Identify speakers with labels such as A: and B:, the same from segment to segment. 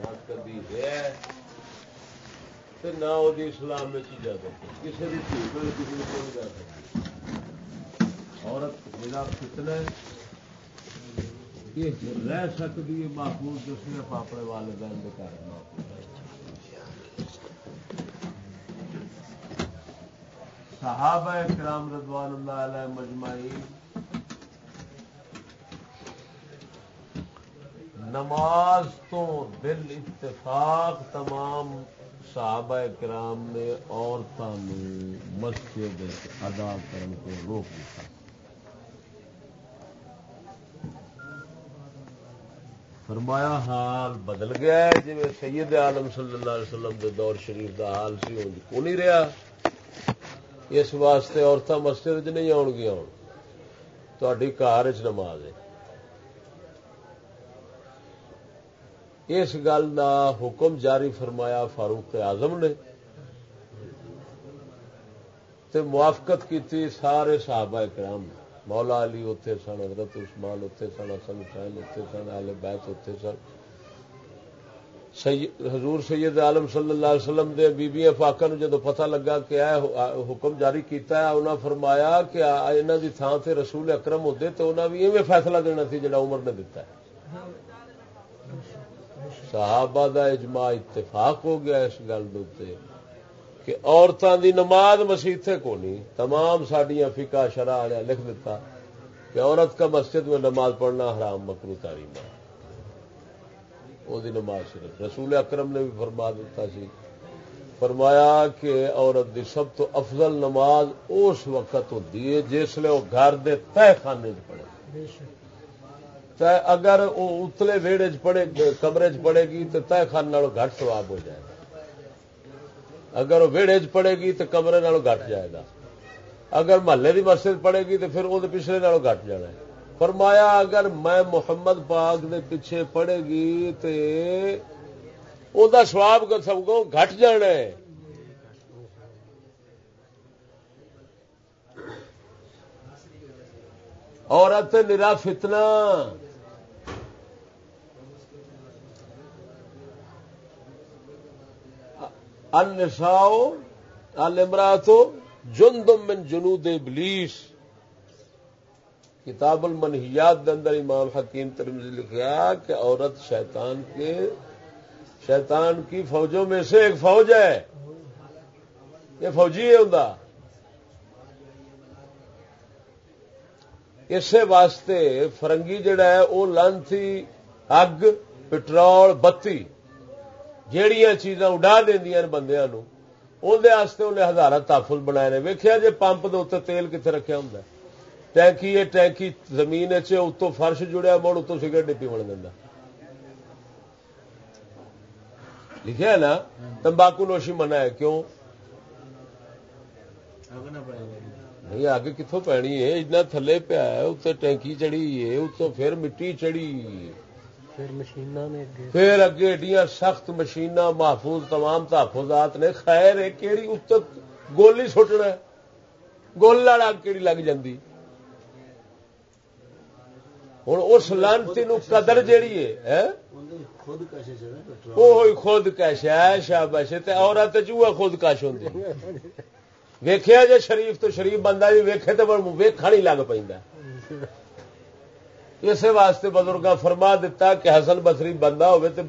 A: نہ کبھی ہے نہ وہ اسلام میں اجازت کسی بھی چیز کسی کو نہیں کر سکتی عورت میرا فتنا ہے۔ رہ سکتی ہے محفوظ، جو صرف اپنے والدین کے کارن صحابہ کرام رضوان اللہ علیہ مجمعین نماز تو دل اتفاق تمام صحابہ کرام نے عورتوں نے مسجد ادا کرنے کو روک دیا۔ فرمایا حال بدل گیا ہے جی سید عالم صلی اللہ علیہ وسلم دے دور شریف دا حال سی کو نہیں رہا اس واسطے عورتیں مسجد نہیں آن گیا ہوں کار چ نماز ہے۔ اس گل کا حکم جاری فرمایا فاروق اعظم نے تے موافقت کی سارے صحابہ کرام مولا علی اتے سن، حضرت عثمان اتے سن، حسن حسین اتے سن، اہل بیت اتے سن۔ حضور سید عالم صلی اللہ علیہ وسلم دے بی فاقا جدو پتہ لگا کہ حکم جاری کیتا ہے، انہاں فرمایا کہ انہاں دی تھان تے رسول اکرم ہوتے تو انہاں بھی ایویں فیصلہ دینا سی جڑا عمر نے دیتا ہے۔ ہاں۔ صحابہ دا اجماع اتفاق ہو گیا اس گل کہ عورتوں دی نماز مسیطے کو نہیں، تمام سڈیا فکا شرح والے لکھ دیتا کہ عورت کا مسجد میں نماز پڑھنا حرام، مکرو تاریم ہے وہ نماز صرف۔ رسول اکرم نے بھی فرما دیتا سی۔ فرمایا کہ عورت دی سب تو افضل نماز اس وقت ہوتی ہے جس لیے وہ گھر دے تہ خانے پڑے اگر وہ اتلے ویڑے چ پڑے کمرے چ پڑے گی تو تہ خانے گھٹ سواب ہو جائے گا۔ اگر وہ ویڑے چ پڑے گی تو کمرے نالوں گٹ جائے گا۔ اگر محلے کی مسجد پڑے گی تو پھر وہ پچھلے نالوں گٹ جانا ہے۔ فرمایا اگر میں محمد پاک دے پیچھے پڑے گی تو سواب سب کو گٹ جانا ہے۔ عورت نرا فتنہ۔ النساء الامرات جند من جنود ابلیس۔ کتاب المنحیات دے اندر امام حکیم ترمزی لکھا کہ عورت شیطان کے، شیطان کی فوجوں میں سے ایک فوج ہے۔ یہ فوجی ہے ہوں اسی واسطے فرنگی جڑا ہے، وہ لن تھی اگ، پٹرول، بتی۔ جہیا چیزاں اڈا دیا بندیا انہیں ہزار تحفظ بنائے ویکیا جی پمپ دے تیل کتنے رکھا ہوں ٹینکی یہ ٹینکی زمین اتو فرش جڑیا مڑ اتو سگریٹ بن دینا لکھا نا؟ تمباکو نوشی منع ہے کیوں؟ نہیں اگ کتوں پینی ہے؟ اتنا تھلے پیا ہے اتنے ٹینکی چڑھی ہے اتوں پھر مٹی چڑھی۔ پھر اگے ایڈیاں سخت مشین محفوظ، تمام تحفظات نے، خیر ہے کہڑی ات گولی سٹنا گول والا کہڑی لگ جاندی؟ ہوں اس لانتی قدر جیڑی ہے وہ خود کش ہے شابش عورت چوہا خود کش ہوں ویخیا جی شریف تو شریف بندہ بھی ویکھے تو ویکھا نہیں لگ پہ اسی واسطے بزرگ فرما دیتا کہ حسن بسری بندہ ہوے تو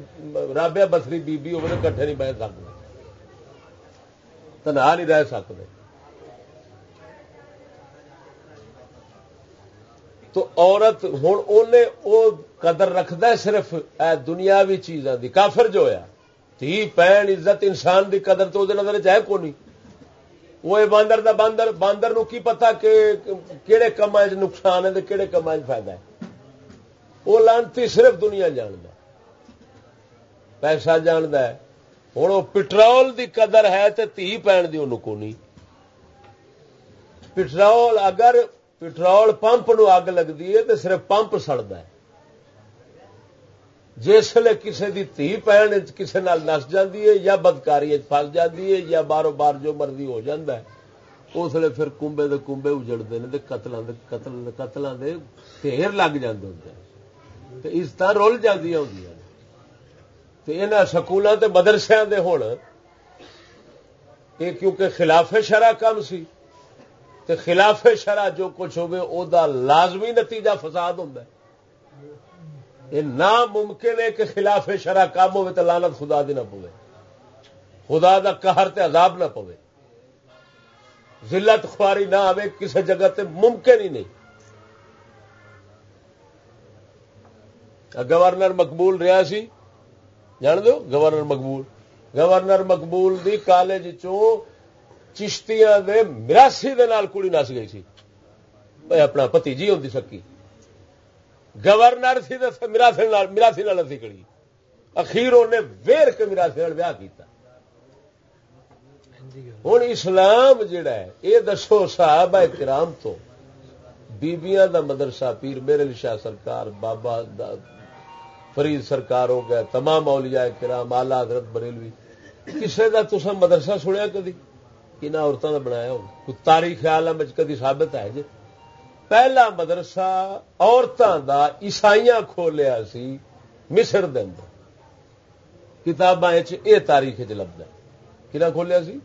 A: رابیا بسری بیبی ہوے کٹھے نہیں بہ سکتے تنہا نہیں رہ سکتے تو عورت ہوں او قدر رکھد صرف دنیاوی چیزاں دی۔ کافر جو ہوا تھی پین عزت، انسان دی قدر تو نظر چاہے کو نہیں وہ باندر دا باندر باندر نو کی پتا کہ کہڑے کما نقصان ہے کہڑے کما فائدہ ہے؟ وہ لانتی صرف دنیا جاند پیسہ جاند ہے۔ ہوں وہ پٹرول دی قدر ہے تو تھی پہن دی ان کو نہیں پٹرول اگر پٹرول پمپ نو اگ لگتی ہے تو صرف پمپ سڑتا ہے۔ جسے کسی کی تھی پہن کسی نس جاتی ہے یا بدکاری فس جاتی ہے یا باروں بار جو مرضی ہو جاتا ہے، اس لیے پھر کمبے دے کمبے اجڑتے ہیں قتل قتل کے ڈھیر لگ جاتے ہوتے ہیں۔ عزت رول جی یہاں سکولوں کے مدرسے دے ہوں یہ کیونکہ خلاف شرح کم سی۔ تے خلاف شرح جو کچھ دا لازمی نتیجہ فساد ہوں یہ ناممکن ہے کہ خلاف شرح کم ہوے تو لانت خدا دی نہ پوے خدا دا قہر تے عذاب نہ پوے ذلت خواری نہ آئے کسی جگہ تے ممکن ہی نہیں۔ گورنر مقبول رہا سی؟ جان دو، گورنر مقبول. گورنر مقبول دی کالج چشتیاں دے مراسی دے نال کڑی نس گئی سی؟ اپنا پتیجی ہوتی سکی۔ گورنر سی مراسی مراسی نال اسی کڑی۔ اخیر انہیں ویر کے مراسی نال ویاہ کیتا۔ ہوں اسلام جڑا ہے یہ دسو صاحب کرام تو بیبیاں دا مدرسہ پیر، میرے شاہ سرکار، بابا فرید سرکار ہو گیا تمام اولیاء کرام آلہ حضرت بریلوی۔ کسی کا تصا مدرسہ سنیا کدی؟ کن عورتوں کا بنایا ہو تاریخ عالم کدی ثابت ہے جی؟ پہلا مدرسہ عورتوں کا عیسائیاں کھولیا سی مصر دن کتاباں یہ تاریخ چ لبدا کنا کھولیا سی؟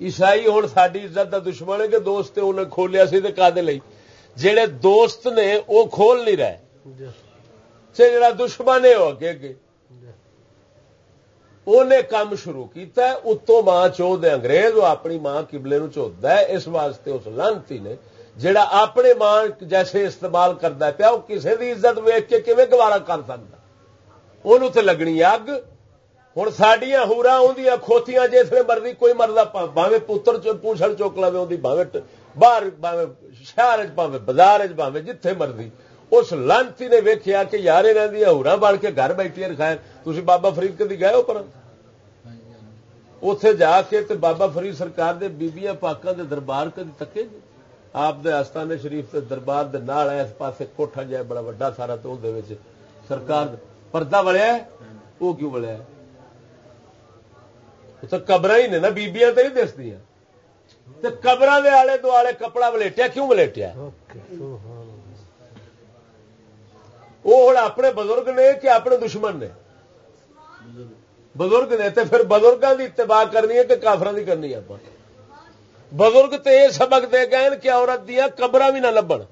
A: عیسائی ہوں ساری عزت کا دشمن ہے کہ دوست انہیں کھولیا سی لئی۔ جہے دوست نے وہ کھول نہیں رہے جڑا دشمن ہے وہ اگے اگے انہیں کام شروع کیتا ہے اتوں ماں چوہ انگریز وہ اپنی ماں کبلے نو چوہتا ہے۔ اس واسطے اس لانتی نے جڑا اپنے ماں جیسے استعمال کرتا پیا وہ کسی کی عزت ویک کے کھے گوارا کر سکتا انہوں تے لگنی اگ۔ ہوں سڈیا ہورا اندیا کھوتیاں جسے مرضی کوئی مرد باوے پتر پوچھل چوک لو باوے باہر باوے شہر پاوے بازار جتھے مرضی۔ اس لانتی نے ویکیا کہ یار یہاں ہورا بڑھ کے گھر بیٹھی رکھائے تھی بابا فرید کدی گئے ہو پر اتے جا کے تے بابا فرید سرکار دے بیبیاں پاکوں دے دربار کدی تکے جی؟ آپ دے آستانے شریف دے دربار دے نال اس پاسے کوٹھا جائے بڑا وڈا سارا تو دے وچ سرکار پردہ وڑیا وہ کیوں وڑیا تو قبر ہی نے نا، بیبیاں تے نہیں دسدیاں۔ تے قبراں دے آلے دوالے کپڑا ولیٹیا، کیوں ولیٹیا؟ وہ ہوں اپنے بزرگ نے کہ اپنے دشمن نے؟ بزرگ نے تو پھر بزرگوں کی اتباع کرنی ہے کہ کافر کی کرنی ہے بزرگ تو یہ سبق دے گئے کہ عورت دیا قبر بھی نہ لبن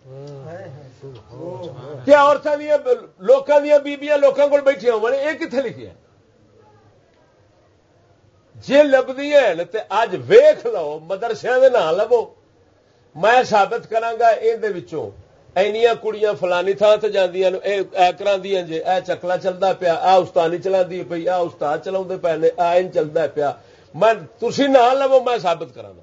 A: کیا عورتوں دیا لوگوں دیا بیبیاں لوگوں کو بیٹھیا ہو یہ کتنے لکھے جی لبدی ہے تو اج ویخ لو مدرسے کے نام لو میں سابت کرا یہ اینیا کڑیاں فلانی تھان سے جاندیاں اے کراندیاں جے اے چکلا چلدا پیا آ استانی چلاندی پئی آ استاد چلاوندے پے نے آ ان چلدا پیا میں تسی نہ لو میں ثابت کرانا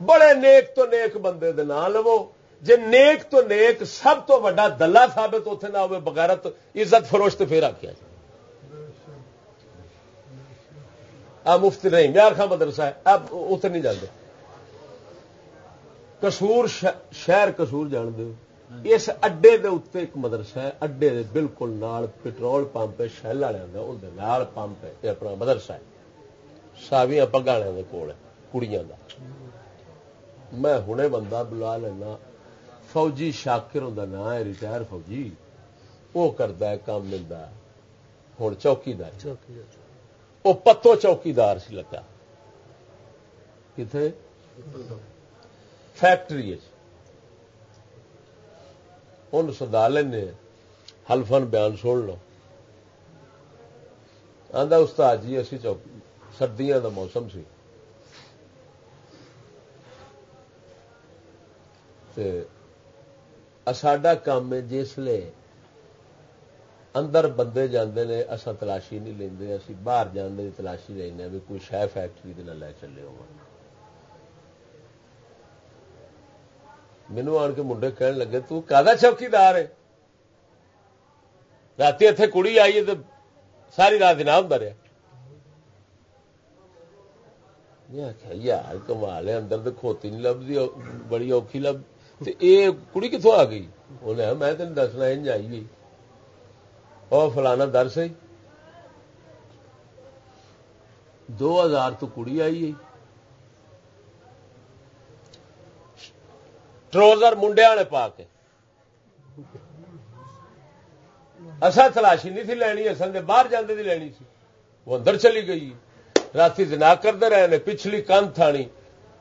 A: بڑے نیک تو نیک بندے دے نام لو جے نیک تو نیک سب تو بڑا دلہ ثابت اوتھے نہ ہوے بغیرت عزت فروش تے پھر آکھیا جی آ مفت نہیں یار خان مدرسہ ہے اب اتنے نہیں جاندے کسور شہر کسور جان دو اس اڈے دے اتنے ایک مدرسہ ہے اڈے دے بالکل نال پٹرول پمپ ہے شہل والے نال پمپ ہے اپنا مدرسہ ہے ساویاں پگا والے کول ہے کڑیاں دا میں ہنے بندہ بلا لینا فوجی شاکر ہوں نام ہے ریٹائر فوجی وہ کرتا ہے کام ملتا ہوں چوکیدار وہ پتو چوکیدار سی لگا کتنے فیکٹری ان سدا لینے ہلفن بیان سن لو آدھا استاد جی اسی چوک سردیاں دا موسم سی ساڈا کام ہے جسے اندر بندے جاندے نے اصا تلاشی نہیں لے اسی باہر جانے تلاشی لینا بھی کوئی شہ فیکٹری نہ لے چلے ہو مینو آن کے منڈے کہنے لگے تو کا چوکیدار ہے رات اتے کڑی آئی ہے ساری رات نہ ہوں رہا یار کمال ہے اندر تو کھوتی نہیں لبھی بڑی اوکھی لب یہ کڑی کتوں آ گئی انہیں میں تین دسنا انج آئی گئی اور فلانا در سی دو ہزار تو کڑی آئی گئی ٹروزر منڈیا نے پا کے۔ اصا تلاشی نہیں تھی لینی اصل نے باہر جانے کی لینی سی۔ وہ اندر چلی گئی۔ رات جنا کرتے رہے نے، پچھلی کن تھانی۔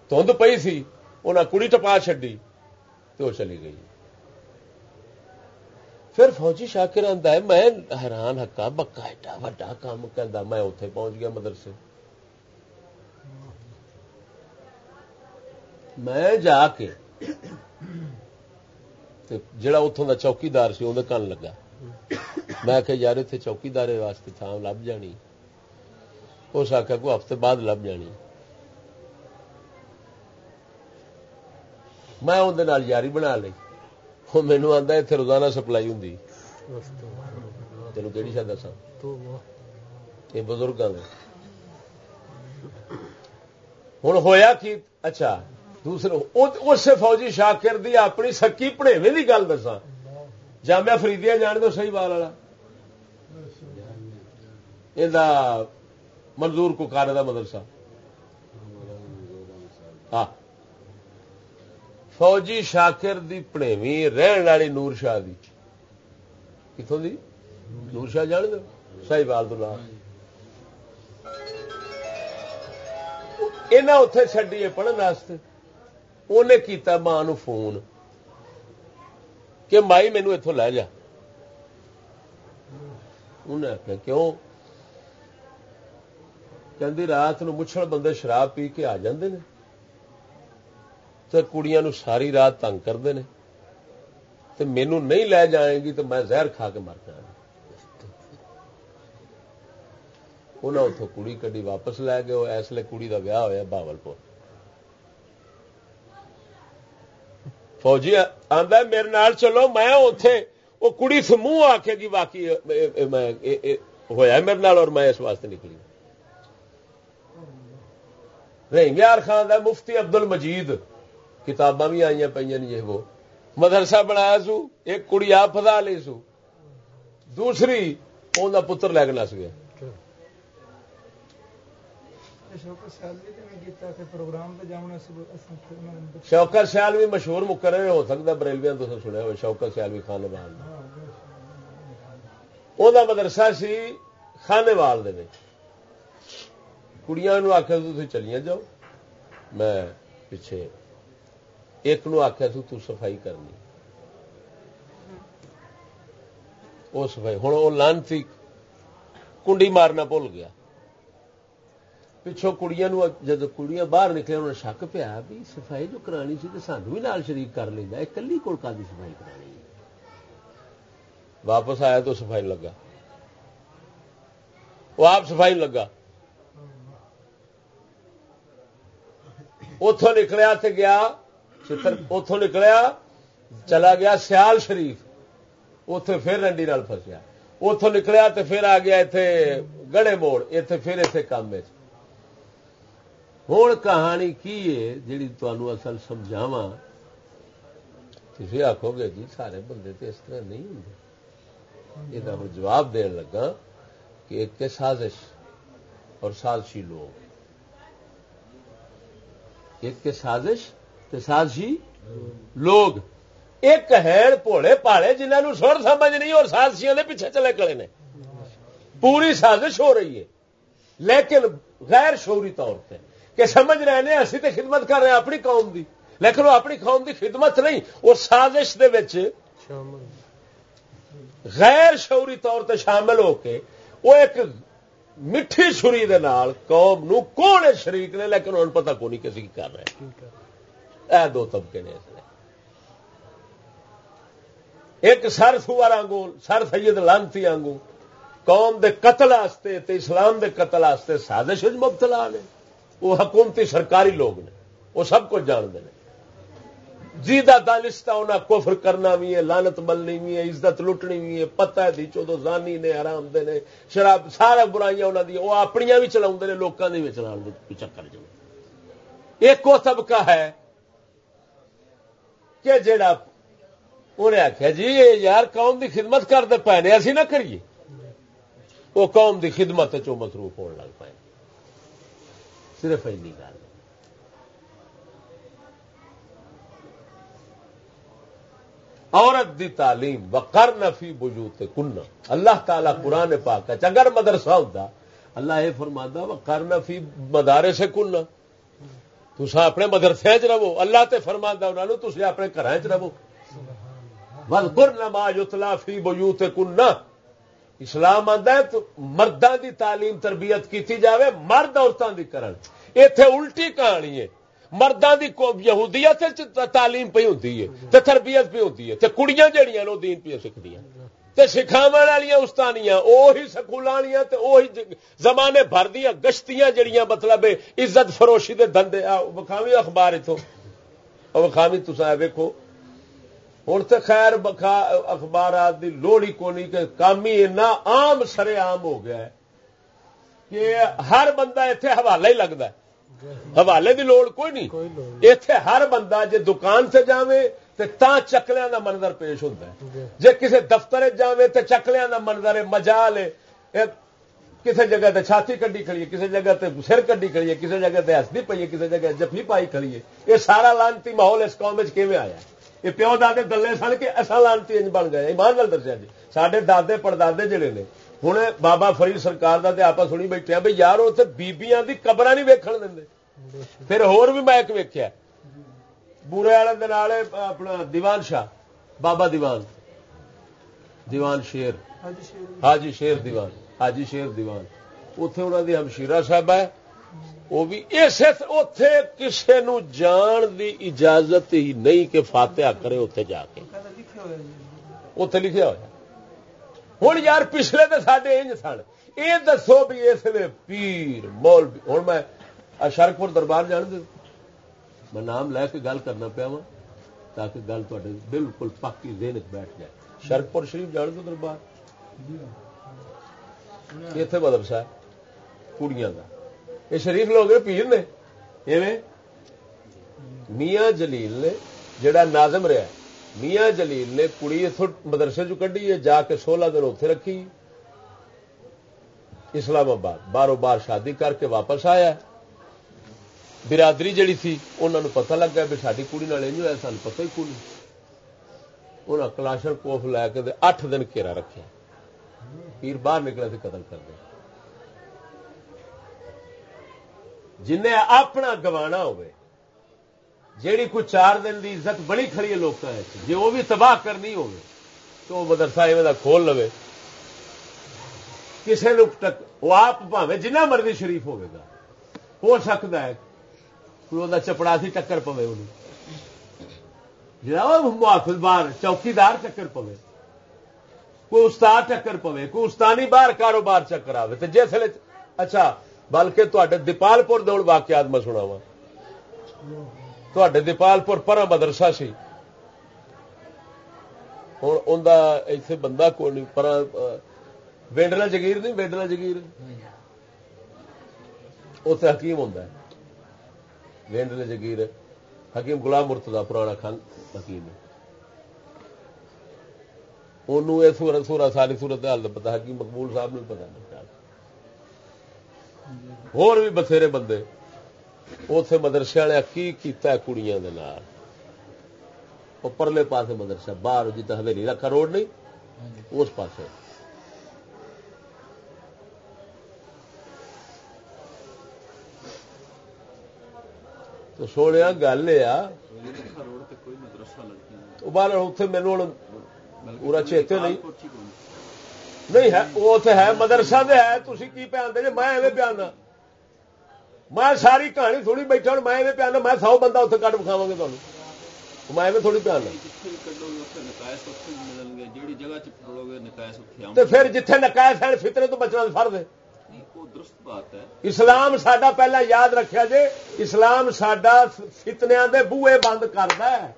A: دھند پئی سی انہیں کڑی ٹپا چڈی تو چلی گئی۔ پھر فوجی شاکر آتا ہے، میں حیران ہکا، بکا ایڈا وا کام کہ میں اتے پہنچ گیا مدرسے۔ میں جا کے جڑا اتوں کا چوکیدار سی وہ کن لگا میں کہ یار اتنے چوکیدار واسطے تھان لب جانی اس آخیا کو ہفتے بعد لب جانی میں اندر یاری بنا لی وہ مینو آتا اتنے روزانہ سپلائی ہوں تین کہڑی شاید دسا یہ بزرگ ہوں ہوا کی اچھا دوسرے اس فوجی شاکر دی اپنی سکی پڑھےوے کی گل دسا جامع فریدیا جان دو صحیح بال والا۔ یہ منظور کو کار کا مدرسہ۔ ہاں۔ فوجی شاکر دی پڑھےویں رہن والی نور شاہ دی۔ کتوں دی؟ نور شاہ جان دو صحیح بال دو اتے چڈیے پڑھنے انہیں کیتا ماں فون کہ مائی مینو اتوں لے جا انہیں آخیا کیوں کہ رات نو مچھڑ بندے شراب پی کے آ جاندے نے تو کڑیاں نو ساری رات تنگ کرتے ہیں تو مینو نہیں لے جائے گی تو میں زہر کھا کے مر جانا انہیں اتوں کڑی کڈی واپس لے گئے اس لیے کڑی کا ویاہ ہوا باول پور فوجی آدھا میرے نال چلو میں اتے وہ کڑی سموہ آخے گی باقی ہوا میرے نال اور میں اس واسطے نکلی رحیم خان دا مفتی ابدل مجید کتاباں بھی آئی پہ یہ وہ مدرسہ بنایا سو ایک کڑی آپ فضا لی سو دوسری ان پتر لے کے نس گیا شوکر سیال بھی مشہور مقرر ہو سکتا بریلویا تو سنیا ہو شوکر سیال بھی خانے وال۔ وہ مدرسہ سی خانے وال کڑیاں آخیا تھی چلیاں جاؤ میں پیچھے ایک نو آخیا تو صفائی کرنی۔ وہ صفائی ہوں وہ لانتی کنڈی مارنا بھول گیا۔ پچھو کڑیاں جب کڑیاں باہر نکلے انہوں نے شک پیا بھی صفائی جو کرانی سی تو سانو بھی نال شریک کر لینا کلی کول کا صفائی کرانی واپس آیا تو صفائی لگا وہ آپ صفائی لگا اتوں نکلیا تو گیا اتوں نکلیا چلا گیا سیال شریف اتے پھر رنڈی نال فسیا اتوں نکلیا تو پھر آ گیا اتے گڑے موڑ اتنے پھر اتنے کام ہوں کہانی کی ہے جی تمہوں اصل سمجھاوا تھی آخو گے جی سارے بندے تو اس طرح نہیں ہوں یہ ہوں جواب دین لگا کہ ایک سازش اور سازشی لوگ ایک سازش سازشی لوگ ایک ہے پوڑے پاڑے جنہوں سر سمجھ نہیں اور سازشیاں دے پیچھے چلے کڑے نے پوری سازش ہو رہی ہے لیکن غیر شوری طور پہ کہ سمجھ رہے ہیں اسی تے خدمت کر رہے ہیں اپنی قوم دی۔ لیکن وہ اپنی قوم دی خدمت نہیں وہ سازش دے وچ غیر شعوری طور تے شامل ہو کے وہ ایک میٹھی چھری دے نال قوم نو کون شریک نے لیکن انہوں پتہ کو نہیں کسی کی کر رہے اے دو طبقے نے اس ایک سر سوار آنگو سر سید لانتی آنگو قوم دے قتل آستے تے اسلام دے قتل آستے سازش مبتلا نے۔ وہ حکومتی سرکاری لوگ نے، وہ سب کچھ جانتے ہیں۔ جیدا دانستہ انہیں کفر کرنا بھی ہے لانت ملنی بھی ہے، عزت لٹنی بھی ہے پتا ہے چودو زانی نے آرام دے نے، شراب سارا برائیاں انہوں دی، وہ اپنی بھی چلا لوگوں کے بھی چلا چکر جو ایک وہ طبقہ ہے کہ جڑا انہیں آخیا جی یار قوم دی خدمت کرتے پے نے، اسی نہ کریے۔ وہ قوم دی خدمت چو مصروف ہونے لگ پائے صرف این گل۔ عورت دی تعلیم وقر نفی بجوت کننا اللہ تعالی قرآن پاک ہے۔ اگر مدرسہ ہوتا اللہ یہ فرما وقر نفی مدارے سے کننا تسا اپنے مدرسے چ رہو۔ اللہ تے فرما انہوں نے اپنے گھر چ رہو۔ وزبر نما یتلا فی بجوت کننا اسلام آتا ہے تو مردوں دی تعلیم تربیت کی جاوے، مرد عورتوں کی کرن۔ اتے الٹی کہانی ہے۔ مردوں کی یہودیت تعلیم پی ہوتی ہے تربیت پی ہوتی ہے کڑیاں جہیا وہ دین پہ سیکھدیا سکھاو والی استانیاں وہی سکول والی زمانے بھر دیا گشتیاں جڑیاں مطلب عزت فروشی دے دندے وکھاوی اخبار اتوں وکھاوی تصا ویکو ہوں تو خیر بخا اخبارات کی لوڑ ہی کونی کہ کام ہی اینا عام سرے عام ہو گیا ہے کہ ہر بندہ اتنے حوالہ ہی لگتا ہے۔ حوالے کی لوڑ کوئی نہیں۔ اتے ہر بندہ جی دکان سے جائے تو چکلیاں کا منظر پیش ہوتا ہے۔ جی۔ کسی دفتر جائے تو چکلیاں کا منظر ہے مجال ہے کسی جگہ تے چھاتی کڈی کھڑی ہے کسی جگہ تے سر کڈی کھڑی ہے کسی جگہ تے ہستی پی ہے کسی جگہ جفی پائی کھڑی ہے یہ سارا لانتی ماحول اس قوم میں آیا یہ پیو دے دلے سن کے اصا لانتی انج بن گئے ایمان نال دسیا جی سارے دے پڑدے جڑے نے ہوں بابا فرید سرکار کا آپ سنی بیٹھے بھائی یار اتنے بیبیاں کی قبر نہیں ویکن دیں پھر ہور بھی میں ایک بورے والے اپنا دیوان شاہ بابا دیوان دیوان شیر حاجی شیر دیوان حاجی شیر دیوان اتے انہوں کی ہمشیرا صاحب ہے وہ بھی اسے اتے کسی نو جان دی اجازت ہی نہیں کہ فاتحہ کرے اتنے جا کے اتے لکھا ہوا ہوں یار پچھلے تو سڈے انج سن یہ دسو بھی اس لیے پیر مول ہوں میں شرک پور دربار جان دے میں نام لے کے گل کرنا پیا وا تاکہ گل تے بالکل پکی دین بیٹھ جائے شرک پور شریف جان دو دربار اتنے مدرسہ کڑیاں کا یہ شریف لوگ پیر نے ایویں میاں جلیل نے جڑا ناظم رہا میاں جلیل نے کڑی مدرسے چ کھی ہے، جا کے سولہ دن اتے رکھی۔ اسلام آباد باروں بار شادی کر کے واپس آیا۔ برادری جڑی تھی انہوں نے پتا لگ گیا بھی ساری کڑی نال ہوا سان پتا ہی کڑی انہیں کلاشن کوف لے کے اٹھ دن گھیرا رکھا پیر باہر نکلے تھے قتل کر دیا جنہیں اپنا گوانا ہوئے جیڑی کوئی چار دن دی عزت بڑی کھڑی ہے لوگ جی وہ بھی تباہ کرنی ہو تو وہ مدرسہ ایویں کھول لو کسی نے وہ آپ پاوے جنہ مرضی شریف ہوگا ہو سکتا ہے، کوئی چپڑا سی ٹکر پوے وہ جا محافظ باہر چوکیدار چکر پوے۔ کوئی استاد چکر پوے، کوئی استانی باہر کاروبار چکر آئے تو جس اچھا بلکہ تے دیپال پور دوڑ واقعات میں سنا وا تے دیپال پور پر مدرسہ سی ہوں ان بندہ کو نہیں پر وینڈلا جگیر نہیں وینڈلا جگیر اتنے حکیم ہوں وینڈل جگیر حکیم گلام مرتدا پرانا خان حکیم انہوں سورا ساری سورت حال پتا حکیم مقبول صاحب نے پتا نہیں ہور بھی بتھیرے بندے اتے مدرسے والے کی کیتا کڑیاں دے نال؟ وہ پرلے پاس مدرسہ، باہر جتنا حویلی رکھا روڈ نہیں؟ اس پاس تو سونے گل یہ بار اتنے مینو ہوں پورا چیتے نہیں۔ نہیں ہے وہ تو ہے، مدرسہ ہے تھی کی پہ آدھے جی؟ میں ایویں پہ آنا ہاں۔ میں ساری کہانی تھوڑی بیٹھا ہوں میں پیانا میں سو بندہ اتنے کٹ بکھاوا گا تمہیں میں تھوڑی پیانا تو پھر جتنے نکائس ہے فطرے تو بچنا فرد ہے اسلام سڈا پہلا یاد رکھا جی اسلام سڈا فتنیا دے بوئے بند کرتا ہے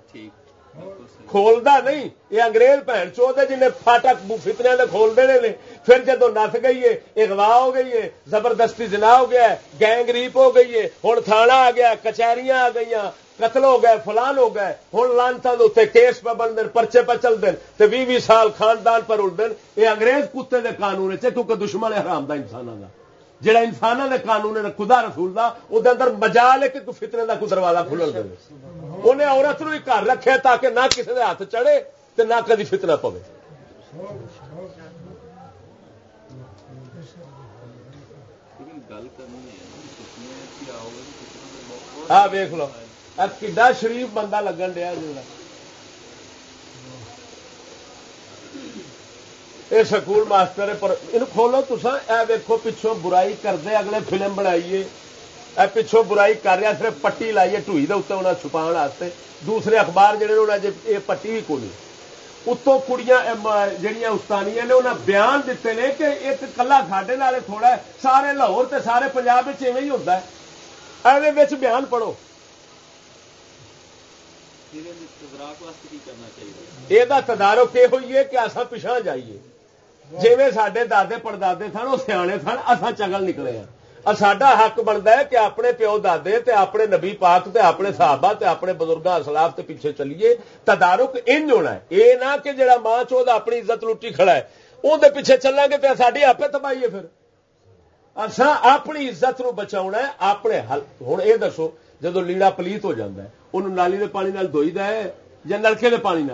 A: کھولتا نہیں، یہ انگریز بھن چوتے جن فاٹک فتنیا دے کھول دینے نے۔ پھر جدو نس گئی ہے، اغوا ہو گئی ہے، زبردستی جنا ہو گیا گینگ ریپ ہو گئی ہے ہوں تھانا آ گیا، کچہریاں آ گئی قتل ہو گئے فلان ہو گئے ہوں لانتا کیس پہ بن دین پرچے پہ چل دین تے بھی بھی سال خاندان پر اڑ دین۔ یہ انگریز کتے دے قانون ہے، کیونکہ دشمن حرام دا انسانوں ہاں کا جہاں انسانوں نے قانون خدا رسول کا وہ اندر مجال ہے کہ فطرے کا کوئی دروازہ کھل دے۔ انہیں عورت نو گھر رکھے تاکہ نہ کسی کے ہاتھ چڑھے تو نہ کدی فتنہ پوے۔ ہاں ویخ لو۔ کڈا شریف بندہ لگن دیا جا یہ سکول ماسٹر پر کھولو تسا اے ویکو پچھوں برائی کرتے اگلے فلم بنائیے۔ اے پچھوں برائی کر رہا صرف پٹی لائیے ٹوئی دے اتنے چھپا دوسرے اخبار جہے یہ پٹی بھی کونی۔ اتوں کڑیاں جہیا استانیاں نے انہیں بیان دیتے ہیں کہ ایک کلا ساڈے تھوڑا ہے۔ سارے لاہور تے سارے پنجاب ایویں ہی ہوتا ہے۔ ایویں بیان پڑھو۔ یہ تدارک یہ ہوئی ہے کہ اصا پچھا جائیے۔ جی سڈے دے پردے سن وہ سیانے سن اصا چگل نکلے ہیں ساڈا حق بنتا ہے کہ اپنے پیو دے تے اپنے نبی پاک تے اپنے صحابہ تے اپنے بزرگ اسلاف تے پیچھے چلیے تدارک انج ہونا ہے یہ نہ کہ جڑا ماں چود اپنی عزت لٹی کھڑا ہے اندر پیچھے چلیں گے تو ساری آپ تباہی ہے پھر اصا اپنی عزت نو بچا ہے اپنے حل ہوں یہ دسو جدو لیڑا پلیت ہو جاتا ہے انہوں نالی کے پانی دھوئی دا ہے یا نلکے کے پانی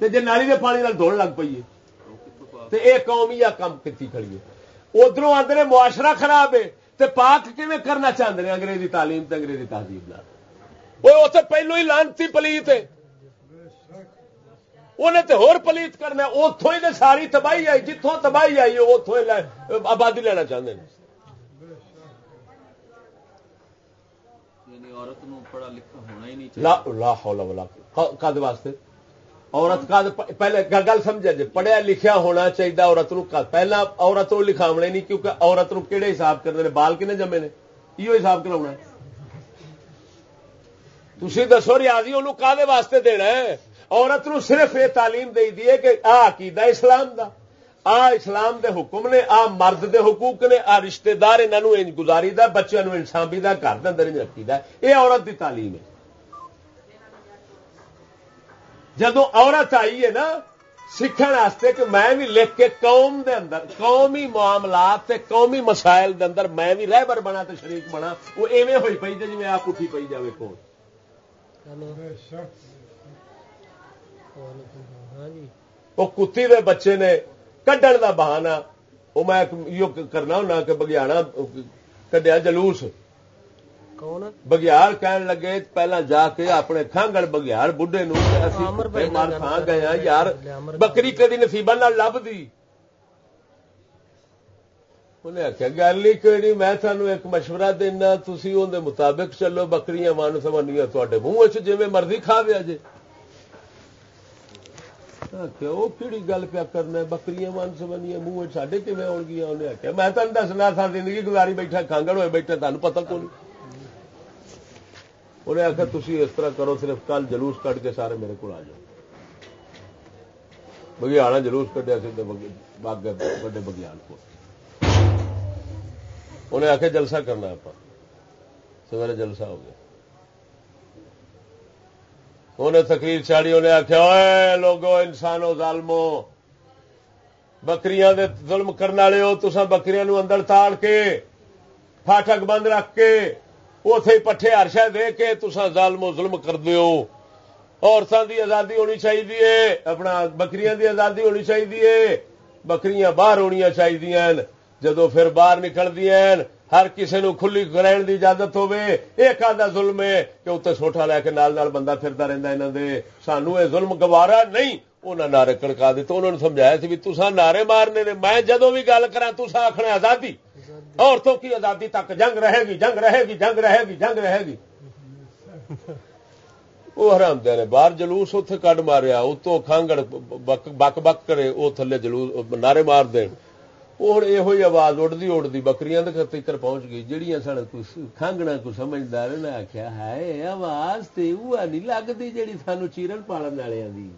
A: جی نالی کے پانی دھوڑ لگ پی ہے تو یہ قوم ہی کام کی کھڑی ہے ادھر آدھے معاشرہ خراب ہے تو پاک کیون کرنا چاہتے ہیں انگریزی تعلیم تے انگریزی تہذیب وہ اتنے پہلو ہی لانتی پلیت ہے۔ انہیں تو ہور پلیت کرنا اتوں ہی ساری تباہی آئی جتوں تباہی آئی اتوں آبادی لینا چاہتے ہیں کد واسطے۔ عورت کا پہلے گل سمجھا جی پڑھیا لکھیا ہونا چاہیے عورت نو پہلا عورت نو لکھاونے نہیں، کیونکہ عورت نو کہڑے حساب کرتے ہیں بال کنے جمے نے؟ یہ حساب کرا تھی دسو ریاضی انہوں کا واسطے دینا ہے؟ عورت نو صرف یہ تعلیم دے دیے کہ آ عقیدہ اسلام دا، آ اسلام دے حکم نے، آ مرد دے حقوق نے، آ رشتے دار انہوں گزاری دا بچوں انسانی دا، گھر اندر رکھی دا یہ عورت دی تعلیم ہے۔ جدو عورت آئی ہے نا سیکھنے کہ میں بھی لکھ کے قوم دے اندر، قومی معاملات تے قومی مسائل دے اندر میں بھی رہبر بنا تے شریک بنا، وہ ایویں ہوئی پی جی میں آپ اٹھی پی جائے کون وہ کتی دے بچے نے کڈن کا بہانا وہ میں کرنا ہونا کہ بگیاڑا، کڈیا جلوس۔ بگیار کہن لگے پہلا جا کے اپنے کھانگڑ بگیار بڑھے مار کھان ہاں یار بکری کدی نصیبہ لب دی انہیں آخیا گل نہیں کوئی میں تھانوں ایک مشورہ دینا تھی اندر مطابق چلو بکریاں من سمنیاں تے منہ جی مرضی کھا دیا جی وہ کہڑی گل پیا کرنا بکریاں من سمنیاں منہ ساڈے کھے آن گیا انہیں آخیا میں تمہیں دسنا تھا زندگی گزاری بیٹھا کھانگڑ ہوئے بیٹھے تمہیں پتا کون انہیں آخر تھی اس طرح کرو، صرف کل جلوس کٹ کے سارے میرے کو آ جاؤ۔ بگیاڑا جلوس کٹیا وڈے بگیان کو انہیں آخر جلسہ کرنا آپ سویرے جلسہ ہو گیا۔ انہیں تقریر چاڑی انہیں آخیا لوگو، انسانو، ظالمو، بکریاں دے ظلم کرنے والے ہو تو بکریاں نو اندر تاڑ کے فاٹک بند رکھ کے اتے پٹھے ہرشا دے کے تسا ظالمو ظلم کر دیو عورتوں دی آزادی ہونی چاہیے اپنا بکریاں دی آزادی ہونی چاہیے بکریاں باہر ہونی چاہیے جدو پھر باہر نکل دیا ہر کسی نو کھلی گرہن دی اجازت ہوے ایک آدھا ظلم ہے کہ اتنے سوٹا لے کے نال نال بندہ پھرتا رہتا یہاں دے۔ سانو یہ ظلم گوارا نہیں انہوں نے نعرے کڑکا دیتے انہوں نے سمجھایا سی بھی تسا نعرے مارنے نے۔ میں جدو بھی گل کرا تسا آخنا آزادی۔ عورتوں کی آزادی تک جنگ رہے گی، جنگ رہے گی، جنگ رہے گی، جنگ رہے گی۔ وہ حرام دے نے باہر جلوس اتنے کڈ ماریا اتو کھانگڑ بک بک کرے، وہ تھلے جلوس، نعرے مار دین۔ وہ ہوں یہ آواز اڈتی اڈتی بکریاں تکر پہنچ گئی جہیا سڑک کھانگنا کو سمجھدار نے آخیا ہے آواز تو وہ نہیں لگتی جیڑی سانو چیرن پالن والوں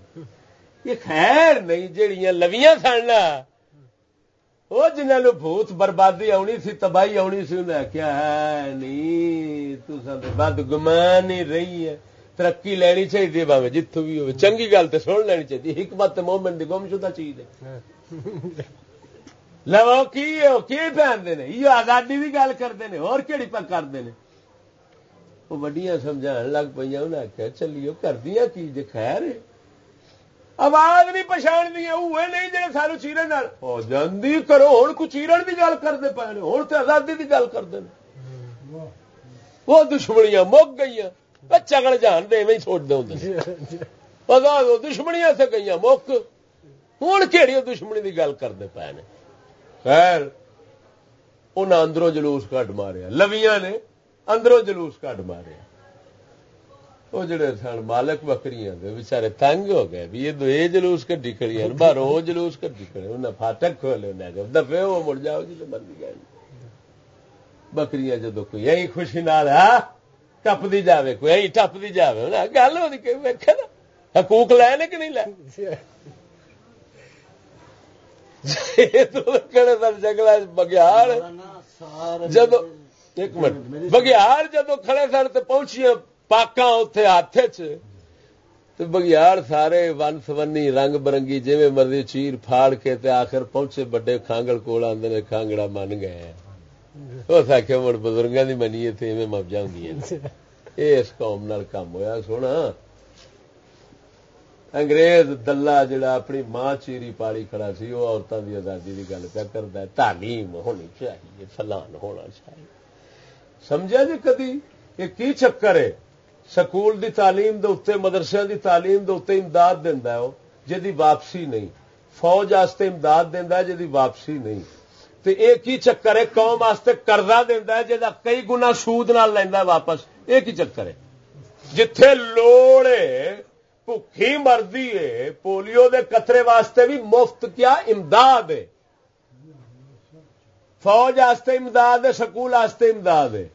A: یہ خیر نہیں جہیا لویاں سننا وہ جنہوں بھوت بربادی آنی سی تباہی آنی سی انہیں آخیا ہے نہیں بد گمان ہی رہی ہے ترقی لینی چاہیے باوے جتوں بھی ہو چنگی گل تو سن لینی چاہیے حکمت مومن کی گم شدہ چیز ہے۔ لو کی پہنتے ہیں یہ آزادی کی گل کرتے ہیں اور کہڑی پہ کرتے ہیں وہ وڈیاں سمجھا لگ پہ انہیں آخیا چلیے کردیا کی جی خیر آواز نہیں پچھاڑ دیا وہ نہیں جی سانو چیرن ہو جی کرو ہوں کو چیرن کی گل کرتے پے ہوں تو آزادی کی گل کرتے وہ دشمنیاں مک گئی چگڑ جان دے میں سوچتے ہوں۔ پتا دشمنیاں سے گئی مک۔ ہوں کہڑی دشمنی کی گل کرتے پے نے خیر انہیں اندروں جلوس کٹ ماریا لویاں نے اندروں جلوس کٹ ماریا۔ وہ جڑے سن مالک بکری بچارے تنگ ہو گئے بھی یہ جلوس کٹی کھڑی ہیں باہر وہ جلوس کٹی کھڑے انہیں فاٹک کھولے انہیں دفے وہ مڑ جاؤ جی مرضی گئے بکریاں جدو کوئی یہی خوشی نال ہاں ٹپتی جائے کوئی یہی ٹپتی جائے گل ہو ویکے نا حقوق لے نے کہ نہیں لے جنگل بگیار جدو ایک منٹ بگیار جدو کھڑے سن تو پہنچی پاکا اتے ہاتھ چ بگیار سارے ون سونی رنگ برنگی جی مرضی چیر پھاڑ کے تے آخر پہنچے بڑے کانگڑ کول آدھے کانگڑا من گئے اس آخیا مڑ بزرگوں کی منیے تھے مبجا ہوں یہ اس قوم نال کام ہوا سونا انگریز دلہ جڑا اپنی ماں چیری پالی کھڑا سی وہ عورتوں کی آزادی کی گل پہ کرتا ہے تعلیم ہونی چاہیے فلان ہونا چاہیے سمجھا جی کدی یہ کی چکر ہے سکول دی تعلیم دے اتنے مدرسے دی تعلیم دے اتنے امداد دینا ہے جی واپسی نہیں۔ فوج واسطے امداد دینا ہے جی واپسی نہیں۔ تو یہ کی چکر ہے؟ قوم واسطے قرضہ دینا ہے جا کئی گنا سود نال لینا واپس۔ یہ کی چکر ہے؟ جتھے لوڑ ہے بھوکی مرضی ہے، پولیو دے قطرے واسطے بھی مفت کیا امداد ہے۔ فوج واسطے امداد ہے، سکول واسطے امداد ہے۔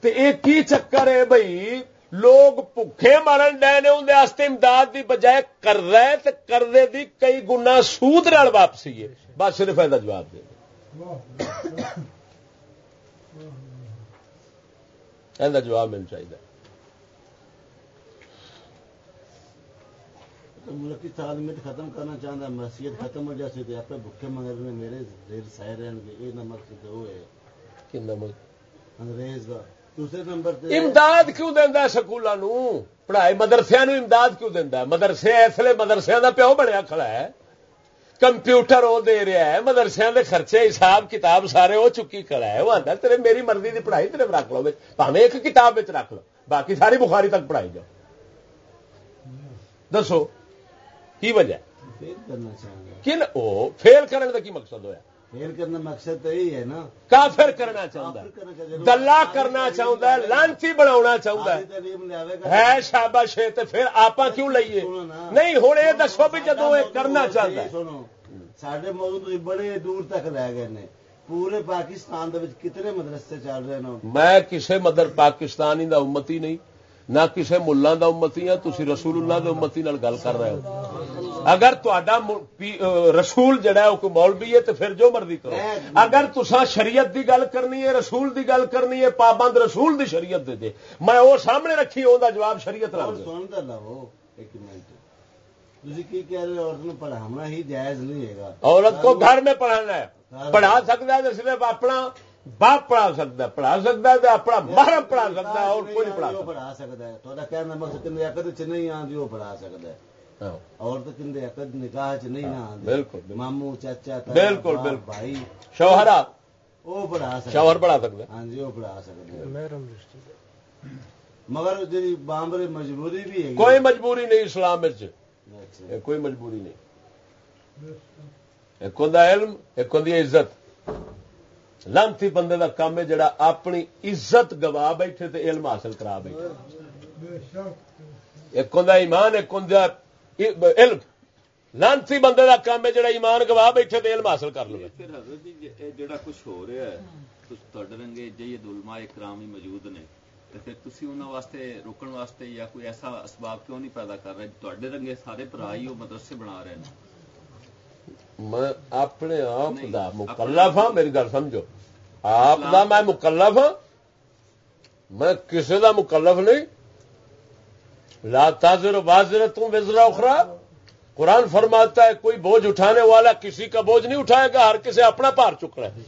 A: تو یہ کی چکر ہے بھائی لوگ بھوکے مرن ڈے نے اندر امداد کی بجائے کر رہے تو کردے دی کئی گنا سود نال واپسی ہے۔ بس صرف یہ جواب دے یہ جواب مل چاہیے۔
B: ملکی تعلیمت ختم کرنا چاہتا ہے مسیحت ختم ہو جاتی تو آپ بھوکے مگر میرے دیر سہ رہن گے۔ یہ مقصد وہ ہے۔ انگریز کا۔
A: امداد کیوں دینا سکولوں پڑھائی مدرسے نو امداد کیوں دینا مدرسے اس لیے مدرسے کا پیو بنیا کھڑا ہے۔ کمپیوٹر وہ دے رہا ہے مدرسے کے خرچے حساب کتاب سارے وہ چکی کھڑا ہے۔ وہ آتا تیرے میری مرضی کی پڑھائی تیرے رکھ لو پاوے ایک کتاب رکھ لو باقی ساری بخاری تک پڑھائی جاؤ۔ دسو کی وجہ؟ فیل کرنے کا کی مقصد ہوا
B: مقصد تو یہی ہے نا۔
A: کافر کرنا چاہتا دلہ کرنا چاہتا ہے لانچی بنا چاہتا ہے۔ شاباش ہے پھر آپ کیوں لئیے؟ نہیں ہوں یہ دسو بھی جدو یہ کرنا چاہتا ہے۔
B: سنو سڈے ملک بڑے دور تک رہ گئے نے۔ پورے پاکستان کتنے مدرسے چل رہے ہیں؟
A: میں کسی مدر پاکستانی دا امتی نہیں۔ نہ کسی ملا امتی ہاں تھی رسول اللہ دے امتی گل کر رہے ہو۔ اگر تا رسول جڑا ہے وہ مولوی ہے تو پھر جو مرضی کرو۔ اگر تسا شریعت دی گل کرنی ہے رسول دی گل کرنی ہے پابند رسول دی شریعت دے دے میں وہ سامنے رکھی وہ جواب شریعت
B: پڑھانا ہی جائز نہیں ہے
A: عورت کو گھر میں پڑھانا ہے۔ پڑھا سکتا ہے صرف اپنا باپ پڑھا سکتا ہے پڑھا سکتا ہے اپنا محرم پڑھا سکتا ہے اور کوئی پڑھا
B: پڑھا سکتا ہے۔ تو کہنا مقصد کن عقد چ نہیں آتی وہ پڑھا سکتا ہے۔ اور تو کن عقد نکاح چ نہیں نہ
A: بالکل
B: مامو چاچا
A: بالکل بالکل۔
B: بھائی۔
A: شوہرا۔
B: وہ پڑھا سکتا
A: شوہر پڑھا سکتا
B: ہاں جی وہ پڑھا سکتا مگر جی بامبر مجبوری بھی ہے۔
A: کوئی مجبوری نہیں اسلام اچھا۔ کوئی مجبوری نہیں۔ ایک ہوں علم ایک ہوں عزت۔ لانتی بندے دا کام ہے جڑا اپنی عزت گوا بیٹھے تے علم حاصل کرا بیٹھے۔ ایک ہوں ایمان ایک ہوں علم۔ لانتی بندے دا کام ہے جڑا ایمان گوا بیٹھے تے علم حاصل کر لو۔
C: جی جڑا کچھ ہو رہا ہے رنگے کرام ہی موجود نے۔ پھر تھی انہوں واسطے روکن واسطے یا کوئی ایسا اسباب کیوں نہیں پیدا کر رہے؟ تے رنگے سارے برا ہی وہ مدرسے بنا رہے ہیں۔
A: میں اپنے آپ دا مکلف ہاں میری گل سمجھو۔ آپ دا میں مکلف ہاں۔ میں کسی دا مکلف نہیں۔ لا تاجر بازر تم وزرا اخرا قرآن فرماتا ہے کوئی بوجھ اٹھانے والا کسی کا بوجھ نہیں اٹھائے گا ہر کسی اپنا پار چک رہا ہے۔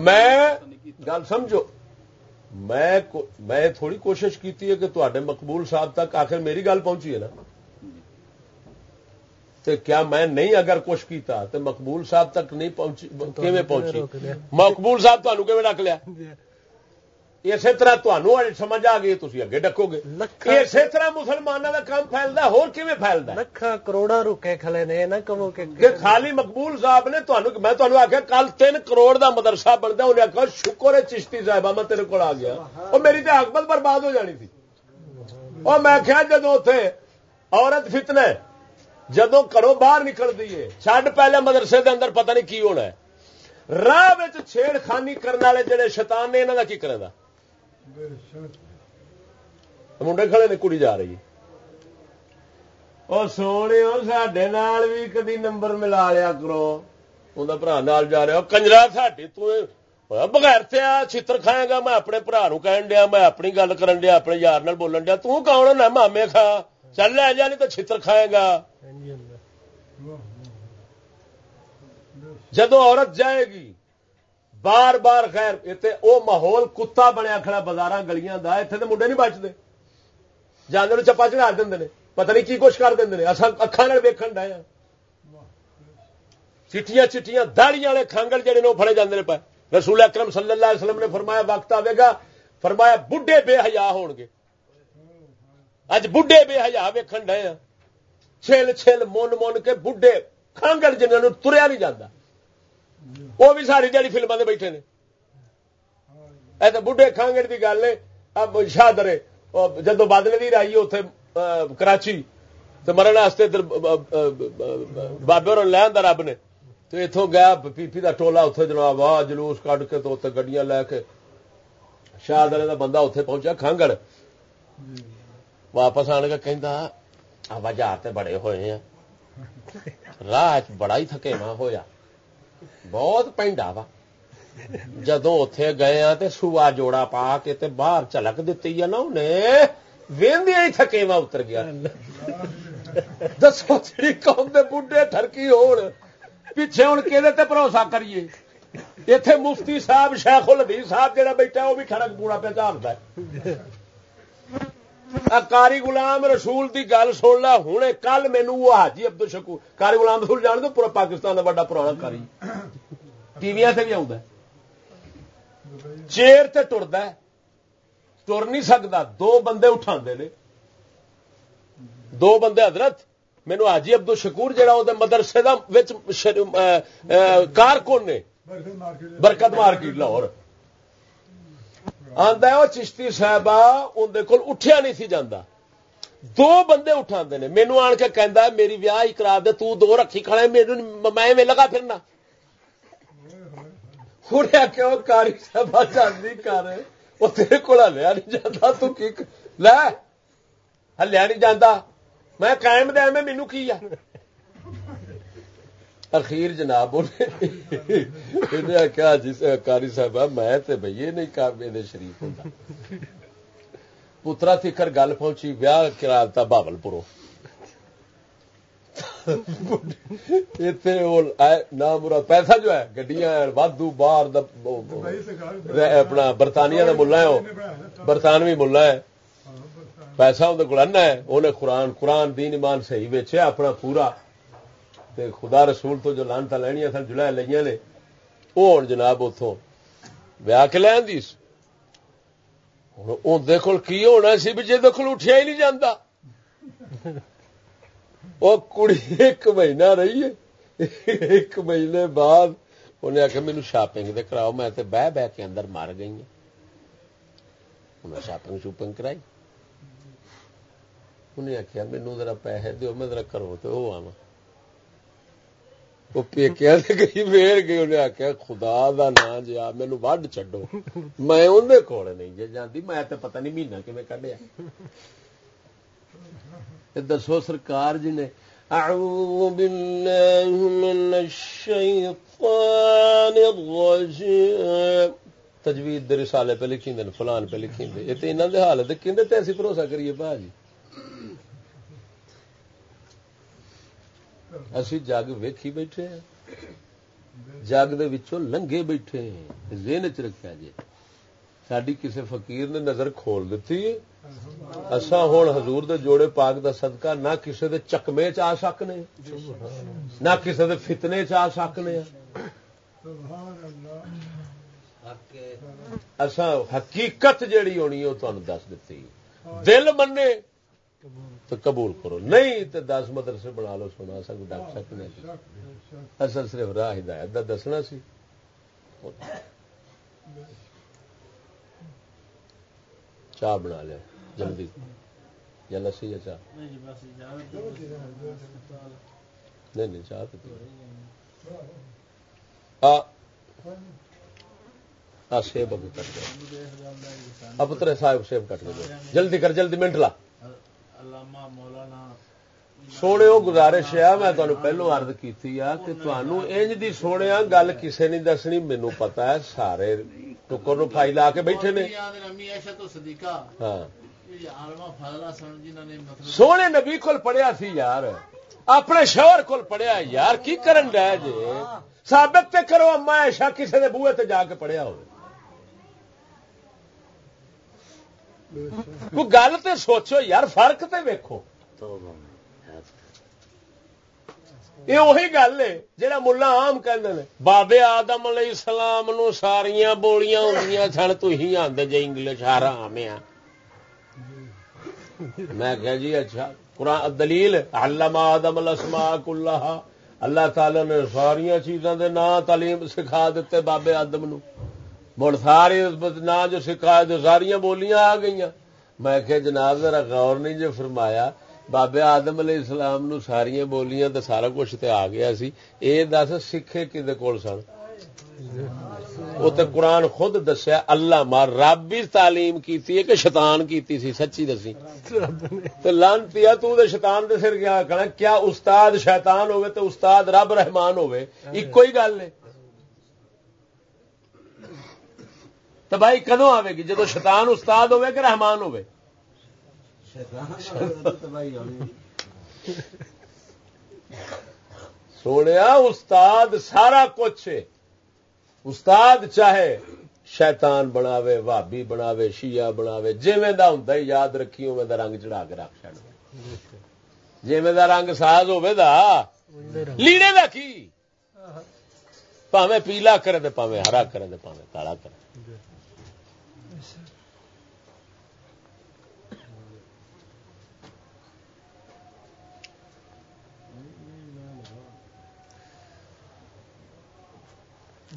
A: میں گل سمجھو میں تھوڑی کوشش کی ہے کہ تے مقبول صاحب تک آخر میری گل پہنچی ہے نا۔ تو کیا میں نہیں اگر کچھ کیتا تو مقبول صاحب تک نہیں پہنچی پہنچی؟ مقبول صاحب تمہیں رکھ لیا؟ اسی طرح تمہوں سمجھ آ گئی تھی اگے ڈکو گے۔ اسی طرح مسلمانوں کا کام پھیلتا ہوتا
B: لکھا کروڑا روکے کھلے نے نہ کہو کہ
A: خالی مقبول صاحب نے میں تمہیں آخیا کل تین کروڑ دا مدرسہ بنتا انہیں آخر شکر ہے چشتی صاحبہ میں تیرے کو آ گیا۔ اور میری تو حکمت برباد ہو جانی تھی۔ اور میں آخیا جدو اتے عورت فتنے جدو کرو باہر نکل دیے چڈ پہلے مدرسے دے اندر پتہ نہیں کی ہونا ہے۔ راہ چھیڑ خانی کرنے والے جڑے شیطان نے یہاں کا کی کرے گا منڈے کھڑے نے کڑی جا رہی سونے سڈے بھی کدی نمبر ملا لیا کرو۔ انہیں برا نال جا رہا کنجرا ساڈی بغیر چھتر کھائے گا میں اپنے برا نو کہن دیا میں اپنی گل کرن دیا اپنے یار نال بولن دیا توں کون ہے؟ مامے کھا۔ چل لے جا نہیں تو چھتر کھائے گا۔ جدو عورت جائے گی، بار بار خیر اتنے وہ ماحول کتا بنیا کھڑا بازار گلیاں کا اتنے تو منڈے نہیں بچتے جانے چپا چڑھا دیں پتہ نہیں کی کچھ کر دیں اکھان ویکن ڈے چٹیاں چٹیاں داڑی والے کانگل جڑے نے فڑے جاتے پہ رسول اکرم صلی اللہ علیہ وسلم نے فرمایا، وقت آئے گا، فرمایا، بڈھے بے حیا ہو گے اج بڈھے بے حیا ویکن ڈے چھل چھل من من کے بڈھے کانگل جنہوں تریا نہیں جاتا وہ بھی ساری جڑی فلموں سے بیٹھے نے۔ بڑھے کانگڑ کی گل ہے۔ اب شادرے جدو بادل بھی آئی اتے کراچی تو مرن واسطے ادھر بابے اور لے آدھا رب نے۔ تو اتوں گیا، پیپی کا ٹولا اتنے جناب، آ، جلوس کٹ کے تو اتنے گڈیاں لے کے شادرے کا بندہ اتنے پہنچا کانگڑ واپس آنے کا کہ بازار بڑے ہوئے ہیں۔ راہ بڑا ہی تھکے ماں ہوا بہت پینڈا وا جدو اتے گئے ہاں تے سوا جوڑا پا کے تے باہر چلک دیتی ہے نا انہیں وہدیا ہی تھکے اتر گیا دسو جی قوم دے بڈھے ٹرکی ہون پیچھے ہوں کہ بھروسہ کریے اتے مفتی صاحب شیخ الحدیث صاحب جہاں بیٹھا وہ بھی کھڑک پوڑا پہ چالتا ہے کاری گلام رسول دی گل سن لا ہوں کل مینو وہ حاجی ابد شکو کاری گلام رسول جان دو پورا پاکستان کا بڑا پرانا کاری ٹی وی سے بھی آ چیر تے ٹرد ٹر نہیں سکتا دو بندے اٹھا نے دو بندے حضرت مینو حاجی ابد شکور جہاں وہ مدرسے کا کارکن نے برکت مارکیٹ لاہور آدھا وہ چشتی صاحب اندر کول اٹھیا نہیں سی جانا دو بندے اٹھا نے۔ مینو آن کے کہہ میری ویاہ ہی کرا دے، تو دو رکھی کھڑا میرے میں لگا پھرنا۔ انہیں آخیا وہ کاری صاحب جاتی کر وہ تیرے کو لیا نہیں جاتا تو کی لے، ہلیا نہیں جانا میں قائم دیا میں مینو کی ہے؟ اخیر جناب انہیں آخیا جی کاری صاحب میں بھائی نہیں کام شریف پترا تھر گل پہنچی، ویاہ کرا دیتا بابل پورو۔ برا پیسہ جو ہے، گڈیاں وادو باہر اپنا برطانیہ کا ملا ہے برطانوی ملا ہے۔ پیسہ اندر کو ہے۔ انہیں قرآن قرآن دین ایمان صحیح ویچیا اپنا پورا تے خدا رسول تو جو لانتا لینیا سن جلائے لئیاں نے وہ ہوں جناب اتوں ویا کے لین دی اندر کول کی ہونا سی بھی جی کول اٹھیا ہی نہیں جانا وہ کڑی ایک مہینہ رہی ہے۔ ایک مہینے بعد انہیں آخیا مینو شاپنگ دے کراؤ، میں تے بہ بہ کے اندر مار گئی ہوں انہیں شاپنگ شوپنگ کرائی۔ انہیں آخیا مینو ذرا پیسے دیو، میں ذرا کرو تو وہ آنا وہ پیکیا گئی گئی، انہیں آخیا خدا دا نا جا جی، مینو وڈ چڈو میں اندر کول نہیں جی جاتی میں تو پتہ نہیں مہینہ کھے کڈیا۔ دسو سرکار جی نے، اعوذ باللہ من الشیطان الرجیم۔ تجوید دے رسالے پہ لکھی دن فلان پہ لکھی دے یہ تو انہوں نے حالت کھے تے ایسی بھروسہ کریے بھا اسی جگ ویکھی بیٹھے ہیں۔ جگ دے وچوں لنگے بیٹھے ہیں۔ ذہن چ رکھا جی ساری کسی فقیر نے نظر کھول دیتی ہے۔ اصا ہوں حضور دے جوڑے پاک دا صدقہ نہ کسی دے چکمے چ آ سکنے نہ کسی دے فتنے چ آ سکنے اصا حقیقت جیڑی ہونی وہ تمہیں دس دیتی دل منے تو قبول کرو۔ نہیں تو دس مدرسے بنا لو سنا سک ڈک سکنے اصل صرف راہ ہدایت دسنا سی۔ چاہ بنا لیا جلدی۔ یا لسی یا چاہ؟ نہیں نہیں چاہ تو سیب ابھی کٹ گیا۔ اب پتر صاحب سیب کٹ گیا جلدی کر جلدی منٹ لا۔ سونے وہ گزارش ہے میں تمہیں پہلو ارد کی کہ تمہوں انج دی سونے گل کسے نہیں دسنی مینو پتا ہے سارے ٹکر نو لا کے بیٹھے نے۔ ہاں۔ سونے نبی کول پڑھیا سی یار اپنے شوہر کول پڑھیا یار کی کرن رہ جے؟ ثابت تے کرو اما ایشا کسی دے بوئے تے جا کے پڑھیا ہو گل تے سوچو یار، فرق تے ویکھو۔ یہ وہی گل ہے جہاں ملا آم کہ بابے آدم علیہ السلام نو ساریاں بولیاں ہوں سن تھی آدھے جی انگلش آرام آ میں کہ جی اچھا قرآن دلیل علم آدم الاسماء کلہا۔ اللہ تعالی نے ساری چیزاں دے نا تعلیم سکھا دیتے بابے آدم نو۔ مڑ سارے نا جو سکھا ساریاں بولیاں آ گئی میں کہ جناب، ذرا غور نہیں جو فرمایا، بابے آدم علیہ السلام نو ساریاں بولیاں تے سارا کچھ تے آ گیا سی۔ اے دس سکھے کدے کول سن؟ وہ تو قرآن خود دسیا اللہ مار رب بھی تعلیم کی کہ شیطان کیتی سی، سچی دسی۔ تو لانتی تو شیطان دے سر کیا کہنا کیا استاد شیطان ہوئے تو استاد رب رحمان ہوئے ایک ہی گل ہے تباہی کدو آئے گی؟ جدو شیطان استاد ہوئے کہ رحمان ہوئے سونے استاد سارا کچھ استاد چاہے شیطان بناوے بھابی بناوے شیعہ بناوے جیویں دا ہوندا یاد رکھی اوویں دا رنگ چڑھا کے رکھ چھڑ جیویں دا رنگ ساز ہوے دا لیڑے دا کی؟ پاویں پیلا کرے تے پاویں ہرا کرے تے پاویں کالا کرے۔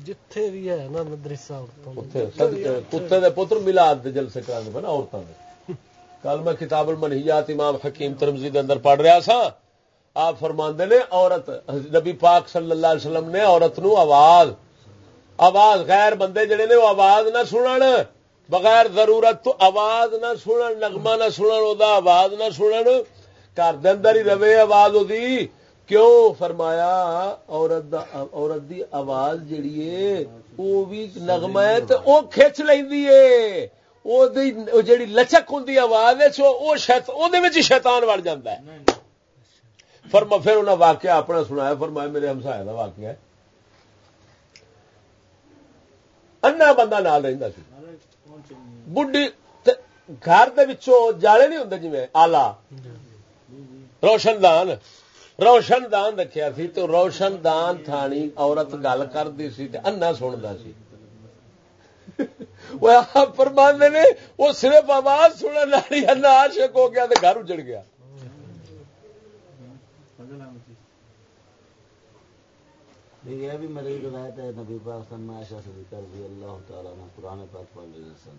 D: جتھے بھی ہے نا مدرسہ
A: کتے دے پتر ملاد دے جلسے کرانے پہ نا عورتوں دے کل میں کتاب المنہیات امام حکیم ترمزی دے اندر پڑھ رہا سا آپ فرماندے نے عورت نبی پاک صلی اللہ علیہ وسلم نے عورت نو آواز آواز غیر بندے جڑے نے وہ آواز نہ سنن بغیر ضرورت تو آواز نہ سنن نغمہ نہ سنن او دا آواز نہ سنن گھر دے اندر ہی رہے آواز او دی کیوں فرمایا؟ عورت عورت دی آواز جیڑی ہے وہ بھی نغمہ ہے تو وہ کھچ لینی ہے۔ جیڑی لچک ہوں آواز ہے شیطان وڑ جاتا ہے۔ فرما پھر انہیں واقعہ اپنا سنایا فرمایا میرے ہمسائے کا واقعہ ہے۔ انا بندہ نال رہتا سی۔ بڈی گھر جالے نہیں ہوں جی آلہ روشن دان۔ روشن دان رکھیا سی تو روشن دان تھانی عورت گل کرتی سی انا سنتا سی۔ پرمانے نے، وہ صرف آواز سننے والی انا عاشق ہو گیا تو گھر اجڑ گیا۔
B: یہ بھی میری روایت ہے، نبی پاک میں عائشہ سے ذکر دی اللہ تعالیٰ نے قرآن پاک پڑھ رہے سن۔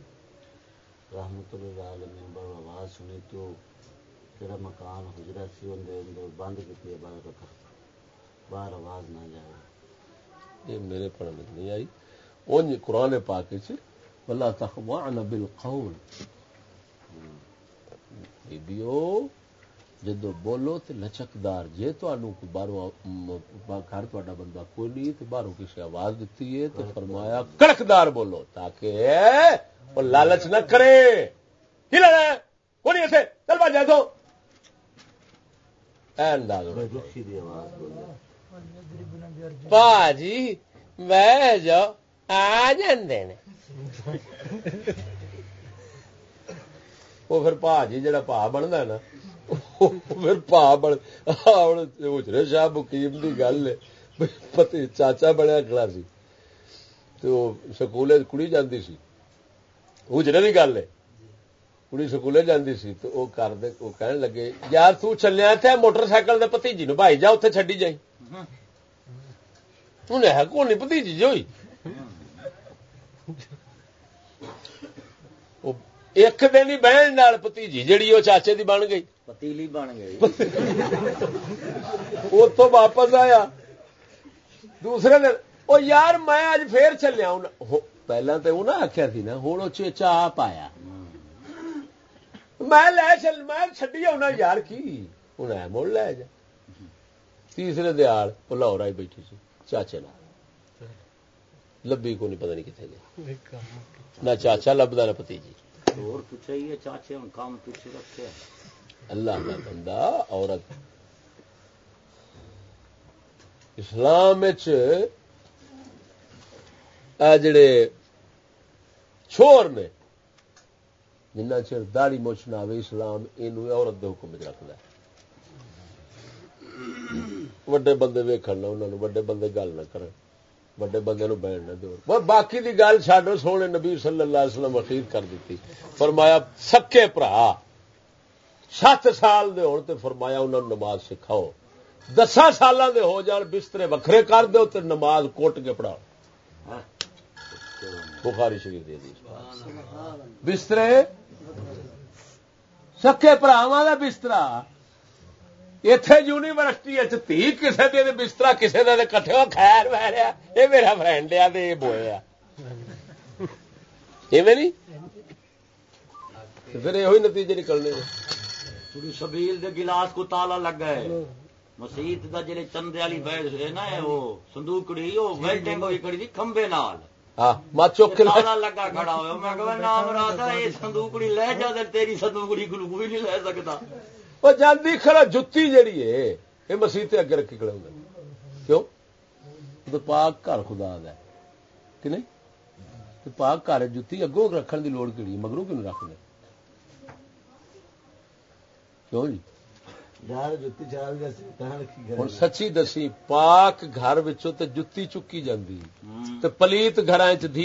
B: رحمت اللہ عالمین بڑھ آواز سنی تو تیرا مکان حجرا سی اندر بند کی باہر رکھا باہر آواز نہ جائے
A: یہ میرے پڑھ میں نہیں آئی۔ اون قرآن پاک چ ولا تخوان بالقول۔ بیبیو جدو بولو تو لچکدار جی تمہوں باہروں گھر تا بندہ کوئی نہیں تو باہروں کسی آواز دیتی ہے تو فرمایا کڑکدار بولو تاکہ وہ لالچ نہ کرے۔ لینا ہے؟ کوئی نہیں چل بات جائے تو۔ پا جی جا آ جاندے نے وہ پھر پا جی جڑا پا بنتا نا پھر پا بن اجرے شاہ مقیم کی گل پتی چاچا بنیا کھڑا سی تو سکول کڑی جاتی
B: سی اجرے کی
A: گل ہے کڑی سکولے جاندی سی تو او کر دے او کہن لگے یار تو چلیا تے موٹر سائیکل دے بھتیجی نو بھائی جا اوتھے چھڈی جائی تو نے ہے کوئی بھتیجی جوئی ایک دن ہی بہن نال بھتیجی جڑی او چاچے دی بن گئی پتیلی بن گئی او واپس آیا دوسرے دن او
D: یار میں
A: اج پھر چلیا پہلے تو
B: او نہ آکھیا سی نا ہوں او چیچا آپ
A: میں لے چل میں چڈی آنا یار کی؟ ہوں اے لے جا۔ تیسرے دیال وہ لاہور آئی بیٹھی سی چاچے نال۔ لبھی کو نہیں پتہ نہیں کتنے گیا۔ نہ چاچا لبدا نہ پتی جی چاچے اللہ کا بندہ عورت۔ اسلام جڑے چھور نے جنہ چر داڑی مچھ نہ آئے اسلام یہ عورت دے حکم چ رکھتا ہے۔ وڈے بندے ویکھن نہ انہوں وڈے بندے گل نہ کرن۔ وڈے بندے بہن نہ دو باقی دی گل چھڈو، سونے نبی صلی اللہ علیہ
B: وسلم
A: اخیر کر دیتی فرمایا، سکے برا سات سال دے ہون تے فرمایا، انہاں نماز سکھاؤ۔ دساں سالاں دے ہو جان، بسترے وکھرے کر دو تے نماز کوٹ کے پڑھاؤ۔ بخاری شریف دی بسترے؟ سکے بھراواں دا بسترا۔ اتے یونیورسٹی تھی کسے دے
B: بسترا، کسے دے خیر بہ رہا یہ میرا فرینڈ آ دے نہیں پھر یہ نتیجے نکلنے سبیل دے گلاس کو تالا لگ گئے۔ مسیت کا جی
A: چندے والی بیٹھ ہے نا،
B: وہ سندوکڑی وہ ویلڈنگ ہوئی کڑی دی کھمبے نال۔ ہاں، جتی چوک لگا کھڑا مسیح اگے رکھ کھڑا کیوں؟ پاک
A: گھر خدا دا ہے نہیں؟ پاک گھر جُتی اگوں رکھن کی لڑ کیڑی مگروں کیوں رکھ دے کیوں جی؟ سچی دسی پاک گھر تے جتی چکی جاندی پلیت گھر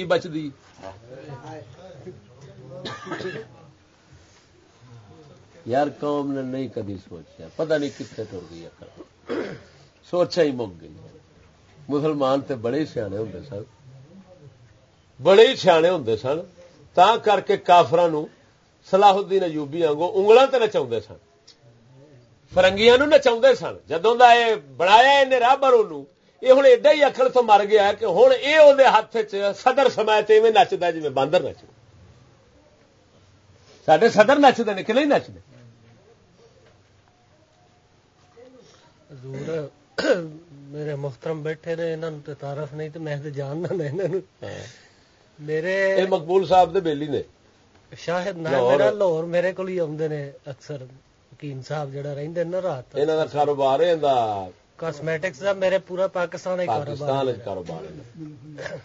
A: بچتی یار قوم نے نہیں کدی سوچا پتہ نہیں کتنے
B: تر گئی اکڑ سوچا ہی مک گئی
A: مسلمان تے بڑے سیانے ہوں سن بڑے ہی سیانے ہوں سن تا کر کے کافرانو صلاح الدین ایوبی آنگو انگلاں تے نچاوندے سن فرنگیاں نچا سن۔ جدوں کا یہ بنایا راہ برو یہ ہوں ایڈا ہی اکڑ تو مر گیا کہ ہوں یہ اندر ہاتھ چدر سما ایویں نچتا جی باندر نچ سڈے صدر نچتے ہیں کہ نہیں نچتے میرے محترم بیٹھے نے یہاں تے تعارف نہیں تے میں جاننا ہاں۔ میرے مقبول صاحب نے۔ شاید نہ لاہور۔ میرے کو ہی نے اکثر۔ حکیم صاحب جڑا رہندے نا رات انہاں دا کاروبار ہے دا
D: کاسمیٹکس دا میرے پورا پاکستان پاکستان کاروبار ہے۔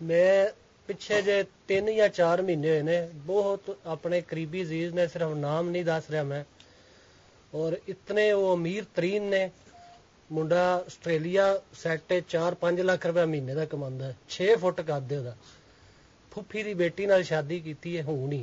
D: میں پچھے جے تین یا چار مہینے ہوئے نے بہت
A: اپنے قریبی عزیز نے صرف نام
D: نہیں دس
A: رہا
D: میں اور اتنے وہ امیر ترین نے منڈا آسٹریلیا چار پانچ لاکھ روپیہ مہینے کا
A: کمانا ہے۔ فٹ کا دا۔
D: دی بیٹی نال شادی کیتی ہے
A: ہونی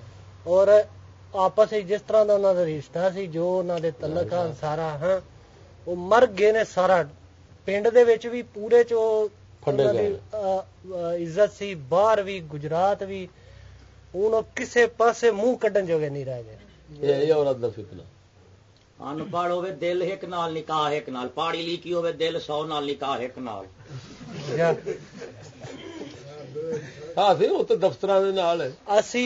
D: اور
A: آپس جس طرح
D: کا انہوں کا رشتہ سی جو انہوں دے تلک سارا ہاں وہ مر گئے نے سارا۔ پنڈ دے وچ بھی پورے چ عزت سی باہر بھی گجرات بھی انہوں کسے پاسے منہ کڈن جوگے نہیں رہ گئے۔ یہ عورت دا ان پڑھ ہوے دل ایک نال نکاح ایک نال۔ پاڑی لیکی ہوے دل نال نکاح ایک نال۔ ہاں سی او تے دفتراں دے نال ہے۔ اسی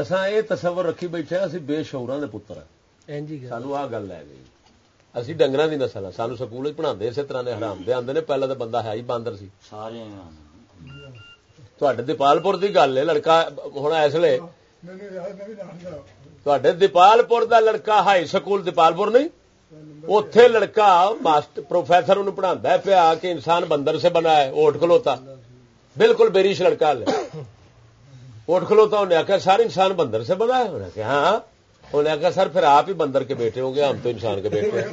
D: ਅਸਾਂ
A: ਇਹ ਤਸਵਰ ਰੱਖੀ ਬੈਠੇ ਆ, ਅਸੀਂ ਬੇਸ਼ੌਰਾਂ ਦੇ ਪੁੱਤਰ ਆ
D: ਇੰਜ ਹੀ ਗੱਲ
A: ਸਾਨੂੰ ਆਹ ਗੱਲ ਲੈ ਗਈ ਅਸੀਂ ਡੰਗਰਾਂ ਦੀ ਨਸਲ ਆ ਸਾਨੂੰ ਸਕੂਲ ਵਿੱਚ ਪੜਾਉਂਦੇ ਇਸੇ ਤਰ੍ਹਾਂ ਦੇ ਹਰਾਮ ਦੇ ਆਂਦੇ ਨੇ ਪਹਿਲਾਂ ਤਾਂ ਬੰਦਾ ਹੈ ਹੀ ਬਾਂਦਰ ਸੀ
E: ਸਾਰੇ
A: ਤੁਹਾਡੇ ਦੀਪਾਲਪੁਰ ਦੀ ਗੱਲ ਹੈ ਲੜਕਾ ਹੁਣ ਇਸ ਵੇਲੇ ਤੁਹਾਡੇ ਦੀਪਾਲਪੁਰ ਦਾ ਲੜਕਾ ਹਾਈ ਸਕੂਲ ਦੀਪਾਲਪੁਰ ਨਹੀਂ ਉੱਥੇ ਲੜਕਾ ਮਾਸਟਰ ਪ੍ਰੋਫੈਸਰ ਉਹਨੂੰ ਪੜਾਉਂਦਾ ਪਿਆ ਕਿ ਇਨਸਾਨ ਬੰਦਰ ਸੇ ਬਨਾ ਹੈ ਓਟ ਖਲੋਤਾ ਬਿਲਕੁਲ ਬੇਰੀਸ਼ اٹھ کھلوتا انہیں آخیا سر انسان بندر سے بنا ہے۔ انہوں نے ہاں انہیں آخیا سر پھر آپ ہی بندر کے بیٹے ہوں گے ہم تو انسان کے بیٹے ہیں۔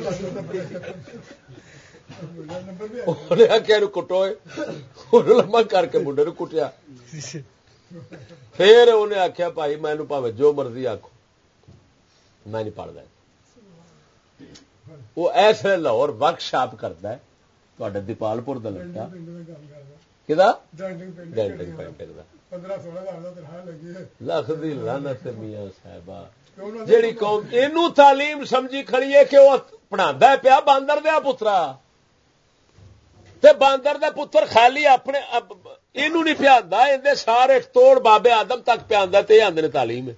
A: انہیں آخیا کٹو لما کر کے منڈے نو کٹیا۔ پھر
F: انہیں آخیا بھائی میں پاوے جو مرضی
A: آخو میں نہیں پڑھتا وہ
F: ایسے لاہور ورکشاپ
A: کرتا ہے۔ تھوڑے دیپال پور کا لڑکا کہ لکھ دی لانت میاں صاحبہ۔ جیڑی قوم اینو تعلیم سمجھی کھڑی ہے کہ وہ پڑھاندا پیا باندر دیا پترا۔ تے باندر دے پتر خالی اپنے اینو نہیں پیا آندا
D: سارے
A: توڑ بابے آدم تک پیا آندا تعلیم ہے۔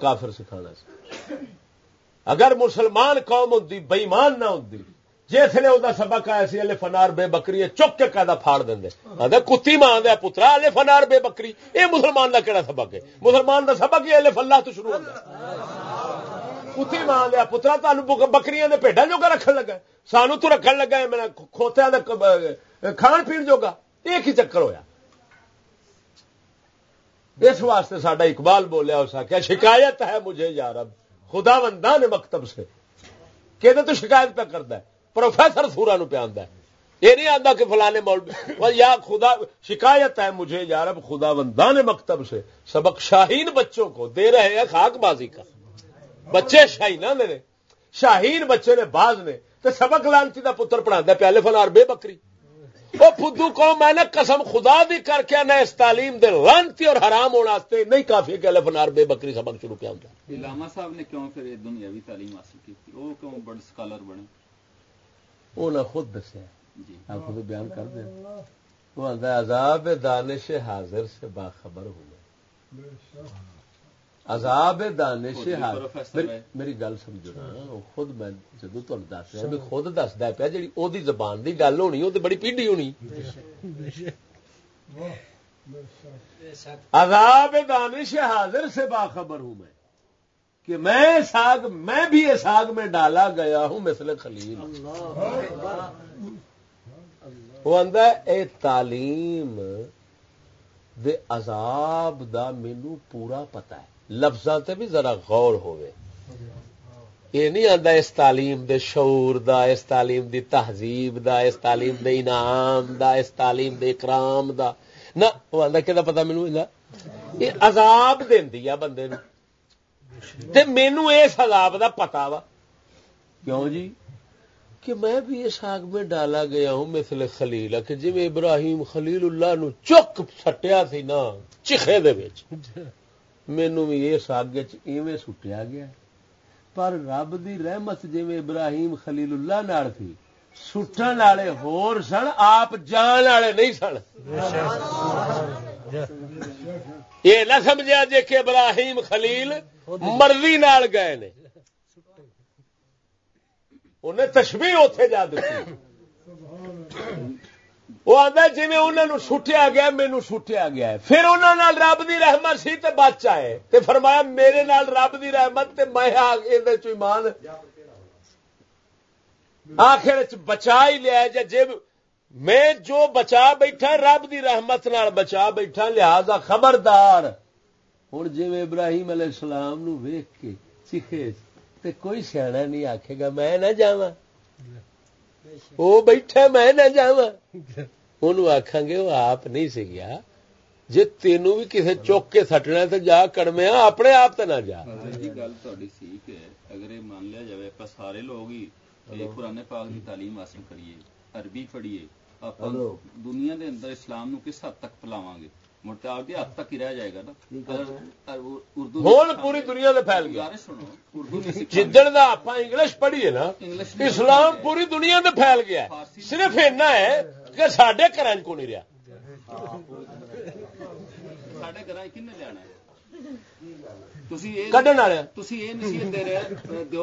A: کافر سکھانا اگر مسلمان قوم ہوں بےمان نہ ہوں جس نے وہ سبق آیا سی الے فنار بے بکری ہے، چک کے قاعدہ پھاڑ دیں کتی ماں دیا پترا الے فنار بے بکری۔ یہ مسلمان کا کہڑا سبق ہے؟ مسلمان کا سبق ہی الے فلا تو شروع ہوتا کتی ماں دیا پترا تمہیں بکری نے پیڈا جوگا رکھ لگا سانو تو رکھ لگا میرا کھوتیا کھان پی جوگا۔ ایک ہی چکر ہوا اس واسطے ساڈا اقبال بولیا، اس کیا شکایت ہے مجھے یارب خدا بندہ نے مکتب سے۔ کہ تو شکایت پہ کرتا ہے؟ پروفیسر سورا نو پہ آدھا یہ نہیں آتا کہ فلانے مولوی یا خدا شکایت ہے مجھے یار اب خدا وندان مکتب سے۔ سبق شاہین بچوں کو دے رہے ہیں خاک بازی کا۔ بچے شاہینہ میرے شاہین بچے نے، باز نے۔ تو سبق لانتی کا پتر پڑھا پہلے فلار بے بکری۔ وہ فدو کو میں نے قسم خدا بھی کر کے نہ اس تعلیم دے لانتی اور حرام ہونے واسطے نہیں کافی کہ الف نار بے بکری سبق شروع
C: کیا ہوتا ہے۔ علامہ صاحب نے کیوں پھر دنیاوی تعلیم حاصل کی وہ کیوں بڑے
A: سکالر بنے؟ وہ خود
C: دسیا
A: آپ خود بیان کر دیا وہ آتا عذاب دانش حاضر سے باخبر ہوئے۔ عذاب دانش حاضر۔ میری گل سمجھو نا خود میں جدو تمہیں دس رہا میں اچھا۔ خود دستا پیا جی وہ زبان کی گل ہونی وہ بڑی پیڈی ہونی۔ عذاب دانش حاضر سے باخبر ہوں میں۔ کہ میں ساگ میں بھی اس آگ میں ڈالا گیا ہوں مثل خلیل۔ وہ آندا ہے، اے تعلیم دے عذاب دا مینو پورا پتا ہے۔ لفظاں تے بھی ذرا غور ہوئے۔ یہ نہیں آندا اس تعلیم دے شعور دا، اس تعلیم دی تہذیب دا، اس تعلیم دے انعام دا، اس تعلیم دے اکرام دا۔ نہ، وہ آندا کہ پتا مینو؟ یہ عذاب دیندی آ بندے نو؟ تے مینو اس عذاب دا پتا وا۔ کیوں جی؟ کہ میں بھی اس آگ میں ڈالا گیا ہوں مثل خلیل، کہ جی ابراہیم خلیل اللہ نو چک سٹیا سی نا چیخے دے وچ۔ مینو بھی اس آگ ایویں سٹیا گیا۔ پر رب دی رحمت جی ابراہیم خلیل اللہ نال تھی، سٹن والے ہور سن، آپ جان والے نہیں سن۔ یہ نہ سمجھا جے کہ ابراہیم خلیل مرضی نال گئے نے۔ انہیں تشبیح اتے جا دیتی وہ آتا جی انہوں سٹیا گیا مینو سٹیا گیا پھر انہوں رب دی رحمت سی تے بچ آئے۔ تے فرمایا، میرے نال رب دی رحمت تے میں ایمان آخر بچا ہی لیا جی میں جو بچا بیٹھا، رب دی رحمت نال بچا بیٹھا، لہذا خبردار۔ ہوں جی ابراہیم علیہ السلام نو ویخ کے چیخے تے کوئی سیاح نہیں آکھے گا میں نہ جا وہ بیٹھا میں نہ جا آخان گے وہ آپ نہیں سی گیا جی تینوں بھی کسی چوک کے سٹنا تو جا کڑمیا اپنے آپ تو نہ جا
C: گل ٹھیک ہے اگر یہ مان لیا جائے آپ سارے لوگ ہی پرانے پاک کی تعلیم حاصل کریے عربی پڑھیے آپ دنیا دے اندر اسلام نو کس حد تک پلاواں گے حد تک ہی رہ جائے گا نا۔
A: ہوں پوری دنیا سے پھیل گیا۔ جدن کا آپ انگلش پڑھیے نا اسلام پوری دنیا سے پھیل گیا صرف اینا ہے کہ سڈے گھر کو نہیں رہا کڈن والے۔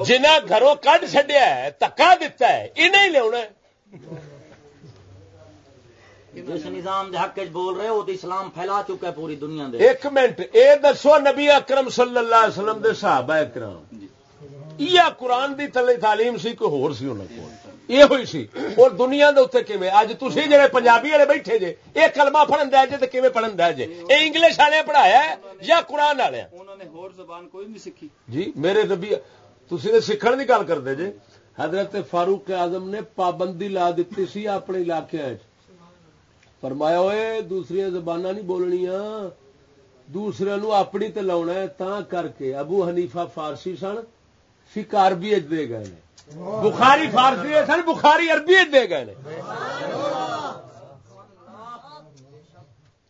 A: جنہیں گھروں کڈ چڈیا ہے تکا دتا ہے انہیں ہی لیا
E: جس نظام دے حق بول رہے وہ اسلام پھیلا چکا ہے پوری دنیا دے
A: ایک منٹ اے دسو نبی اکرم صلی اللہ علیہ وسلم دے صحابہ اکرام۔ یہ قرآن دی تلے تعلیم سی کوئی ہور سی انہوں کو یہ ہوئی سی۔ اور دنیا دے اتنے کیویں؟ اج تسی جڑے پنجابی والے بیٹھے جے اے کلمہ پڑھن دے جے تے کیویں پڑھن دے جے؟ اے انگلش والے پڑھایا ہے یا قرآن والے
C: انہوں نے ہور زبان کوئی نہیں سیکھی۔
A: جی میرے نبی تسی تے سیکھن دی گل کردے جے حضرت فاروق اعظم نے پابندی لا دیتی سی اپنے علاقے وچ۔ فرمایا ہوئے دوسری زبان نہیں بولنیا دوسرے نو اپنی تے لاؤنا ہے تا کر کے۔ ابو حنیفہ فارسی سن فک عربی دے گئے نے۔ بخاری فارسی سن، بخاری عربی دے گئے نے۔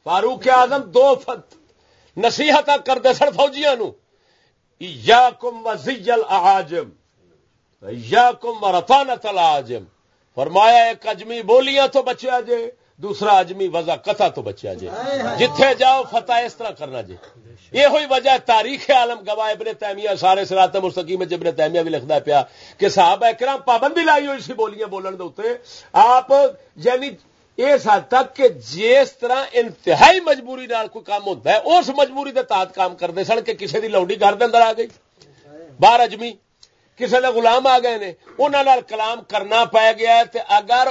A: فاروق اعظم دو نصیحت کرتے سن فوجیاں نو۔ یا کم وزیل احاجم یا کم رتانت العاجم فرمایا، ایک اجمی بولیاں تو بچیا جے۔ دوسرا اجمی وزا کتا تو بچیا جی جتھے جاؤ فتح اس طرح کرنا جی یہ ہوئی وجہ تاریخ عالم گواہ ابن تیمیہ سارے سرات مستقیم ابن تیمیہ بھی لکھتا پیا کہ صاحب کرام پابندی لائی ہوئی سی بولیاں بولن دے آپ یعنی اس حد تک کہ جس طرح انتہائی مجبوری نال کوئی کام ہوتا ہے اس مجبوری دے تحت کام کرتے سن کہ کسی دی لونڈی گھر دے اندر آ گئی۔ باہر اجمی کسی نے غلام آ گئے نے۔ انہوں کلام کرنا پی گیا ہے اگر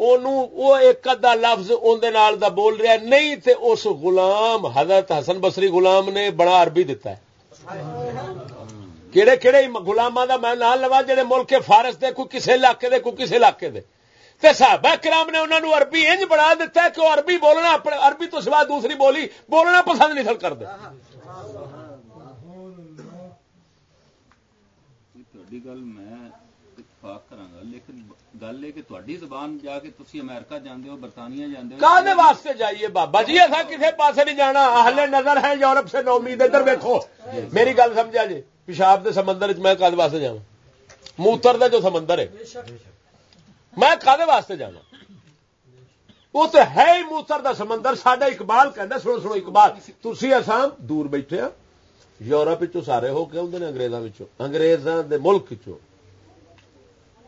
A: اتے ایک ادا لفظ اندر دا بول رہا ہے۔ نہیں تے اس غلام حضرت حسن بسری غلام نے بڑا عربی دتا ہے۔ کہڑے کہڑے گلاما کا میں نام لوا جہے ملک فارس دے، کوئی کسی علاقے دے، کوئی کسی علاقے دے۔ تے صحابہ کرام نے انہوں نے عربی انج بنا دیتا ہے کہ وہ عربی بولنا اپنے عربی تو سوا دوسری بولی بولنا پسند نہیں سن کرتے۔
C: گل میں اتفاق کرا لیکن گل ہے کہ تاری زبان جا کے تھی امریکہ جانے ہو برطانیہ جانے
A: ہو واسطے جائیے بابا جی؟ ایسا کسی پاس نہیں جانا اہل نظر ہے یورپ سے نو امید ادھر دیکھو میری گل سمجھا جی؟ پیشاب کے سمندر میں کد واسطے جا موتر دا جو سمندر ہے۔ میں کدے واسطے جانا وہ تو ہے ہی موتر دا سمندر۔ سڈا اقبال کہنا سنو سنو اقبال۔ تھی آسام دور بیٹھے ہاں یورپ سارے ہو کے آدھے اگریزوں اگریزاں ملک چ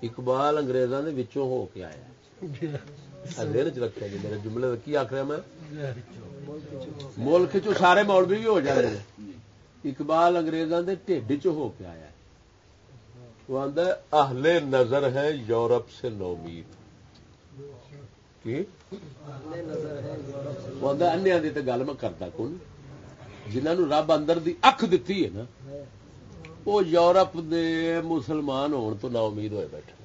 A: اقبال اگریزوں کے ہو کے آیا۔ رکھا جی میرے جملے کا کی آخ رہا میں؟ ملک چ سارے مولوی بھی ہو جائے اقبال اگریزوں کے ٹھڈ چ ہو کے آیا۔ وہ آدھا اہل نظر ہے یورپ سے نومید وہ آدھا انیا کی تو گل میں کرتا کون؟ جنہوں رب اندر دی اکھ دتی ہے نا۔ وہ یورپ دے مسلمان ہون تو نا امید ہوئے بیٹھے۔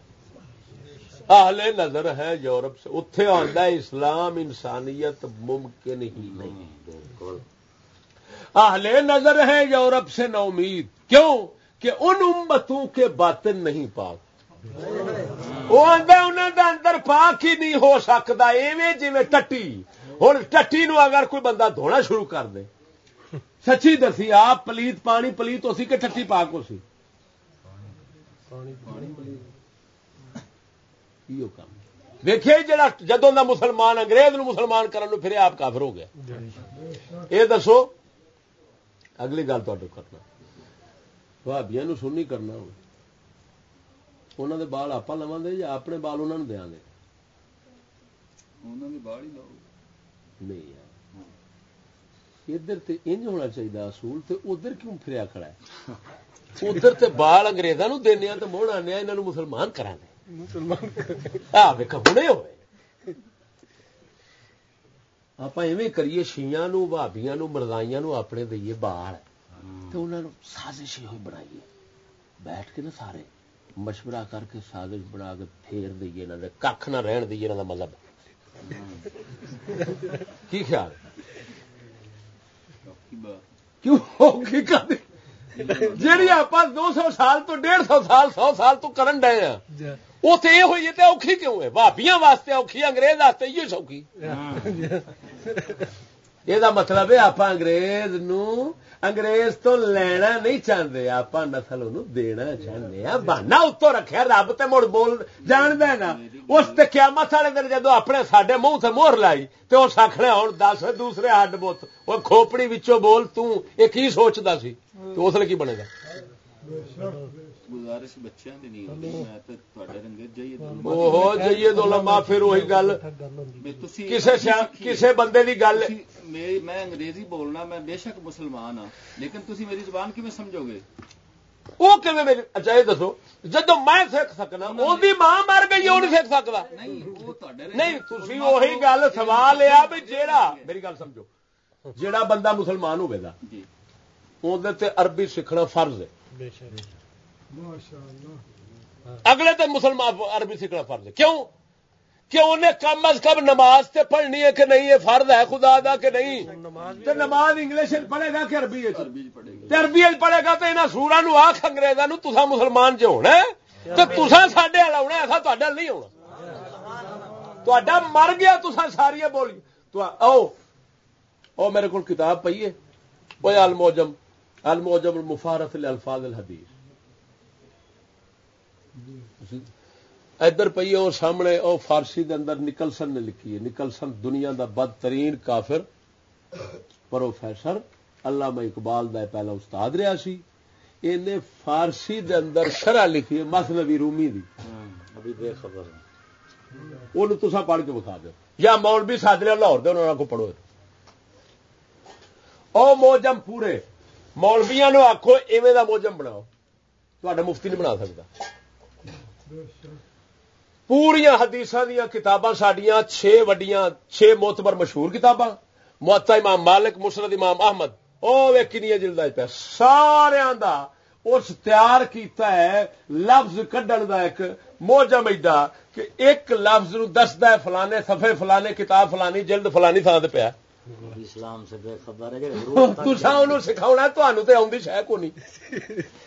A: اہل نظر ہے یورپ سے۔ اتے آتا اسلام انسانیت ممکن ہی نہیں۔ اہل نظر ہے یورپ سے نا امید۔ کیوں؟ کہ ان امتوں کے باطن نہیں پاک۔ وہ آدھا انہوں کا اندر پاک ہی نہیں ہو سکتا۔ ایویں جی ٹٹی۔ ہوں ٹٹی نو اگر کوئی بندہ دھونا شروع کر دے سچی دسی آپ پلیت پانی پلیت ہو سی کہ ٹھٹی پاک ہو سی۔ ویکھے جڑا جدوں دا مسلمان انگریز مسلمان کرن نو آپ کافر ہو گیا اے دسو اگلی گل کرنا۔ بھابیاں سننی کرنا ہو دے بال آپ لواں دے یا اپنے
C: بال انہوں نوں دیاں بال
A: ہی لاؤ۔ نہیں ਤੇ ਇੰਜ ਹੋਣਾ ਚਾਹੀਦਾ ਅਸੂਲ ਤੇ ਉਧਰ ਕਿਉਂ ਫਿਰਿਆ ਖੜਾ ਹੈ ਉਧਰ ਤੇ ਬਾਲ ਅੰਗਰੇਜ਼ਾਂ ਨੂੰ ਦੇਣੇ ਆ ਤੇ ਮੋੜ ਆਨੇ ਆ ਇਹਨਾਂ ਨੂੰ ਮੁਸਲਮਾਨ ਕਰਾਂਗੇ
D: ਮੁਸਲਮਾਨ
A: ਆ ਵੇਖ ਹੁਣੇ ਹੋਏ ਆਪਾਂ ਐਵੇਂ ਕਰੀਏ ਸ਼ੀਆਂ ਨੂੰ ਭਾਬੀਆਂ ਨੂੰ ਮਰਦਾਈਆਂ ਨੂੰ ਆਪਣੇ ਦਈਏ ਬਾਲ ਤੇ ਉਹਨਾਂ ਨੂੰ ਸਾਜ਼ਿਸ਼ ਹੀ ਹੋਈ ਬਣਾਈਏ ਬੈਠ ਕੇ ਨਾ ਸਾਰੇ ਮਸ਼ਵਰਾ ਕਰਕੇ ਸਾਜ਼ਿਸ਼ ਬਣਾ ਕੇ ਫੇਰ ਦਈਏ ਇਹਨਾਂ ਦੇ ਕੱਖ ਨਾ ਰਹਿਣ ਦਈਏ ਇਹਨਾਂ ਦਾ ਮਤਲਬ ਕੀ ਖਿਆਲ جی آپ دو سو سال تو ڈیڑھ سو سال سو سال تو کرن ڈے ہاں اتنے
D: یہ
A: ہوئی تو اوکھی کیوں ہے؟ بھابیاں واسطے اور انگریز واسطے یہ سوکھی ہاں۔ یہ مطلب ہے آپ انگریز نو انگریز تو لینا نہیں چاہتے آپ نسل دینا چاہتے بہانا اتو رکھا رب تے مڑ بول، جان دینا اس تے قیامت والے دن جدو اپنے ساڈے منہ سے مہر لائی تو اس آخر ہوں دس دوسرے ہڈ بوت۔ وہ کھوپڑی وچوں بول، توں یہ کی سوچتا سی، تو اس لیے کی بنے گا؟ گزارش بچیاں دی
C: نہیں ہوندی میں تے تہاڈے رنگے جید علماء اوہو جید
A: علماء پھر وہی گل۔ کسے کسے
D: بندے دی
C: گل۔ میں
A: انگریزی بولنا میں بے شک مسلمان
C: ہاں لیکن تسی میری زبان کیویں سمجھو گے وہ کیویں میری اچھا یہ دسو جدوں
A: میں سیکھ سکنا او دی ماں مر گئی او سیکھ سکدا۔ نہیں وہ تہاڈے نہیں تسی وہی گل
C: سوال اے بھئی جیڑا
A: میری گل سمجھو۔ جیڑا بندہ مسلمان ہوے گا جی۔ اودے تے عربی سیکھنا فرض ہے۔
C: بے
A: شک۔ اگلے تو مسلمان عربی سیکھنا
D: فرض
F: ہے۔
A: کیوں؟ کہ انہیں کم از کم نماز تے پڑھنی ہے کہ نہیں؟ یہ فرض ہے خدا دا کہ نہیں؟ تو نماز انگلش پڑھے گا کہ عربی
D: عربی پڑھے
A: گا۔ تو انہیں سورا نو آخ انگریزوں تسا
C: مسلمان جو ہونا
A: تو تسا سڈے والا ہونا ایسا تو نہیں ہونا۔ تو مر گیا تسا ساری بول تو او او میرے کو کتاب پیے ہے۔ وہ الموجم الموجم مفارت الفاظ الحدیث۔ ਤੁਸੀਂ ਸਾਰੀਆਂ ਬੋਲੀ ਤੁਹਾ ਆਓ ਉਹ ਮੇਰੇ ਕੋਲ ਕਿਤਾਬ ਪਈ ਹੈ ਉਹ ਅਲ ਮੋਜਮ ਅਲ ਮੋਜਮ ਮੁਫਾਰਤ ਅਲ ਅਲਫਾਜ਼ ਅਲ ਹਦੀਸ ਇੱਧਰ ਪਈ ਹੈ ਉਹ ਸਾਹਮਣੇ ਉਹ ਫਾਰਸੀ ਦੇ ਅੰਦਰ ਨਿਕਲਸਨ ਨੇ ਲਿਖੀ ਹੈ ਨਿਕਲਸਨ ਦੁਨੀਆ ਦਾ ਬਦਤਰੀਨ ਕਾਫਰ ਪ੍ਰੋਫੈਸਰ ਅੱਲਾਮਾ ਇਕਬਾਲ ਦਾ ਇਹ ਪਹਿਲਾ ਉਸਤਾਦ ਰਿਹਾ ਸੀ ਇਹਨੇ ਫਾਰਸੀ ਦੇ ਅੰਦਰ ਸ਼ਰਹ ਲਿਖੀ ਹੈ ਮਸਨਵੀ ਰੂਮੀ ਦੀ
B: ਅਭੀ ਬੇਖਬਰ
A: ਉਹਨੂੰ ਤੁਸੀਂ ਪੜ੍ਹ ਕੇ ਵਿਖਾ ਦਿਓ ਜਾਂ ਮੌਲਵੀ ਸਾਦਰੇ ਲਾਹੌਰ ਦੇ ਉਹਨਾਂ ਕੋਲ ਪੜੋ ਉਹ ਮੋਜਮ ਪੂਰੇ ਮੌਲਵੀਆਂ ਨੂੰ ਆਖੋ ਐਵੇਂ ਦਾ ਮੋਜਮ ਬਣਾਓ ਤੁਹਾਡਾ ਮੁਫਤੀ ਨਹੀਂ ਬਣਾ ਸਕਦਾ پوریا حدیث دیا کتاباں سڈیا چھ وڈیاں چھ موتبر مشہور کتاباں۔ موتا امام مالک مسرد امام احمد۔ او کنیا جلد پہ اس تیار کیتا ہے لفظ کڈن کا ایک موجہ مجدہ کہ ایک لفظ نو دستا ہے فلانے صفحے فلانے کتاب فلانی جلد فلانی تھان پیا۔ اسلام سے بے خبر ہے کہ تساں اونوں سکھاونا تانوں تے اوندی نہیں۔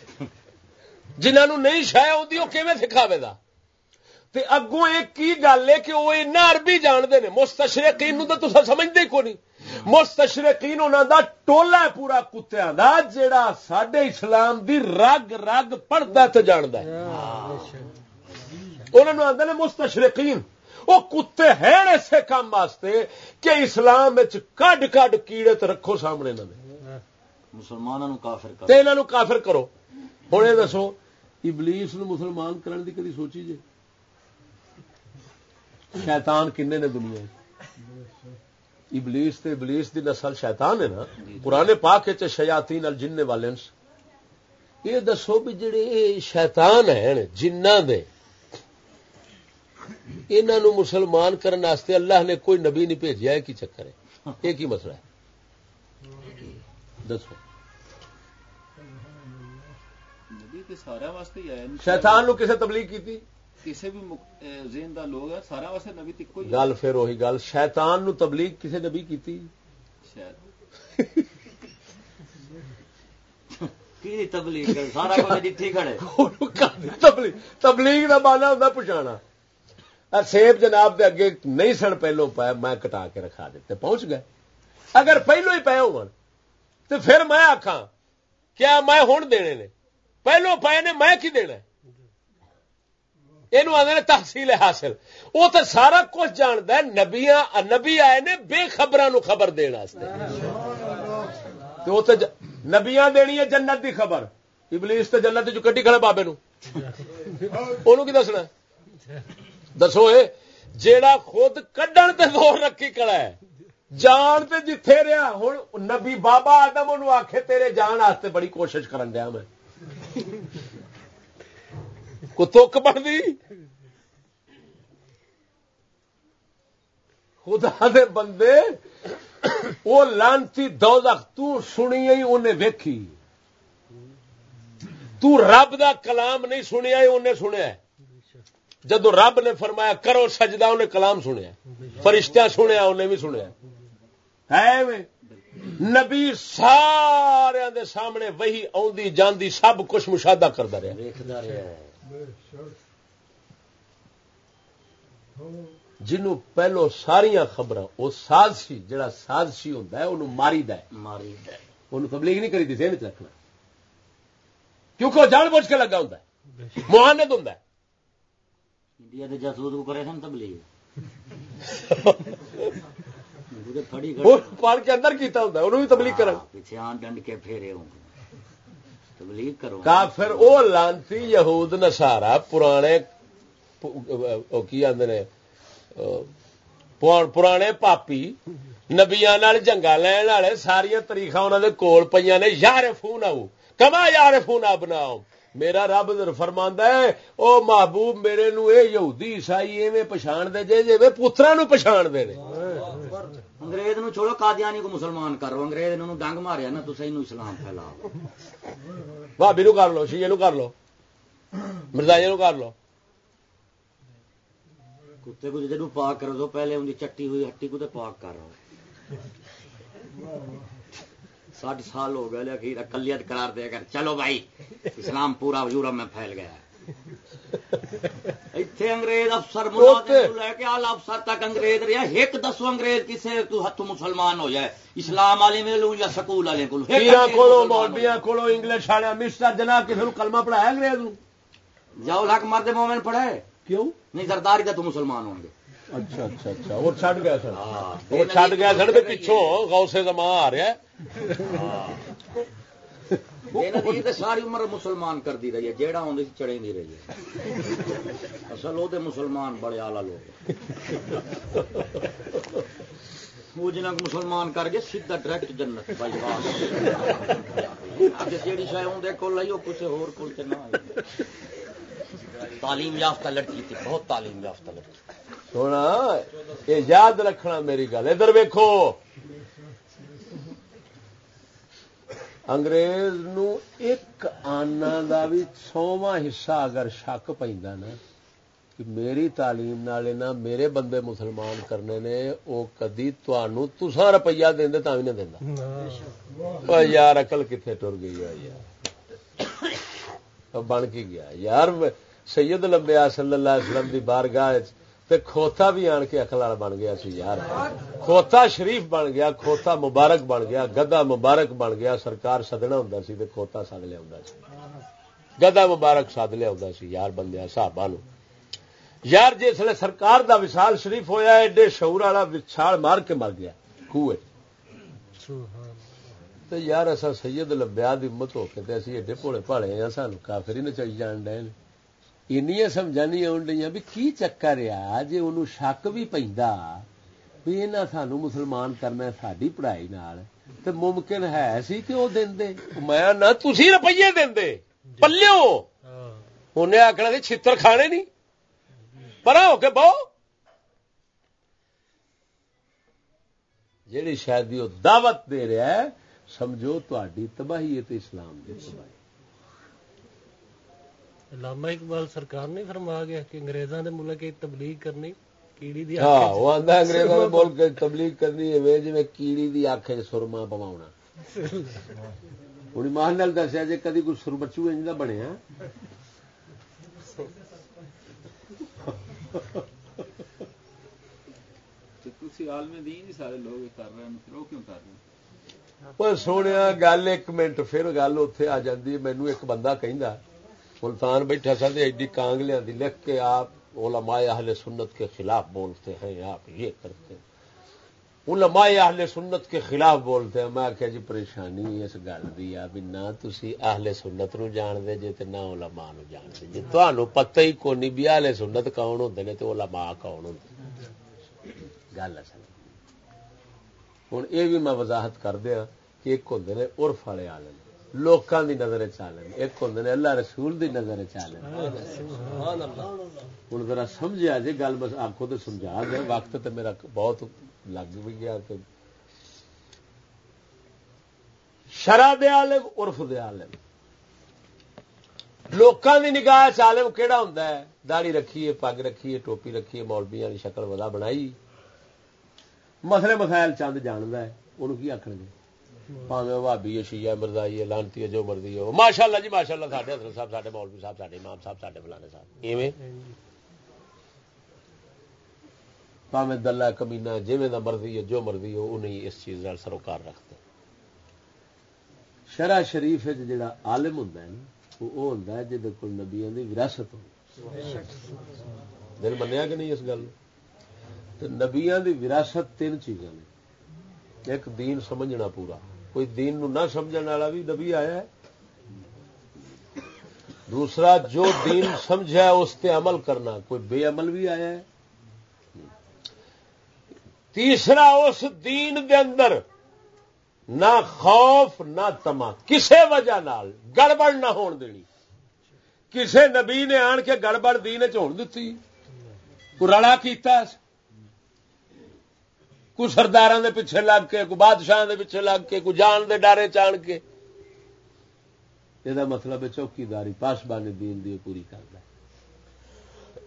A: جنہوں نہیں شاید آتی وہ کیون سکھاوے گا
B: تے اگوں یہ کی
A: گل ہے کہ وہ اینا عربی جانتے ہیں مستشرقین تو تسا سمجھتے کو نہیں مستشرقین انہاں دا ٹولا پورا کتیاں دا سڈے اسلام کی رگ رگ پڑتا تے جاندا ہے۔ انہاں نو مستشرقین۔ وہ کتے ہیں اسے کام واسطے کہ اسلام کڈ کڈ کیڑے تے رکھو سامنے مسلمانوں کافر کرو۔ ہوں یہ دسو ابلیس نو مسلمان کرن دی کدی سوچی جی شیطان کنے نے دنیا
C: ابلیس تے ابلیس دی نسل شیطان ہے
A: نا؟ قرآن پاک وچ شیاطین
C: الجن یہ دسو بھی جڑے شیطان ہیں جنہ دے۔ انہاں نو مسلمان کرن اللہ نے
A: کوئی نبی نہیں بھیجیا کی چکر ہے؟ یہ کی مسئلہ
C: ہے؟
B: دسو۔ تے واسطے ہی شیطان نو کسے تبلیغ کیتی
A: گل پھر وہی گل شیطان نو تبلیغ کسے نبی کیتی کی تبلیغ کا مانا ہوندا پہنچانا سیب جناب دے اگے نہیں سن پہلو پایا میں کٹا کے رکھا دیتے پہنچ گئے اگر پہلو ہی پے ہو پھر میں آخا کیا میں ہوں دینے نے پہلو پائے نے، میں کی دینا یہ آدھے تحصیل حاصل۔ وہ تو سارا کچھ جانتا ہے نبیا نبی آئے نے بے خبروں خبر دن نبیا دینی ہے جنت دی خبر۔ ابلیس تو جنت چ کٹی کھڑے بابے نو؟ کی دسنا دسو یہ جیڑا خود کڈن تے زور رکھی کڑا ہے، جان تے جتھے رہا ہوں نبی بابا آدم آخے تیرے جان واسطے بڑی کوشش کرن دیا میں۔ کو تک بنتی خدا دے بندے، وہ لانتی دوزخ تو سنی انہیں ویکھی۔ تو رب دا کلام نہیں سنیا انہیں سنیا جدو رب نے فرمایا کرو سجدہ، انہیں کلام سنیا فرشتہ سنیا انہیں بھی سنیا ہے نبی سارے دے سامنے وہی آندی جاندی، سب کچھ مشاہدہ کرتا رہا
G: دیکھتا رہا
A: جنوں پہلو ساریا خبر وہ سازشی جڑا سازشی ہوتا ہے انہوں ماری دے انہوں تبلیغ نہیں کری دی ذہن رکھنا۔ کیونکہ وہ جان بوجھ کے لگا ہوتا ہے۔ مہاند ہوتا ہے۔
G: انڈیا کے جاسوس کو کرے سن تبلیغ۔
A: وہ
G: کر
A: پڑھ کے اندر کیتا ہوتا ہے انہوں بھی تبلیغ کرن۔
G: پیچھے آن ڈنڈ کے پھیرے ہوں۔ کرو
A: کافر او لانتی یہود نسارا پرانے او کی نے پران- پرانے پاپی نبیاں نال جنگا لین والے ساریا تاریخاں انہاں دے کول پਈਆਂ نے یار فون آؤ کما یار فون بناؤ؟ میرا رب فرماندا ہے او محبوب میرے نو اے یہودی عیسائی ایویں پہچان دے جے جے پتراں نو پہچان دے نے۔
G: انگریز نو چھوڑو قادیانی کو مسلمان کرو انگریز نے انہوں ڈنگ ماریا نا تو نو اسلام پھیلاؤ۔
A: بھابی نو کر لو شیے نو کر لو۔ مرزائی نو کر لو۔
G: کتے کو جدو پاک کر دو پہلے ان کی چٹی ہوئی ہٹی کو تو پاک کر رہو۔ ساٹھ سال ہو گئے اقلیت قرار دے کر چلو بھائی اسلام پورا یورپ میں پھیل گیا۔ ہے اتنے انگریز افسر لے کے آل افسر تک انگریز رہا ایک دسو انگریز کسے تو ہاتھ مسلمان ہو جائے اسلام والے میں لوں یا سکول والے کو
A: انگلش والے مسٹر جناب کسی نو کلمہ پڑھایا انگریز
G: جاؤ لاکھ مرد مومن پڑھے
A: کیوں
G: نہیں زرداری کا تو مسلمان ہوں گے
A: اچھا اچھا اچھا وہ چھڈ گیا
G: ہاں
A: وہ چھڈ گیا بھی پچھوں غوث زمان آ رہا ہے
G: ساری عمر مسلمان کر دی رہی ہے جیڑا ہوں چڑے نہیں رہی ہے اصل وہ مسلمان بڑے آلہ لوگ وہ جنہیں مسلمان کر کے سیدھا ڈائریکٹ جنت بائی بات جیڑی شاید اندر کو لائی وہ کسی ہور کول تے نہ تعلیم یافتہ لڑکی تھی بہت تعلیم یافتہ لڑکی
A: سونا یہ یاد رکھنا میری گل ادھر ویکو انگریز نو ایک آنا دا بھی سواں حصہ اگر شک پہ کہ میری تعلیم نالے نہ میرے بندے مسلمان کرنے نے وہ کدی تسا روپیہ دیں تا بھی نہیں دینا یار اقل کتنے ٹر گئی ہے یار بن کے گیا یار سید لمبیا صلی اللہ علیہ وسلم دی بارگاہ تے کھوتا بھی آن کے اکل والا بن گیا سی، یار۔ کھوتا شریف بن گیا، کھوتا مبارک بن گیا، گدا مبارک بن گیا، سرکار سدنا ہوں سی تے کھوتا سد لیا گدا مبارک سد لیا سی، یار بندیا صحابہ نو۔ یار جسے سرکار دا وصال شریف ہویا، ایڈے شعور والا وچھال مار کے مر گیا خوہ تو یار اصا سید لبیا دی امت ہو کے اسی ایڈے بھولے پاڑے ہیں سانو کافر ہی نچائی جان ڈے اینیا سمجھانی آن ڈیا بھی کی چکر آ جی انہوں شک بھی پہندا بھی یہاں سانو مسلمان کرنا ساری پڑھائی نال تو ممکن ہے سی کہ وہ دے میں نہ تھی روپیے دے پلو انہیں آخنا سی چھتر کھانے نہیں پرا ہو کے بہو جیڑی شاید وہ دعوت دے رہا ہے سمجھو تاری تباہی ہے تو اسلام کی تباہی
D: علامہ اقبال سرکار نے فرما گیا کہ انگریزاں دے ملک کی تبلیغ کرنی کیڑی دی
A: ہاں وہ آتا انگریزوں کے ملک تبلیغ کرنی ہے جی کیڑی دی آخ سرما پوا ہوں مان نال دسیا جی کدی کوئی سر بچو انج کا بنیا
C: عالم دین ہی سارے لوگ کر رہے ہیں پھر وہ کیوں کر رہے ہیں؟
A: پر سونے گل ایک منٹ پھر گل اتے آ جاتی مینو ایک بندہ کہہ ملتان بیٹھا سا ایڈی کانگلیاں دی لکھ کے آپ علماء اہل سنت کے خلاف بولتے ہیں، آپ یہ کرتے ہیں۔ علماء اہل سنت کے خلاف بولتے ہیں۔ میں آخیا جی پریشانی اس گل کی آ بھی نہ تھی اہل سنت نو جان دے جے تے نہ علماء نو جان دے جی تمہیں پتہ ہی کونی بھی اہل سنت کون ہوندے نے تے علماء کون ہوندے گل اصل ہوں یہ بھی میں وضاحت کر دیا کہ ایک ہوں نے عرف والے عالم۔ لوکاں دی نظر چالن۔ ایک ہوں نے اللہ رسول دی نظر چالن۔ ہوں ذرا سمجھا جی گل بس آخو تو سمجھا گیا وقت تو میرا بہت لگ بھی گیا کہ شرح دے عالم، عرف دے عالم۔ لوکاں دی نگاہ چالم کیڑا ہوندا ہے؟ داڑھی رکھیے، پگ رکھیے، ٹوپی رکھیے مولبیاں دی شکل ودا بنائی۔ مسئلے مسائل چند جاندا ہے انہوں کی آخر گے؟ پاوے بھابی ہے شیعہ مردائی ہے لانتی ہے جو مرضی ہو ماشاء اللہ جی ماشاء اللہ سارے حضرت صاحب سارے مولوی صاحب سارے امام صاحب سارے فلانے صاحب ایویں پاوے دلہ کمینا جیویں دا مرضی ہے جو مرضی ہو انہیں اس چیز نال سروکار رکھتے شرع شریف ہے جڑا عالم ہوندا ہے نا وہ ہوندا ہے جے کول نبیوں دی وراثت ہو دل منیا کہ نہیں اس گل تو نبیاں دی وراثت تین چیزاں نے ایک دین سمجھنا پورا کوئی دین نو نہ سمجھنے والا بھی نبی آیا ہے۔ دوسرا، جو دین سمجھا ہے اس تے عمل کرنا، کوئی بے عمل بھی آیا ہے۔ تیسرا، اس دین دے اندر نہ خوف، نہ تما، کسے وجہ نال گڑبڑ نہ ہون دینی۔ کسے نبی نے آن کے گڑبڑ دین چون دیتی کوئی رلا کیتا کوئی سردار دے پیچھے لگ کے کوئی بادشاہ دے پیچھے لگ کے کوئی جان دے ڈارے چان کے۔ یہ مطلب ہے چوکیداری پاسبانی دین دی پوری کرتا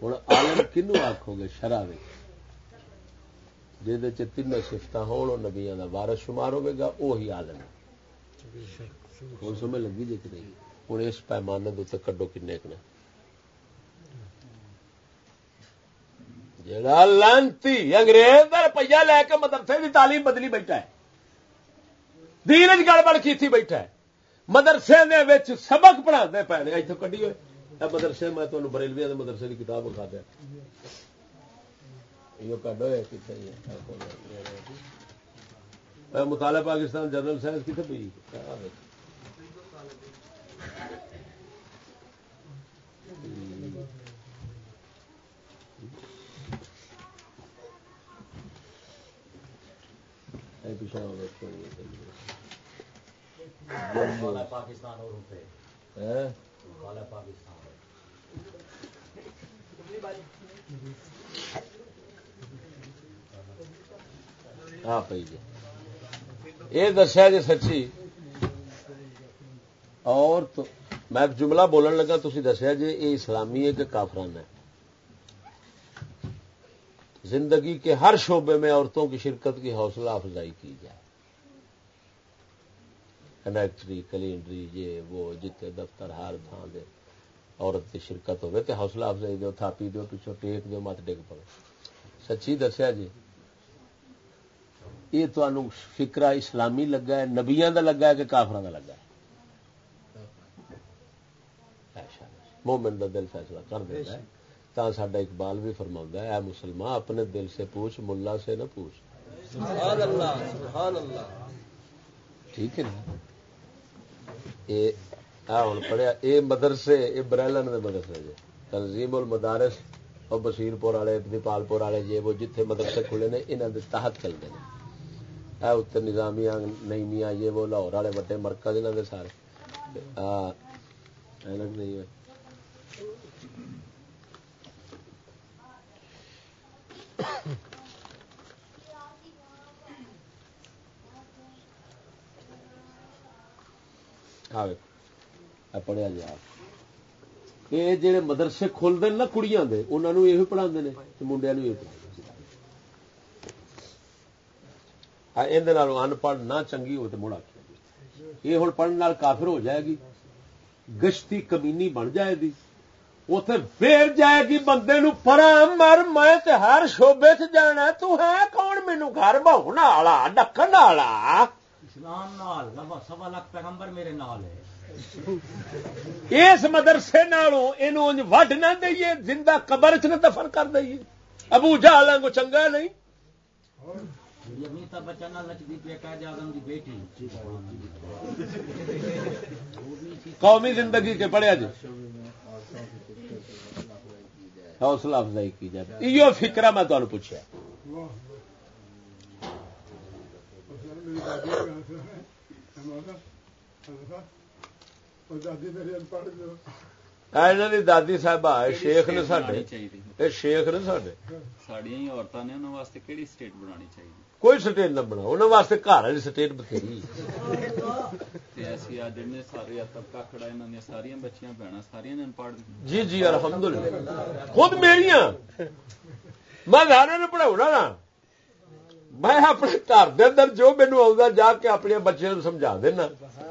A: ہوں عالم کنو آخو گے؟ شرح جہد تینوں سفت ہو نبیا کا وارس شمار ہوگا وہی عالم ہوں سمجھ لگی جی کہ نہیں؟ ہوں اس پیمانے کے کڈو کن جڑا لانتی انگریز کا روپیہ لے کے مدرسے کی تعلیم بدلی بیٹھا ہے۔ دین گڑبڑ کی بیٹھا ہے۔ مدرسے نے سبق پڑھا پے اتوں کڈی ہوئے۔ مدرسے، میں تمہیں بریلویا کے مدرسے کی کتاب بکھا دیا۔ مطالعہ پاکستان جنرل سائنس کتنے پی پاکستان اور پاکستان۔ ہاں پی جی۔ یہ دسیا جی سچی۔ اور میں جملہ بولن لگا تھی دسیا جی یہ اسلامی ہے کہ کافران ہے؟ زندگی کے ہر شعبے میں عورتوں کی شرکت کی حوصلہ افزائی کی جائے۔ کنڈکٹری کلینڈری یہ وہ جتنے دفتر، ہار تھان دے عورت کی شرکت ہوگی تو حوصلہ افزائی دو تھاپی دو پچھو ٹیک دو مت ڈگ پڑے سچی دسیا جی؟ یہ تمہوں فکرا اسلامی لگا ہے نبیا کا لگا ہے کہ کافر کا لگا ہے؟ مومن کا دل فیصلہ کر دیتا ہے۔ تا سڈا اقبال بھی فرما ہے اے مسلمان اپنے دل سے پوچھ ملا سے نہ پوچھ سبحان اللہ سبحان اللہ ٹھیک ہے نا ہوں پڑھیا یہ مدرسے یہ برائلن کے مدرسے جی تنظیم المدارس اور بشیر پور والے دیپال پور والے جی وہ جتھے مدرسے کھلے نے یہاں کے تحت چلتے ہیں اتر نظامیہ نئیمیا یہ وہ لاہور والے وڈے مرکز یہاں کے سارے نہیں ہوئے پڑھیا جی آپ یہ جہے مدرسے کھلتے ہیں نا کڑیاں دے انہوں یہ پڑھا منڈیا یہ پڑھا یہ ان پڑھ نہ چنگی ہو تو مڑ آخر یہ ہوں پڑھنے کافر ہو جائے گی گشتی کمینی بن جائے گی اتے پھر جائے گی بندے نو پرا مر میں تے ہر شعبے چ جانا تو ہے کون مینو گھر بہن والا ڈکن والا اسلام نال سوا لاکھ پیغمبر میرے نال ہے اس مدرسے نالوں انہوں وڈ نہ دئیے زندہ قبر چ نہ دفن کر دئیے ابو جہالاں کو چنگا نہیں قومی زندگی کے پڑھیا جی حوصلہ افزائی کی جائے۔ یہ فکرا میں تمہیں پوچھا
F: دادی صاحب شیخ نے شیخ نے سڈے ساڑیاں عورتوں نے انہوں واسطے
A: کہڑی سٹیٹ بنا چاہیے ਇਹ ਸ਼ੇਖ ਨੇ ਸਾਡੇ
C: ਬਣਾਉਣੀ ਚਾਹੀਦੀ
A: ਇਹ ਸ਼ੇਖ ਨੇ ਸਾਡੇ
C: ਸਾਡੀਆਂ ਹੀ ਔਰਤਾਂ ਨੇ ਉਹਨਾਂ ਵਾਸਤੇ ਕਿਹੜੀ ਸਟੇਟ ਬਣਾਉਣੀ ਚਾਹੀਦੀ
A: ਕੋਈ ਸਟੇਟ ਨਾ ਬਣਾਓ ਉਹਨਾਂ ਵਾਸਤੇ ਘਰ ਵਾਲੀ ਸਟੇਟ ਬਥੇਰੀ
C: ਤੇ ਅਸੀਂ ਆ ਜਿਹੜੇ ਸਾਰੇ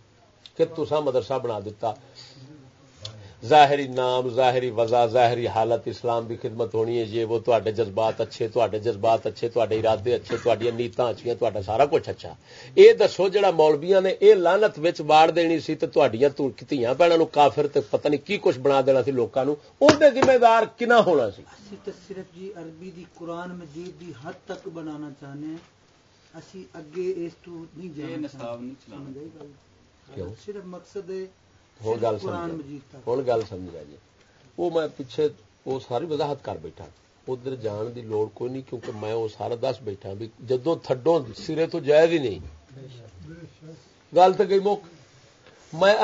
A: کہ تسا مدرسہ بنا دیتا ظاہری نام ظاہری وزا ظاہری حالت اسلام کی خدمت ہونی ہے۔ یہ وہ تے جذبات اچھے تے جذبات اچھے تے ارادے اچھے تھوڑی نیتاں اچھیاں تا سارا کچھ اچھا۔ یہ دسو جڑا مولبیاں نے یہ لانت واڑ دینی سی تے تھوڑیاں بھنوں کافر تے پتہ نہیں کی کچھ بنا دینا سی لوکاں نو ذمہ دار
H: کنا ہونا سی؟ صرف جی عربی دی قرآن مجید دی حد تک بنانا چاہنے اسی اگے اس تو نہیں
C: جانا
H: ਜਾਣਾ
C: ਨਿਸਾਬ ਨਹੀਂ ਚਲਾਉਣਾ
H: ਸਮਝ ਆਈ ਗੱਲ
A: ਕਿਉਂ
H: ਸਿਰਫ ਮਕਸਦ ਹੈ
A: ਹੁਣ ਗੱਲ
H: ਸਿਰਫ ਕੁਰਾਨ
A: ਸਮਝ
H: ਮਜੀਦ ਤੱਕ
A: ਹੁਣ ਗੱਲ ਸਮਝਿਆ ਜੀ ਉਹ ਮੈਂ ਪਿੱਛੇ ਉਹ ਸਾਰੀ ਵਜ਼ਾਹਤ ਕਰ ਬੈਠਾ ਉਧਰ ਜਾਣ ਦੀ ਲੋੜ ਕੋਈ ਨਹੀਂ ਕਿਉਂਕਿ ਮੈਂ ਉਹ ਸਾਰਾ ਦੱਸ ਬੈਠਾ ਵੀ ਜਦੋਂ ਥੱਡੋਂ ਸਿਰੇ ਤੋਂ ਜਾਇਜ਼ ਹੀ ਨਹੀਂ ਗੱਲ ਤਾਂ ਗਈ ਮੁੱਕ ਮੈਂ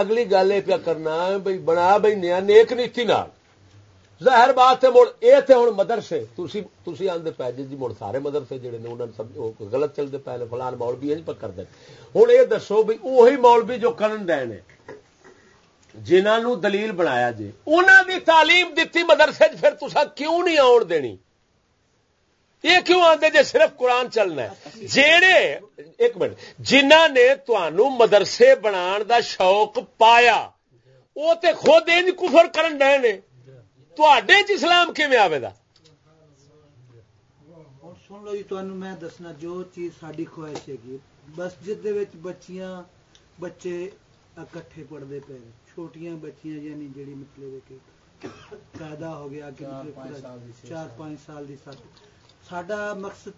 A: ظاہر بات ہے، مڑ یہ تو ہوں مدرسے تھی آتے پی جی مڑ سارے مدرسے جڑے نے انہوں سب غلط چلتے پے فلان مولوی یہ پکڑ دیں ہوں یہ دسو بھی وہی مولوی جو کرن دین نے جنہوں دلیل بنایا جی انہوں دی تعلیم دیتی مدرسے پھر تسا کیوں نہیں آن دینی؟ یہ کیوں آتے جی صرف قرآن چلنا جہے ایک منٹ جنہ نے تنوع مدرسے بنا کا شوق پایا وہ تے خود ان کفر کرن ڈے ਇੱਕ ਮਿੰਟ ਜਿਨ੍ਹਾਂ ਨੇ ਤੁਹਾਨੂੰ ਮਦਰਸੇ ਬਣਾਉਣ ਦਾ ਸ਼ੌਕ ਪਾਇਆ ਉਹ ਤੇ ਖੁਦ ਇੰਜ ਕੁਫਰ ਕਰਨ ਡਏ ਨੇ ਤੁਹਾਡੇ 'ਚ ਇਸਲਾਮ ਕਿਵੇਂ ਆਵੇਗਾ
H: ਹੁਣ ਸੁਣ ਲਓ ਜੀ ਤੁਹਾਨੂੰ ਮੈਂ ਦੱਸਣਾ ਜੋ ਚੀਜ਼ ਸਾਡੀ ਖੁਆਇਸ਼ ਹੈਗੀ ਮਸਜਿਦ ਦੇ ਵਿੱਚ ਬੱਚੀਆਂ ਬੱਚੇ ਇਕੱਠੇ ਪੜਦੇ ਪਏ ਨੇ ਛੋਟੀਆਂ ਬੱਚੀਆਂ ਯਾਨੀ ਜਿਹੜੀ ਮਤਲਬ ਹੈ ਕਿ ਪੈਦਾ ਹੋ ਗਿਆ ਕਿ 4-5 ਸਾਲ ਦੀ ਸੱਤ ਸਾਡਾ ਮਕਸਦ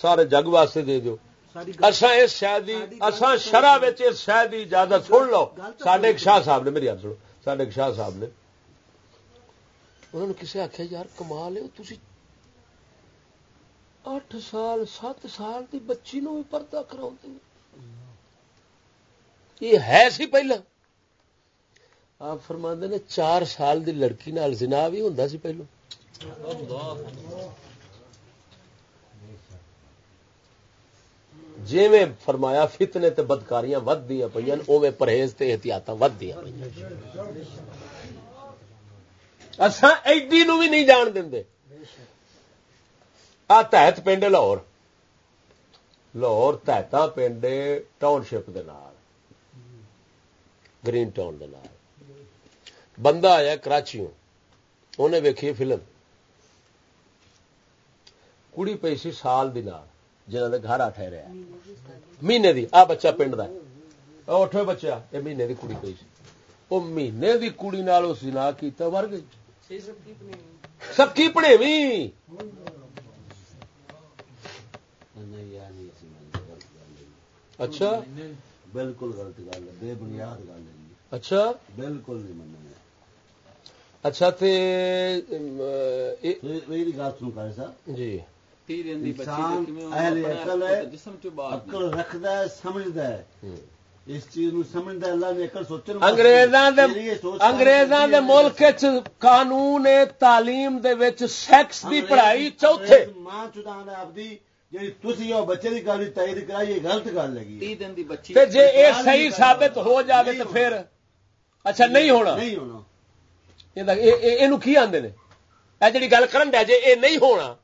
A: سارے جگ واسطے دے دیو۔ اساں اس شاید اجازت سن لو۔ ساڈے شاہ صاحب نے میری ہن سنو۔ ساڈے شاہ صاحب نے۔ انہوں نے کسے آکھیا یار کمال ہے تسی سال 7 سال دی بچی نو بھی پردہ کراوندے یہ ہے سی پہلا۔ آپ فرماندے نے 4
B: سال دی لڑکی نال زنا بھی ہوں سی
C: پہلو جی میں فرمایا
A: فتنے تے بدکاریاں ود دیا پہ اوے پرہیز تے احتیاط ود دیا
B: پہ اصا
A: ایڈی نو بھی نہیں جان دیں آ تحت پنڈ لاہور۔ لاہور تحت پنڈ ٹاؤن شپ دے گرین ٹاؤن دے بندہ
B: آیا کراچیوں۔ انہیں ویکھی فلم۔
A: کڑی پی سی سال دی نال۔
B: جہاں کا
A: گھر
B: ٹھہرا
A: مہینے
B: دی
A: آ بچہ
B: پنڈ دا
A: بچہ
B: یہ مہینے دی کڑی پی وہ مہینے دی کڑی نال اس
A: جنا کیتا ور گئی سکی پڑےوی اچھا۔ بالکل غلط گل بے بنیاد گل اچھا۔ بالکل نہیں مننا اچھا تے میری گل سن کر جی۔ انگریزاں دے ملک قانون تعلیم
C: سیکس دی پڑھائی چوتھے۔
E: ماں چودان آپ جی بچے کی گل کرائی گلت گل ہے جی یہ
A: سہی سابت ثابت ہو جائے تو پھر اچھا نہیں ہونا۔ نہیں ہونا۔ کی آدھے گل کر دے جے نہیں ہونا۔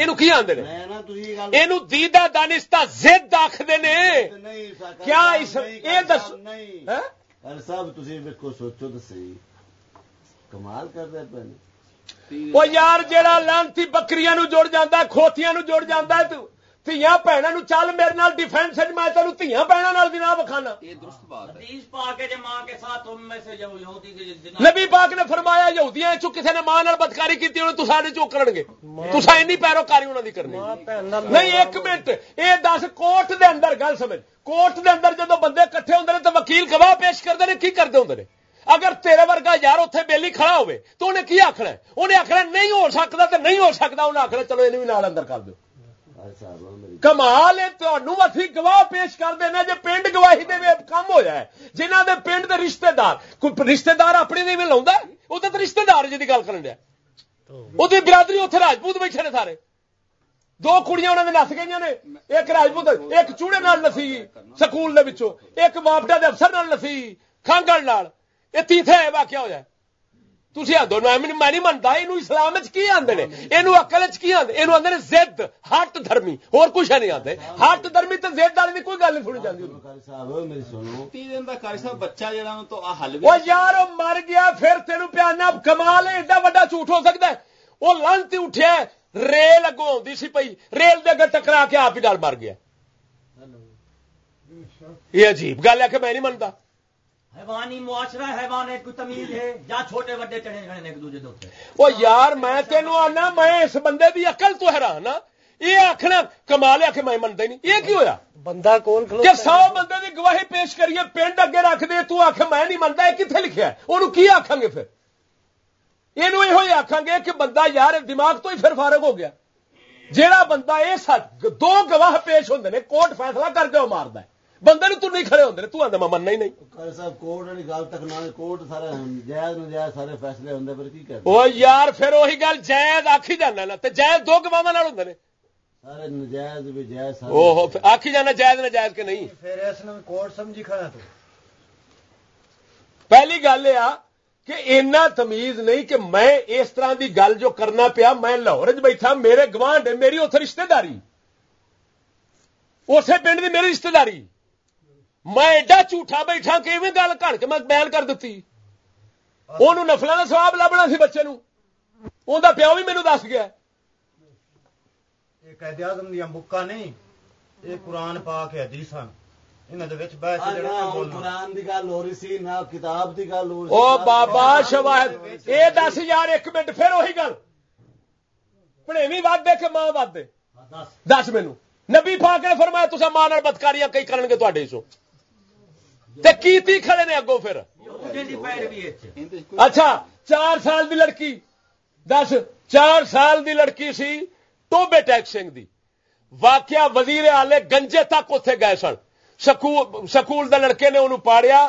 A: یہ کی آدھے
D: یہ دیدا دانستہ
A: زد آخر نے کیا یہ دس صاحب تھی دیکھو سوچو تو سی کمال کر رہے پہلے وہ یار جیڑا لانتی بکریاں جڑ جانا کھوتیاں جڑ جانا دیا بھن چل میرے نال ڈیفینس میں تینوں دیا بہن دن نبی پاک نے فرمایا یہودیاں کسی نے ماں بدکاری کی ہونے چو کرن گے تسا پیروکاری انہوں دی کرنی نہیں ایک منٹ
B: اے دس کوٹ
A: دے اندر گل سمجھ کوٹ دے اندر جدو بندے کٹھے ہوندے نے تو وکیل گواہ پیش کرتے ہیں کی کرتے ہوں اگر تیرے ورگا یار اتنے بہلی کھڑا ہوئے تو انہیں کی آخنا انہیں آخنا نہیں ہو سکتا تو نہیں ہو سکتا انہیں آخنا چلو یہ اندر کر دو کمال ہے گواہ پیش کر دینا جی پنڈ گواہی دے کم ہو جائے جنہ دے پنڈ دے رشتہ دار کوئی رشتہ دار اپنے نہیں مل وہ تو رشتہ دار جی گل کر دیا۔ وہ برادری اتنے راجپوت بیٹھے نے سارے۔ دو کڑیاں انہوں نے نس گئی نے۔ ایک راجپوت، ایک چوڑے نال نسی سکول دے وچوں۔ ایک ماپٹا دے افسر نال
B: نسی، کھانگڑ نال۔ یہ
C: تیسرا واقعہ ہو جائے تھی آدھو میں نہیں منتا یہ اسلام کی
A: آدھے یہ اقل کی آدھے زد ہٹ دھرمی اور کچھ نہیں آتے ہٹ دھرمی تو زد والی کوئی گل نہیں سنی جاتی وہ یار مر گیا پھر تین پیانا کمال ایڈا وا جھوٹ ہو سکتا ہے۔ وہ لانتی اٹھیا ریل اگوں آتی
E: سی پی ریل دے ٹکرا کے آپ ہی ڈال مر گیا۔ یہ عجیب گل ہے کہ میں
A: نہیں منتا۔ حیوانی یار میں تینو آنا میں اس بندے دی عقل تو حیران ہاں۔ یہ آخنا کمال آ کے میں منتا نہیں۔ یہ کی
D: ہویا؟ بندہ
A: کون
D: کہ
A: 100
I: بندے
A: دی گواہی پیش کریے پنڈ اگے رکھ دے تو آخ میں نہیں منتا یہ کتنے لکھا ہے؟ اونوں کی آکھاں گے پھر؟ یہ آخان گے کہ بندہ یار دماغ تو ہی پھر فارغ ہو گیا۔ جیڑا بندہ یہ دو گواہ پیش ہوں نے کوٹ فیصلہ کر کے وہ مارد ہے۔ بندے نو تو نہیں کھڑے ہوندے تو آندا میں
I: مننا ہی نہیں۔ کوٹ والی گل تک نہ کوٹ سارا جائز ناجائز سارے فیصلے ہوندے پر
B: کی
I: کرتے
B: او
I: یار
B: پھر
I: وہی
B: گل جائز آکھی جانا نا تے جائز دو گواواں نال ہوندے نے۔ سارے
A: ناجائز
B: بھی
A: جائز
B: سارے۔ اوہو
A: آکھی جانا جائز ناجائز کے نہیں؟ پھر اس نے کوٹ سمجھی کھڑا تو۔ پہلی
E: گل
A: یہ کہ اینا تمیز نہیں کہ میں اس طرح دی گل جو کرنا پیا میں لاہور بیٹھا میرے گواہ میری
E: اتنے رشتہ داری۔ اسے پنڈ
C: دی میری رشتہ
A: داری۔ میں ایڈا جھوٹا بیٹھا کہ گل کر کے میں بیان کر دیتی۔ انہوں نفلوں کا سواب لبنا سی بچے نو ان کا پیو بھی میرے دس گیا۔ بکا نہیں یہ قرآن پاک ہے حدیث بابا شواہد یہ دس یار ایک منٹ پھر وہی گل۔ پڑےوی ود دے کہ ماں ود دے دس۔ مینو نبی پا
E: کے فرمایا
A: تسا ماں بدکاریاں کئی کرن گے تے تے کیتی کھڑے نے اگو پھر؟ اچھا چار سال دی لڑکی۔ دس چار سال دی لڑکی سی ٹوبے ٹیکسنگ دی۔ واقعہ وزیر آلے گنجے تک اتے گئے سن۔ سکول دے لڑکے نے انہوں پاڑیا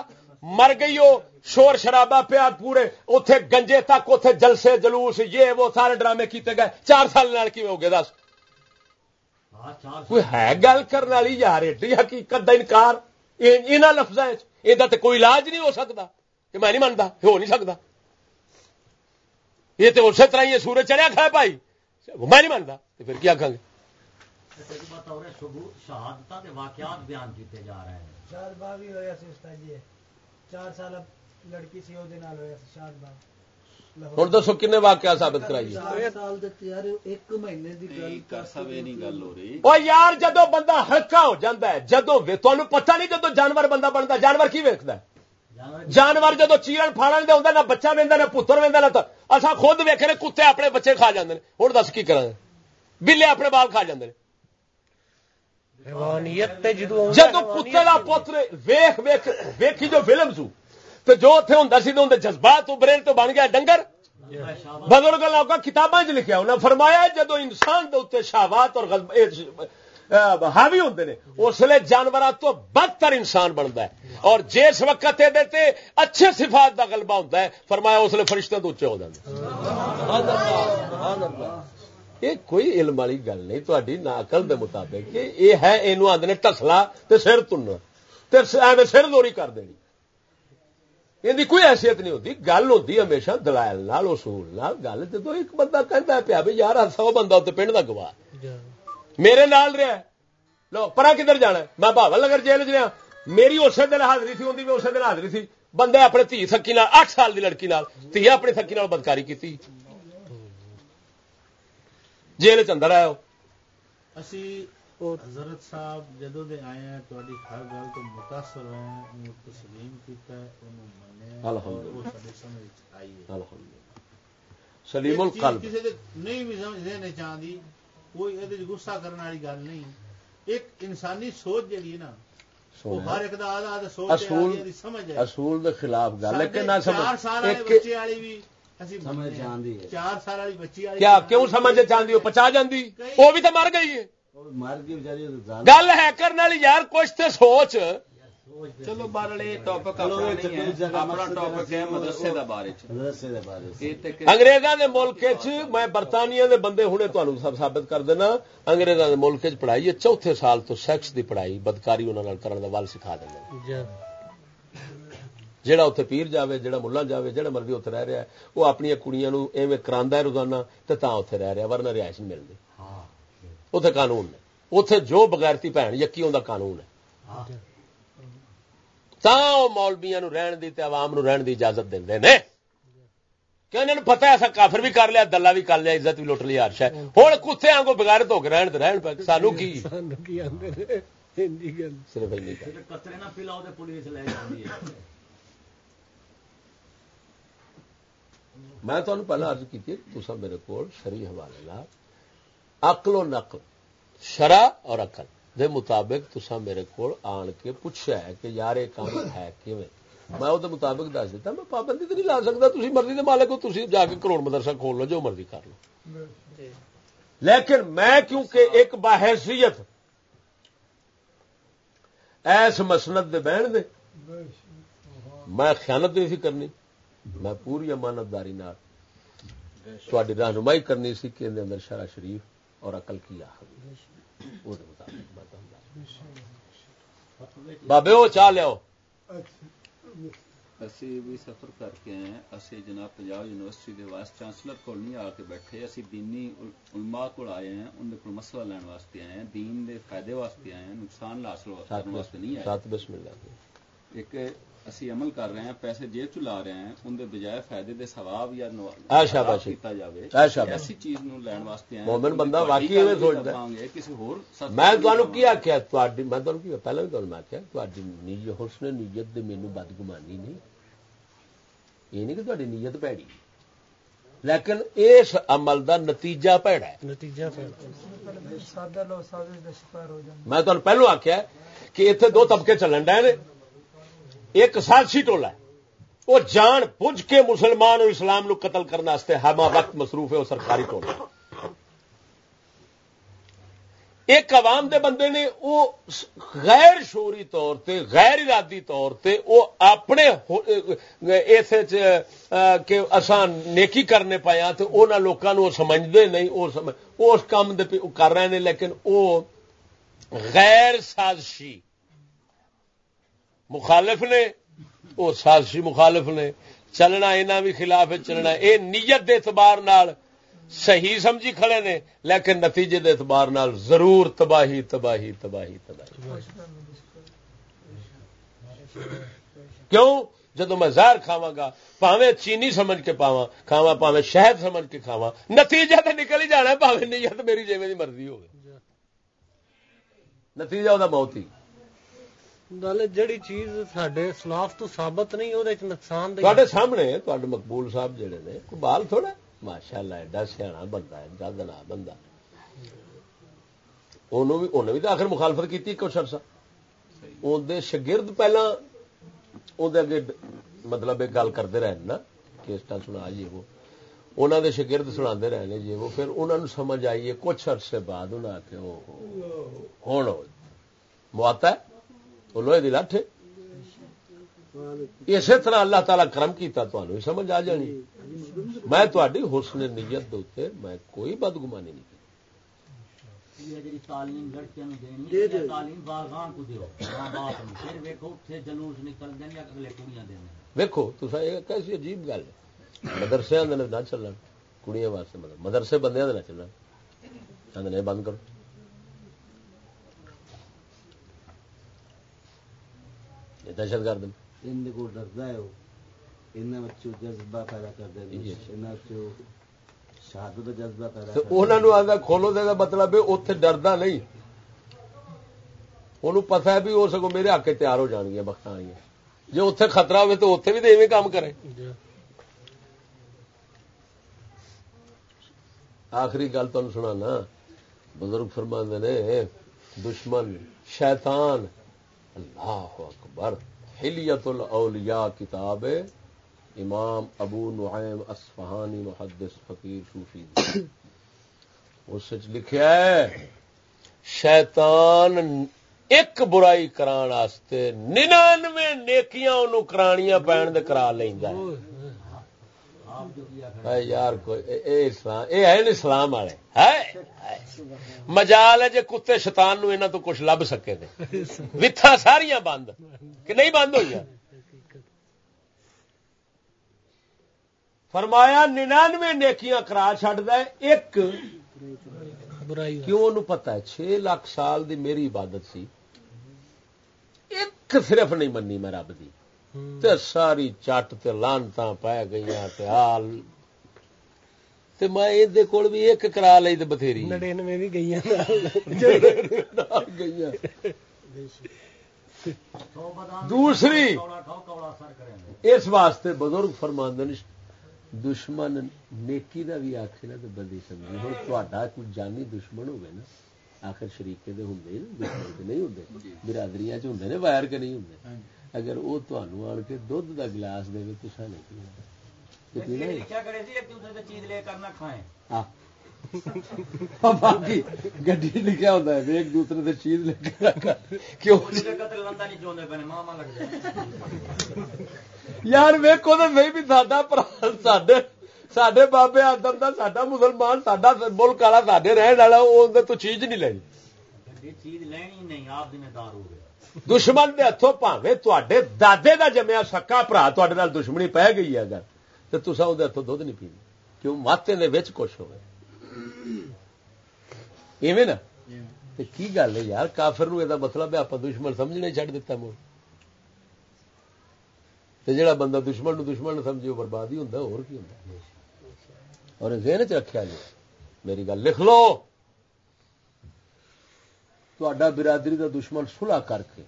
A: مر گئی ہو شور شرابہ
E: پیا پورے۔ اتے گنجے تک اتے جلسے جلوس یہ وہ سارے ڈرامے
I: کیتے گئے۔ چار سال نال کی ہو گئے؟ دس۔ ہاں، کوئی ہے گل کرنے والی؟ یار ایڈی
A: حقیقت دا انکار۔ یہاں لفظوں یہ
B: کوئی علاج نہیں ہو سکتا۔ یہ میں نہیں منتا
C: ہو نہیں سکتا۔ یہ تو اسی طرح
A: ہی سورج چڑھیا کھا بھائی۔ میں نہیں منتا پھر کیا آخان گے؟ بیان چار سال لڑکی سی وہ ہوں دسو کن
E: واقعہ
A: ثابت کرائیے یار جدو بندہ ہلکا ہو جا ہے جدو تمہیں پتہ نہیں جدو جانور بندہ بنتا جانور کی ویکد جانور جدو چیڑ فاڑن دے ہوندا نہ بچہ ویندا نہ پتر ویندا نہ اسا
D: خود ویکھے کتے اپنے
A: بچے کھا جاندے نے دس کی کراں بلے اپنے بال کھا جاندے جدو کتے دا پتر ویکھ ویکھ جو فلم سو تو جو
E: اتنے
A: ہوں سی تو اندر جذبات ابرے تو بن گیا ڈنگر۔ بزرگ لوگ کتاباں لکھیا انہیں فرمایا جب انسان کے اتنے شاوات اور حاوی ہوں نے، اس لیے جانوروں تو بدتر انسان بنتا ہے۔ اور جس وقت یہ اچھے صفات کا گلبا ہوتا ہے، فرمایا اس لیے فرشتے تو اچے ہو جائے یہ کوئی علم والی گل نہیں تاری ناقل کے مطابق یہ ہے یہ آدھے ٹسلا تو سر تن سر دوری کر دینی۔ یہ کوئی حیثیت نہیں ہوتی گل ہوتی ہمیشہ دلائل نال اصول نال گل جدو ایک بندہ کہتا ہے پیا بھی یار سو بندہ اتنے پنڈ کا گواہ میرے نال رہا لو پرا کدھر جانا میں بھاول نگر جیل چ رہا میری اسی دن حاضری تھی ہوتی بھی اسی دن حاضری تھی بندے اپنے دھی تھکی نال اٹھ سال دی لڑکی نال دھی اپنی تھکی نال بدکاری کی جیل چ اندر آیا
J: حضرت صاحب جدو دے آئے ہیں تہاڈی ہر گل تو متاثر ہوئے ہیں انہوں تسلیم کیتا ہے انہوں اور وہ ساڈے سمجھ آئی ہے۔
A: سلیم القلب۔
J: کسی دے نہیں بھی سمجھنے نہیں چاہندی کوئی اے غصہ کرنے والی گل نہیں۔ ایک انسانی سوچ جڑی ہے نا وہ ہر ایک دا آزاد سوچ
A: اصول
J: ہے سمجھ ہے۔
A: اصول دے خلاف گل ہے کہ نہ
J: چار
A: سمجھ ایک
B: سمجھ چاہندی ہے۔
J: چار سال والی بچی والی
A: کیا کیوں سمجھ چاہتی ہو؟ پچا جاندی؟ وہ بھی تو مر گئی ہے۔ گل ہے کرنے والی یار کچھ تے سوچ۔
C: چلو بارے ٹاپک اپنا نہیں ہے اپنا ٹاپک ہے مدرسے دا بارے چ۔
B: مدرسے دے بارے
C: یہ تے کہ
A: انگریزاں دے ملک میں برطانیہ دے بندے ہنے تانوں سب ثابت کر دینا۔ انگریزاں دے ملک چ پڑھائی ہے چوتھے سال تو سیکس دی پڑھائی بدکاری انہاں نال کرن دا ول سکھا دیندے جیڑا اتنے پیر جاوے جیڑا ملا جاوے جیڑا مرضی اتنے رہ رہا ہے وہ اپنی کڑیاں نو ایویں کراندا ہے روزانہ تے تاں اتنے رہ رہا ورنہ رہائش نہیں ملدی۔ اتنے قانون نے۔ اتنے جو بغیرتی بھن یقی اوندا قانون ہے۔ تاں مولبیاں نو رہن دی تے عوام نو رہن دی اجازت دیندے نے کہ انہوں نے پتا ایسا کافر بھی کر لیا دلہ بھی کر لیا عزت بھی لٹ لیا ہرشا ہوں کتے آنگو بغیر دھو کے رہن رہن پہ سانو کی؟ صرف میں تمہیں پہلے ارض کی تسا میرے کو شری حوالے لا۔ عقل و نقل شرع اور عقل دے مطابق تسا میرے کو آن کے پوچھا ہے کہ یار یہ کام ہے کیویں؟ میں وہ مطابق دس دیتا میں پابندی تو نہیں لا سکتا تھی مرضی کے مالک ہو تھی جا کے کروڑ مدرسہ کھول لو جو مرضی کر لو۔ لیکن میں کیونکہ ایک باحیثیت ایس مسنت دے بہن دے میں خیانت نہیں سی کرنی میں پوری امانتداری رہنمائی کرنی سی کہ اندر شرع شریف اور عقل کی آخر بابے وہ چاہ لیا
C: اسی بھی سفر کر کے آئے اسی جناب پنجاب یونیورسٹی دے وائس چانسلر کو نہیں آ کے بیٹھے۔ اسی دینی علماء کو آئے ہیں۔ ان کو مسئلہ لین واسطے آئے ہیں۔ دین دے فائدے واسطے آئے ہیں۔ نقصان حاصل واسطے نہیں آئے۔
A: سات بسم اللہ۔
C: ایک اسی عمل کر رہے ہیں پیسے جیب چ لا رہے ہیں ان دے بجائے فائدے دے ثواب یا
A: اے شاباش
C: کیتا جاوے۔
A: اے شاباش
C: ایسی چیز نو لین واسطے آئے
A: مومن بندہ واقعی ایویں سوچدا
C: ہے۔ کسی ہور
A: میں تانوں کی آکھیا تواڈی میں تانوں کی پہلے بھی تانوں میں آکھیا تواڈی نیت حسن نیت دے مینوں بدگمانی نہیں۔ یہ نہیں کہ تاری نیت پیڑی۔ لیکن اس عمل دا نتیجہ پیڑا ہے۔
D: نتیجہ
A: میں تمہیں پہلو آخیا کہ اتنے دو طبقے چلن ڈے ایک سازشی ٹولا ہے۔ وہ جان بوجھ کے مسلمان اور اسلام نو قتل کرنے ہما وقت مصروف ہے، وہ سرکاری ٹولا ایک عوام دے بندے نے وہ غیر شوری طور تے، غیر ارادی طور تے وہ اپنے اس کہ اسان نیکی کرنے پایا تو انہوں لوگوں سمجھتے نہیں اس کام دے کر رہے ہیں لیکن وہ غیر سازشی مخالف نے، وہ سازشی مخالف نے۔ چلنا یہاں بھی خلاف ہے، چلنا۔ یہ نیت دے اعتبار نال صحیح سمجھی کھڑے نے، لیکن نتیجے دے اعتبار نال ضرور تباہی تباہی تباہی تباہی۔ کیوں؟ جدو میں زہر کھاوا گا پاوے چینی سمجھ کے پاوا کھاوا پاوے شہد سمجھ کے کھاوا نتیجہ تو نکل ہی جانا پاوے نیت میری جیویں دی مرضی ہوگی نتیجہ وہ موت ہی۔
D: ਨਾਲੇ ਜਿਹੜੀ ਚੀਜ਼ ਸਾਡੇ ਖਿਲਾਫ ਤੋਂ ਸਾਬਤ ਨਹੀਂ ਉਹਦੇ ਚ ਨੁਕਸਾਨ ਦੇ
A: ਤੁਹਾਡੇ ਸਾਹਮਣੇ ਤੁਹਾਡੇ ਮਕਬੂਲ ਸਾਹਿਬ ਜਿਹੜੇ ਨੇ ਕੋਈ ਬਾਲ ਥੋੜਾ ਮਾਸ਼ਾਅੱਲਾ ਐਡਾ ਸਿਆਣਾ ਬੰਦਾ ਹੈ ਜਦਨਾ ਬੰਦਾ ਉਹਨੂੰ ਵੀ ਉਹਨੇ ਵੀ ਤਾਂ ਆਖਰ ਮੁਖਾਲਫਤ ਕੀਤੀ ਕੁਛ ਅਰਸਾ ਉਹਦੇ ਸ਼ਾਗਿਰਦ ਪਹਿਲਾਂ ਉਹਦੇ ਅੱਗੇ ਮਤਲਬ ਇਹ ਗੱਲ ਕਰਦੇ ਰਹੇ ਨਾ ਕੇਸਟਾਂ ਸੁਣਾ ਜੀ ਉਹ ਉਹਨਾਂ ਦੇ ਸ਼ਾਗਿਰਦ ਸੁਣਾਉਂਦੇ ਰਹੇ ਨੇ ਜੀ ਉਹ ਫਿਰ ਉਹਨਾਂ ਨੂੰ ਸਮਝ ਆਈ ਹੈ ਕੁਛ ਅਰਸੇ ਬਾਅਦ ਉਹਨਾਂ ਆਖਿਆ ਉਹ ਹੁਣ ਮੁਆਤਾ وہ لوہے دی لاٹھ اسی طرح اللہ تعالی کرم کیتا تمہیں سمجھ آ جانی۔ میں تاری حسن نیت دے میں کوئی بدگمانی نہیں ویکو تصا یہ کیسی عجیب گل ہے۔ مدرسے نہ چلن کڑیاں واسطے مدرسے بندے نہ چلن۔ بند کرو۔ یہ دہشت گرد
B: ڈردا ہے جذبہ پیدا کر دے شہادت جذبہ پیدا
A: آتا کھولو دے مطلب ڈردا نہیں۔ پتا ہے بھی وہ سگو میرے حق تیار ہو جان گیا بخت جی اتنے خطرہ ہوئے تو اتنے بھی ایویں کام کرے۔ آخری گل تمہیں سنا بزرگ فرما نے دشمن شیطان اللہ اکبر۔ حلیت الاولیاء کتاب امام ابو نعیم اصفہانی محدث فقیر صوفی۔ اس لکھیا ہے، شیطان ایک برائی کران واسطے ننانوے نیکیاں انہوں کرانیاں پین دے کرا لیندا یار کوئی، اے اسلام، اے ہے اسلام والے مجال ہے جے کتے شیطان نو انہاں تو کچھ لب سکے تے وتھا ساریاں بند۔ کہ نہیں بند ہوئی فرمایا، ننانوے نیکیاں کرا چڈ ایک، کیوں پتا ہے چھ لاکھ سال دی میری عبادت سی۔ ایک صرف نہیں منی میں رب دی۔ تے ساری چٹ تے لانتا پی گئی تے حال۔ تے میں یہ کول بھی ایک کرا لی تے بتھیری۔
D: نڑینوے بھی گئی
A: دوسری اس واسطے بزرگ فرماند دشمن نیکی دا بھی آخے نا تو بندی سمجھی ہوں تا کوئی جانی دشمن ہوگا نا آخر شریقے دے ہوں دشمن نہیں ہوں برادری چ نے وائر کے نہیں ہوں اگر وہ تمہوں آن کے دھد کا گلاس دے تو سا نہیں باقی گڈی لکھا ہوتا ہے ایک دوسرے سے چیز لے کیوں؟ یار ویکو تو نہیں بھی سڈے سڈے بابے آدم کا سڈا مسلمان سڈا ملک والا سڈے رہن والا تو چیز نہیں لینی چیز لینی نہیں آپ دار ہو گئے۔ دشمن کے ہاتھوں پاوے تے دادے کا جمیا سکا برا تے دشمنی پی گئی ہے اگر تو تصا وہ ہاتھوں دھد نہیں پینی کیوں ماتے دے نے کچھ ہوئے ایویں نا کی گل ہے یار کافر نو یہ مطلب ہے آپ دشمن سمجھنے چڑھ دیتا مول جڑا بندہ دشمن نو دشمن نو سمجھے برباد ہی ہوں اور کی ہوں اور ذہن چ رکھا جی میری گل لکھ لو تا برادری دا دشمن سلا کر کے،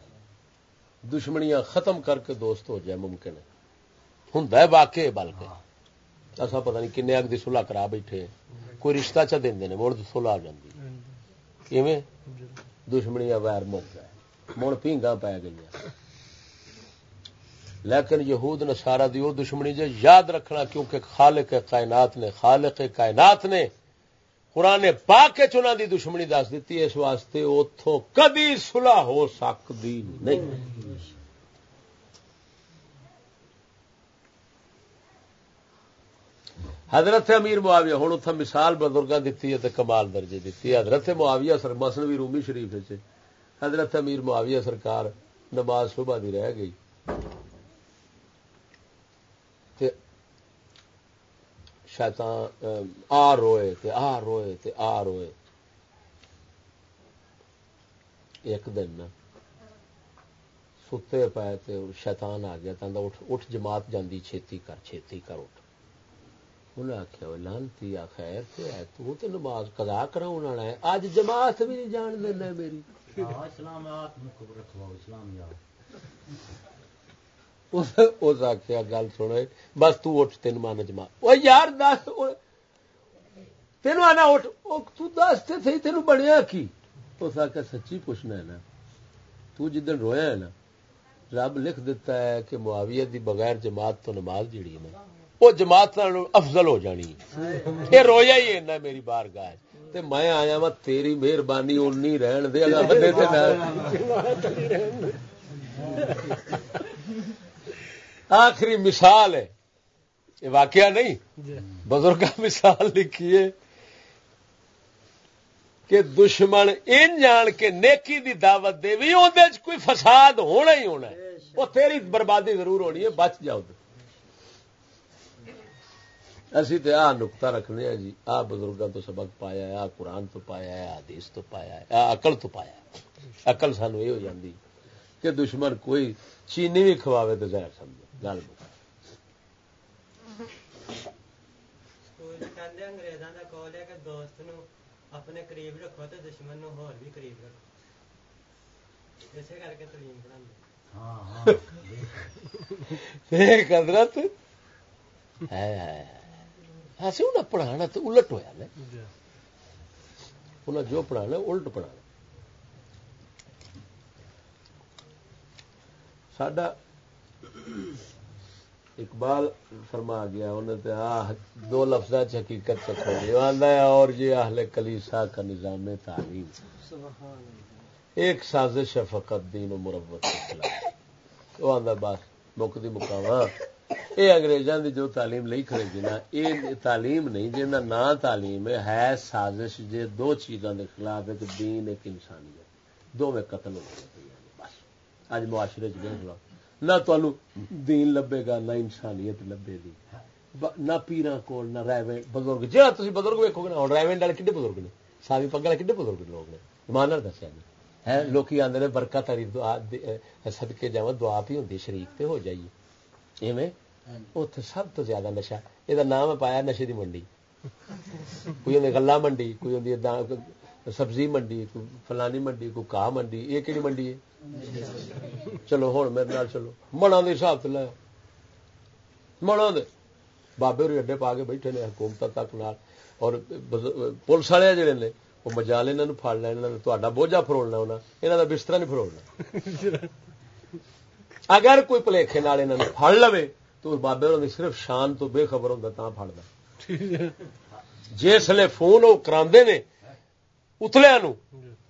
A: دشمنیاں ختم کر کے دوست ہو جائے، ممکن ہے۔ ہوں واقع بلکہ۔ ایسا پتہ نہیں کن اگ کی سلاح کرا بیٹھے کوئی رشتہ چ دے مڑ سلاح آ جی دشمنیاں ویر مک گئے مڑ پیگا پی گئی لیکن یہود نسارا دی وہ دشمنی جو یاد رکھنا، کیونکہ خالق کائنات نے، خالق کائنات نے قرآن پاک چنا دی دشمنی دس دیتی اس واسطے اتوں کدی سلح ہو سکتی نہیں۔ حضرت امیر معاویہ ہوں اتنا مثال بزرگاں دیتی ہے کمال درجے دیتی ہے۔ حضرت معاویہ سر مسنوی رومی شریف حضرت امیر معاویہ سرکار نماز صبح دی رہ گئی۔ شیطان، آ روئے تے، آ روئے تے، آ روئے۔ ایک دن نا ستے پائے تے شیطان آ گیا تھا اٹھ اٹھ جماعت جاندی چھیتی کر چھیتی کر اٹھ۔ انہیں آخیا لانتی آ، خیر تے ہے، تو تے نماز قضا کراؤن ہے۔ اج جماعت بھی نہیں جان دینا میری۔ اسلام اسلام اس آخیا گل سنے بس تٹ تین من جما وہ یار، دس تین آنا اٹھ۔ دس سی تین بنیا کی؟ اس آخیا سچی پوچھنا ہے نا۔ تدن رویا ہے نا، رب لکھ دیتا ہے کہ معاویت دی بغیر جماعت تو نماز جیڑی ہے نا، وہ جماعت افضل ہو جانی یہ رویا ہی ہے میری بار گاہ میں آیا وا، تیری مہربانی اونی رہن دے اگر بندے آخری مثال ہے۔ یہ واقعہ نہیں۔ جی۔ بزرگ مثال لکھیے کہ دشمن ان جان کے نیکی دی دعوت دے بھی اندر کوئی فساد ہونا ہی ہونا ہے۔ وہ تیری بربادی ضرور ہونی ہے بچ جاؤ اسی تو آ نکتا رکھنے ہیں جی۔ آ بزرگوں تو سبق پایا ہے آ قرآن تو پایا ہے حدیث تو پایا ہے آ اقل تو پایا ہے۔ اقل سانو یہ ہو جاتی کہ دشمن کوئی چینی بھی کھواوے تو زہر سمجھو گل
K: پڑھا
A: جو پڑھانا الٹ پڑھانا سڈا اقبال فرما گیا انہیں دو لفظ حقیقت ہے، اور یہ اہل کلیسا کا نظام تعلیم۔ ایک سازش ہے فقط دین و مربت کے خلاف۔ وہ آدھا بس مکتی مقام یہ اگریزاں دی جو تعلیم لئی کھڑے گی نا یہ تعلیم نہیں جا نا تعلیم ہے سازش جے دو چیزاں دے خلاف ایک دین، ایک انسانیت۔ دو میں قتل ہو گئے۔ بس اج معاشرے چ دیکھ لو۔ نہ تمہیں دین لبے گا نہ انسانیت لبے گی۔ نہ پیران کول نہ ریونڈ بزرگ۔ جہاں تھی بزرگ ویکو گے نا ریونڈ والے کھے بزرگ نے؟ ساوی پگ والے کھے بزرگ لوگ نے؟ ایمان دسیا جی۔ ہے لوگ آدھے نے برکت تاری دعا سدکے جا دعا بھی ہوں شریف تے ہو جائیے۔ ایویں؟ اتے سب تو زیادہ نشا یہ نام پایا نشے دی منڈی۔ کوئی ہوں گلا منڈی کوئی ہوں سبزی منڈی کوئی فلانی منڈی کوئی کاہ منڈی یہ کہڑی منڈی ہے؟ چلو ہوں میرے نال چلو۔ منا کے حساب سے لایا منا دے۔ بابے ہوئی اڈے پا کے بیٹھے نے حکومت تک نال۔ اور پولیس والے جڑے نے، وہ مجال یہاں فر لینا تا بوجھا فروڑنا ہونا یہاں کا بستر نہیں فروڑنا اگر کوئی پلیکھے نال یہاں فر لو تو بابے ہونے صرف شان تو بے خبر ہوں فرد جسے فون وہ کرا نے اتلیا نو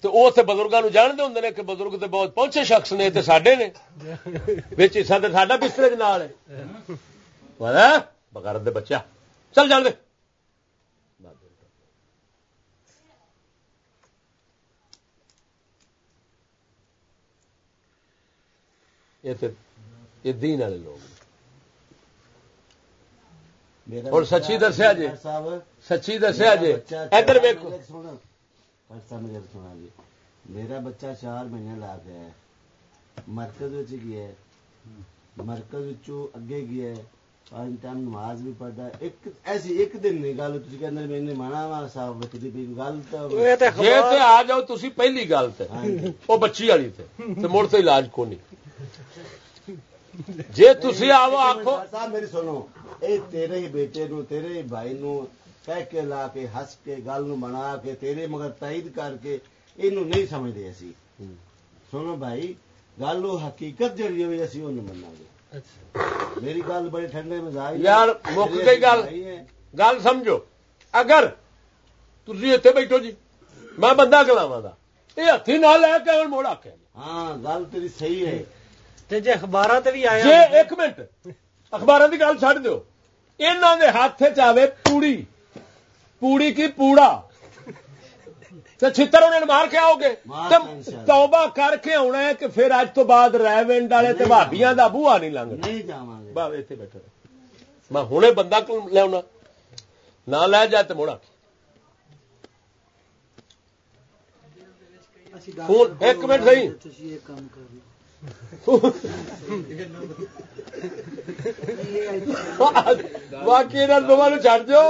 A: تو وہ بزرگوں جانتے ہوں نے کہ بزرگ تو بہت پہنچے شخص نے تو سڈے نے حصہ تو ساڈا بستر ہے بغیر دے بچہ چل جان دے یہ دین والے لوگ اور سچی دسیا جی سچی دسیا جی ادھر ویکو
B: سنا جی میرا بچہ چار مہینے لا گیا ہے مرکز گیا مرکز اگے گیا ہے پانچ ٹائم نماز بھی پڑھتا ہے ایک ایسی ایک دن نہیں گل کہ میں نے مانا وا صاحب بچی پی گل
A: تو آ جاؤ تھی پہلی گل وہ بچی والی مڑ تو علاج کو نہیں جی تھی آو آخو
B: میری سنو اے تیرے ہی بیٹے نو تیرے ہی بھائی نو لا کے ہس کے گل نو بنا کے تیرے مگر تائید کر کے یہ نہیں سمجھتے اسی سنو بھائی گل وہ حقیقت جڑی ہوئی منا گے میری گل بڑی ٹھنڈے مزاج
A: یار مک گئی گل گل سمجھو اگر تھی اتنے بیٹھو جی میں بندہ کلاوا دا یہ ہاتھی نہ لے کے موڑ آ
B: ہاں گل تیری صحیح ہے
D: جی اخبار بھی آیا
A: ایک منٹ اخبار کی گل چڈ دو ہاتھ چاہے پوڑی پوڑی کی پوڑا۔ چھتر انہیں مار کے آؤ گے۔ توبہ کر کے آنا ہے کہ پھر اج تو بعد ریونڈ والے بھابیا کا بوا نہیں لنگ بیٹھے میں ہوں بندہ لیا نہ لے جائے تو مڑا ایک منٹ صحیح باقی دونوں چڈ دو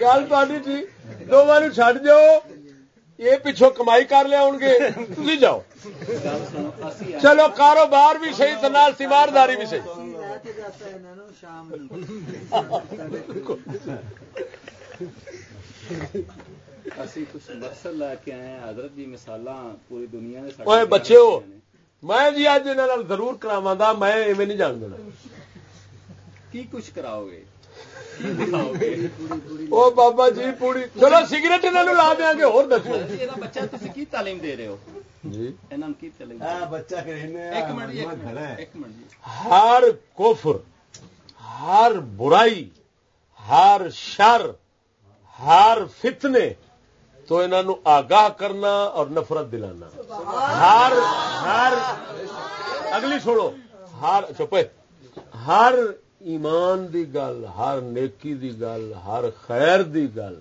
A: گل تھی دونوں چڈ دو یہ پچھو کمائی کر لیا گے تھی جاؤ چلو کاروبار بھی صحیح تو تیمارداری بھی صحیح
C: حضرت جی مثال پوری دنیا
A: بچے ہو میں جی اج ان ضرور کراوا میں ایویں نہیں جان دینا۔
C: کی کچھ کراؤ گے
A: او بابا جی پوری چلو سگریٹ انہوں لا دیا گے اور دسو
C: بچہ تھی کی تعلیم دے رہے ہو؟ جی۔
B: بچہ
A: ہر کوفر ہر برائی ہر شر ہر فتنے تو انہوں آگاہ کرنا اور نفرت دلانا۔ ہر ہر اگلی چھوڑو ہر چپے ہر ایمان دی گل ہر نیکی دی گل ہر خیر دی گل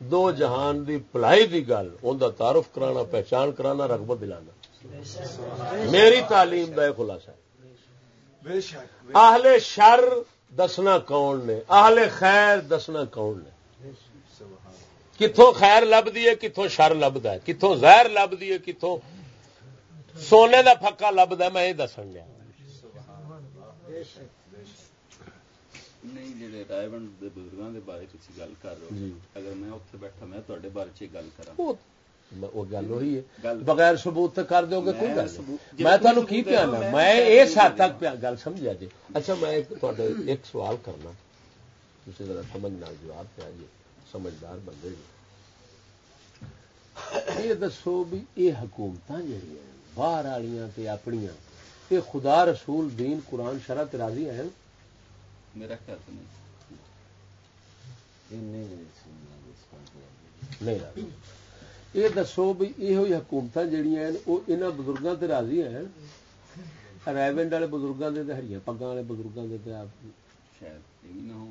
A: دو جہان دی پلائی دی گل ان تعارف کرانا پہچان کرانا رغبت دلانا۔ میری تعلیم کا خلاصہ اہل شر دسنا کون نے؟ اہل خیر دسنا کون نے؟ کتوں خیر لبھی ہے کتوں شر لبدا ہے۔ کتوں زہر لبھی ہے کتوں سونے کا پکا لبدا میں یہ دسن لیا
C: نہیں جڑے رائے بنڈ بزرگوں کے بارے تھی گل کر رہے ہو جی۔ اگر میں اتنے بیٹھا میں تے بارے چ گل کرا
A: وہ گل ہوئی ہے۔ بغیر ثبوت کر دو گے کوئی گل میں تمہیں کی پیا میں اس حد تک گل سمجھا جی۔ اچھا میں ایک سوال کرنا۔ ذرا سمجھنا جواب پیا جی۔ سمجھدار بندے یہ دسو بھی یہ حکومت جہیا باہر والی اپنی یہ خدا رسول دین قرآن شرح راضی ہیں؟ میرا خیال تو نہیں۔ یہ دسو بھی یہ حکومت جہیا وہ یہاں بزرگوں سے راضی ہیں۔ ریونڈ والے بزرگوں کے ہری پگا والے بزرگوں کے شاید یہ نہ ہو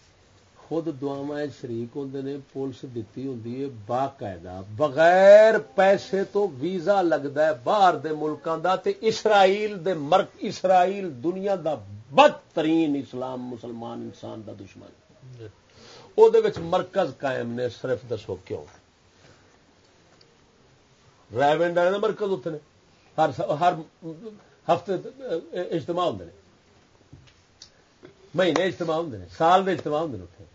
A: خود دعوا شریک ہوں نے، پولیس دتی ہوں باقاعدہ۔ بغیر پیسے تو ویزا لگتا ہے باہر دے ملکوں دا تے اسرائیل دے مرک، اسرائیل دنیا دا بدترین اسلام مسلمان انسان دا دشمن۔ او دے وچ مرکز قائم نے، صرف دسو کیوں؟ ریونڈ والے مرکز اتنے ہر ہر ہفتے اجتماع ہوں مہینے اجتماع ہوں سال کے اجتماع ہوں اتنے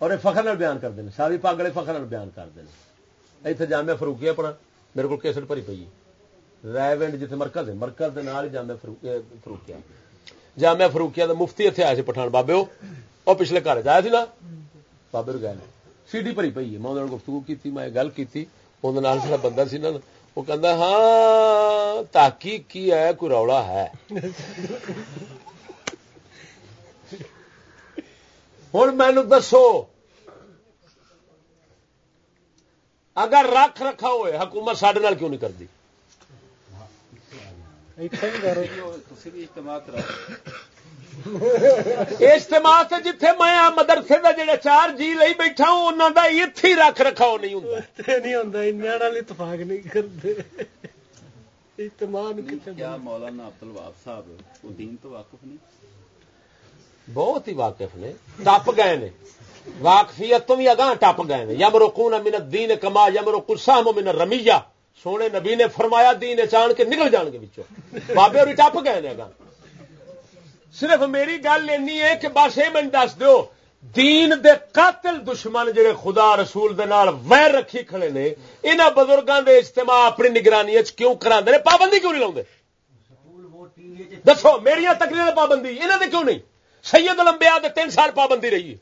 A: اور یہ فخر بیان کرتے ہیں ساری پگ والے فخر بیان کرتے ہیں اتنے جامع فروکی اپنا، میرے کو کیسٹ بھری پی رائے ونڈ مرکز ہے، مرکز کے نال جامع فروکیا جامع فروکیا مفتی اتنے آئے پٹھان بابے وہ پچھلے گھر جایا نا؟ بابے گئے سی ڈی بھری پی ہے، میں گفتگو کی میں گل کی اندر بندہ سی نا وہ کہ ہاں تحقیق کی ہے، کوئی رولا ہے۔ ہوں مینو دسو اگر رکھ رکھا ہوئے حکومت سڈے کیوں نہیں کرتی اجتماع جتھے میں مدرسے کا جڑا چار جی لئی بیٹھا ہوں انہوں کا اتے رکھ رکھاؤ نہیں
D: نہیں اتفاق نہیں کرتے
C: کیا مولانا عبد الواب صاحب وہ دین تو واقف نہیں؟
A: بہت ہی واقف نے ٹپ گئے نے۔ واقفیت تو بھی اگاں ٹپ گئے نے۔ یم رکون من دین کما یم رکو سام من رمیہ سونے نبی نے فرمایا دین چان کے نکل جان گے بچوں۔ بابے اور ٹپ گئے نے اگاں۔ صرف میری گل اینی ہے کہ بس یہ من دس دو دین دے قاتل دشمن جڑے خدا رسول دے نال ویر رکھی کھڑے نے انہاں بزرگاں دے اجتماع اپنی نگرانی کیوں کراندے نے؟ پابندی کیوں نہیں لاؤندے؟ دسو میری تقریر پابندی انہاں دے کیوں نہیں؟ سید الانبیاء دے تین سال پابندی رہی ہے۔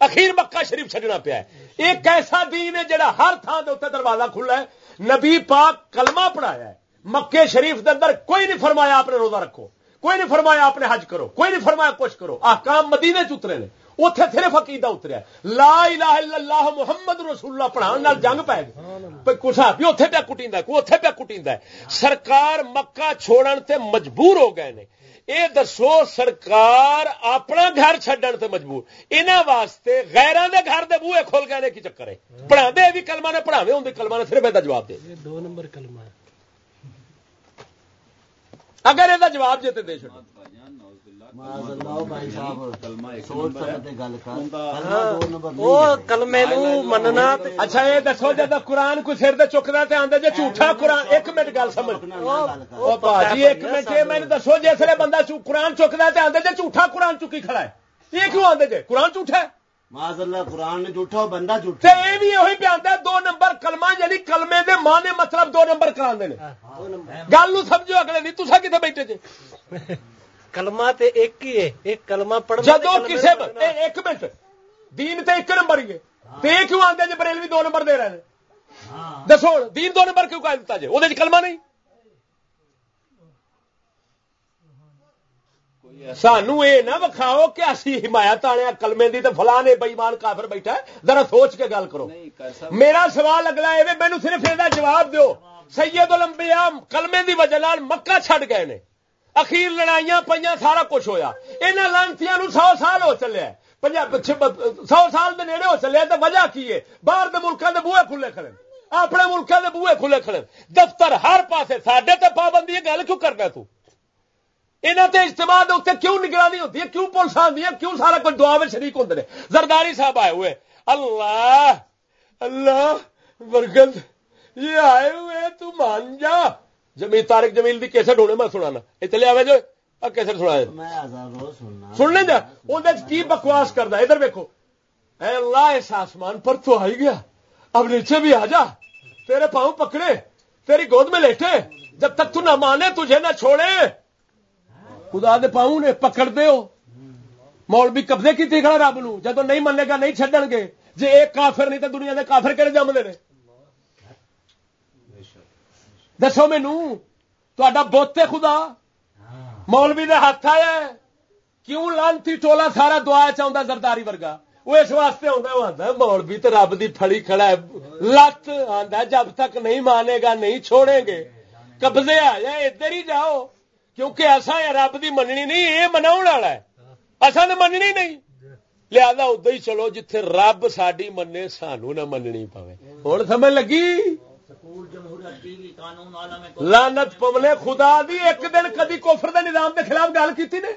A: اخیر مکہ شریف چڈنا پیا ہے۔ ایک ایسا دین ہے جڑا ہر تھان دے اتنے دروازہ کھلا ہے۔ نبی پاک کلمہ پڑھایا ہے۔ مکے شریف دے اندر کوئی نہیں فرمایا آپ نے روزہ رکھو۔ کوئی نہیں فرمایا آپ نے حج کرو۔ کوئی نہیں فرمایا کچھ کرو۔ آکام مدینے چترے نے۔ اتنے صرف عقیدہ اتریا لا الہ الا اللہ محمد رسول اللہ پڑھان جنگ پی گئی۔ کسا بھی اتنے پیا کٹیندا کوئی اتنے پیا کٹیندا سرکار مکہ چھوڑن تے مجبور ہو گئے نے۔ اے دسو سرکار اپنا گھر چڈن تے مجبور۔ انہاں واسطے غیراں دے گھر دے بوئے کھول گئے نے کی چکر ہے؟ پڑھا دے بھی کلمہ نے پڑھاوے ہوندے کلمہ نے صرف دا جواب دے۔
D: دو نمبر کلمہ ہے۔
A: اگر یہ جواب جی دے
D: مننا
A: اچھا یہ دسو جب قرآن کوئی سر دے جھوٹا قرآن ایک منٹ گل سمجھ۔ ایک منٹ میں دسو جس بندہ قرآن آدھے جی جھوٹا قرآن چکی کھڑا ہے۔ یہ کیوں آدھے جی قرآن جھوٹا ہے۔
B: معاذ اللہ قرآن نے جھوٹا بندہ جھوٹا۔
A: پہ آتا ہے دو نمبر کلمہ یعنی کلمے دے ماں نے مطلب دو نمبر کرا دے گل نو سمجھو اگلے نہیں تسا کتنے بیٹھے جی
D: کلمہ تے ایک ہی ہے ایک کلمہ پڑھ
A: جدو کسے ایک منٹ۔ دین تے ایک نمبر ہی ہے۔ تے کیوں آتے جی بریلوی دو نمبر دے رہے ہیں؟ دسو دین دو نمبر کیوں کہہ دیتا جی وہ کلمہ نہیں؟ سانو یہ نہ وکھاؤ کہ اسی حمایت آنے کلمے دی تو فلانے بئیمان کافر بیٹھا ہے۔ ذرا سوچ کے گل کرو۔ میرا سوال اگلا ہے مینو صرف یہ جواب دیو۔ سید الانبیاء کلمے دی وجہ مکہ چھڈ گئے نے۔ اخیر لڑائیاں پہ سارا کچھ ہویا۔ انہوں لانتی سو سال ہو چلے سو سال دے نیڑے ہو چلے تو وجہ کی ہے؟ باہر کے ملکوں کے بوئے کھلے کھڑے اپنے ملکوں کے بوئے کھلے کھڑے دفتر ہر پاسے سڈے تے پابندی گل کیوں کرنا تو؟ یہاں تے اجتماع اتنے کیوں نگرانی ہوتی ہے؟ کیوں پولیس آدی ہے کیوں سارا کچھ دعا میں شریک ہوتے ہیں زرداری صاحب آئے ہوئے۔ اللہ اللہ برگند یہ آئے ہوئے، تو مان جا۔ جمی تارک جمیل دی کیسٹ ہونے میں سنانا۔ یہ چلے آئے جو کیسٹ سنا سننے جا اندر کی بکواس کرتا ادھر ویکو اے اللہ اس آسمان پر تو آئی گیا۔ اب نیچے بھی آ جا۔ تیرے پاؤں پکڑے۔ تیری گود میں لیٹے۔ جب تک تو نہ مانے تجھے نہ چھوڑے۔ خدا دے پاؤں نے پکڑ دے ہو۔ مول بھی قبضے کی کھڑا رب نو۔ جدو نہیں منے گا نہیں چڈن گے۔ جی ایک کافر نہیں تو دنیا دے کافر کہڑے جمتے ہیں دسو مینو تا بوتے خدا مولوی دے ہاتھ آیا کیوں لانتی ٹولا سارا دعا چاہتا زرداری ورگا وہ اس واسطے آتا مولوی تو رب دی پھڑی کھڑا ہے لت آتا جب تک نہیں مانے گا نہیں چھوڑیں گے قبضے آ جائے ادھر ہی جاؤ کیونکہ ایسا ہے رب دی مننی نہیں یہ منا والا ہے اصا تو مننی نہیں لہذا ادو ہی چلو جتھے رب ساری منے سانو نہ مننی پوے ہوں سمجھ لگی لانت پونے خدا دی ایک دن کدی کوفر دے نظام دے خلاف گل کی نے؟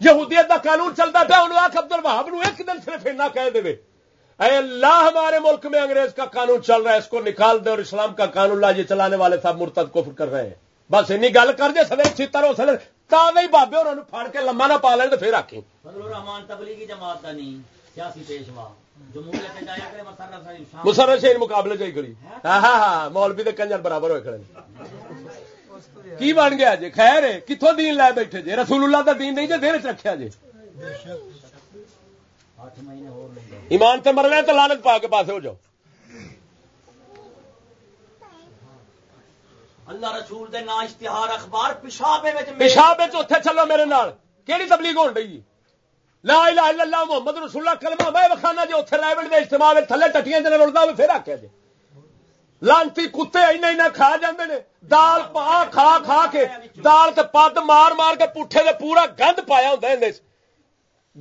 A: یہودیت دا قانون چلتا پیا انہوں آخ عبد الوہاب نو ایک دن صرف اینا کہہ دے۔ اے اللہ ہمارے ملک میں انگریز کا قانون چل رہا ہے اس کو نکال دے اور اسلام کا قانون لا یہ چلانے والے صاحب مرتد کفر کر رہے ہیں۔ بس این گل کر دے سویر چیتر ہو سکے تا نہیں بابے اور پھڑ کے لما نہ پا لین تو پھر آخی
E: جماعت کا نہیں سیاسی پیشوا۔
A: مسرت شہر مقابلے چی ہاں ہاں ہاں مولوی دے کنجر برابر ہوئے کھڑے کی بن گیا جی؟ خیر کتوں دین لائے بیٹھے جی؟ رسول اللہ کا دین نہیں جی دیر چ رکھا جی۔ ایمان تے مرنا تو لانت پا کے پاسے ہو جاؤ۔
E: اللہ رسول دے نا اشتہار اخبار پیشاب
A: پیشاب چلو میرے نال۔ کیڑی تبلیغ ہو رہی لا الہ الا اللہ محمد رسول اللہ کلمہ میں وکھانا جی اتنے لیول دے اجتماع تھلے ٹٹیاں جنے رلدا پھر آکھیا جی۔ لانتی کتے اینا اینا کھا جاندے نے دال پا کھا کھا کے دال تے پد مار مار کے پٹھے دے پورا گند پایا ہوندا ہے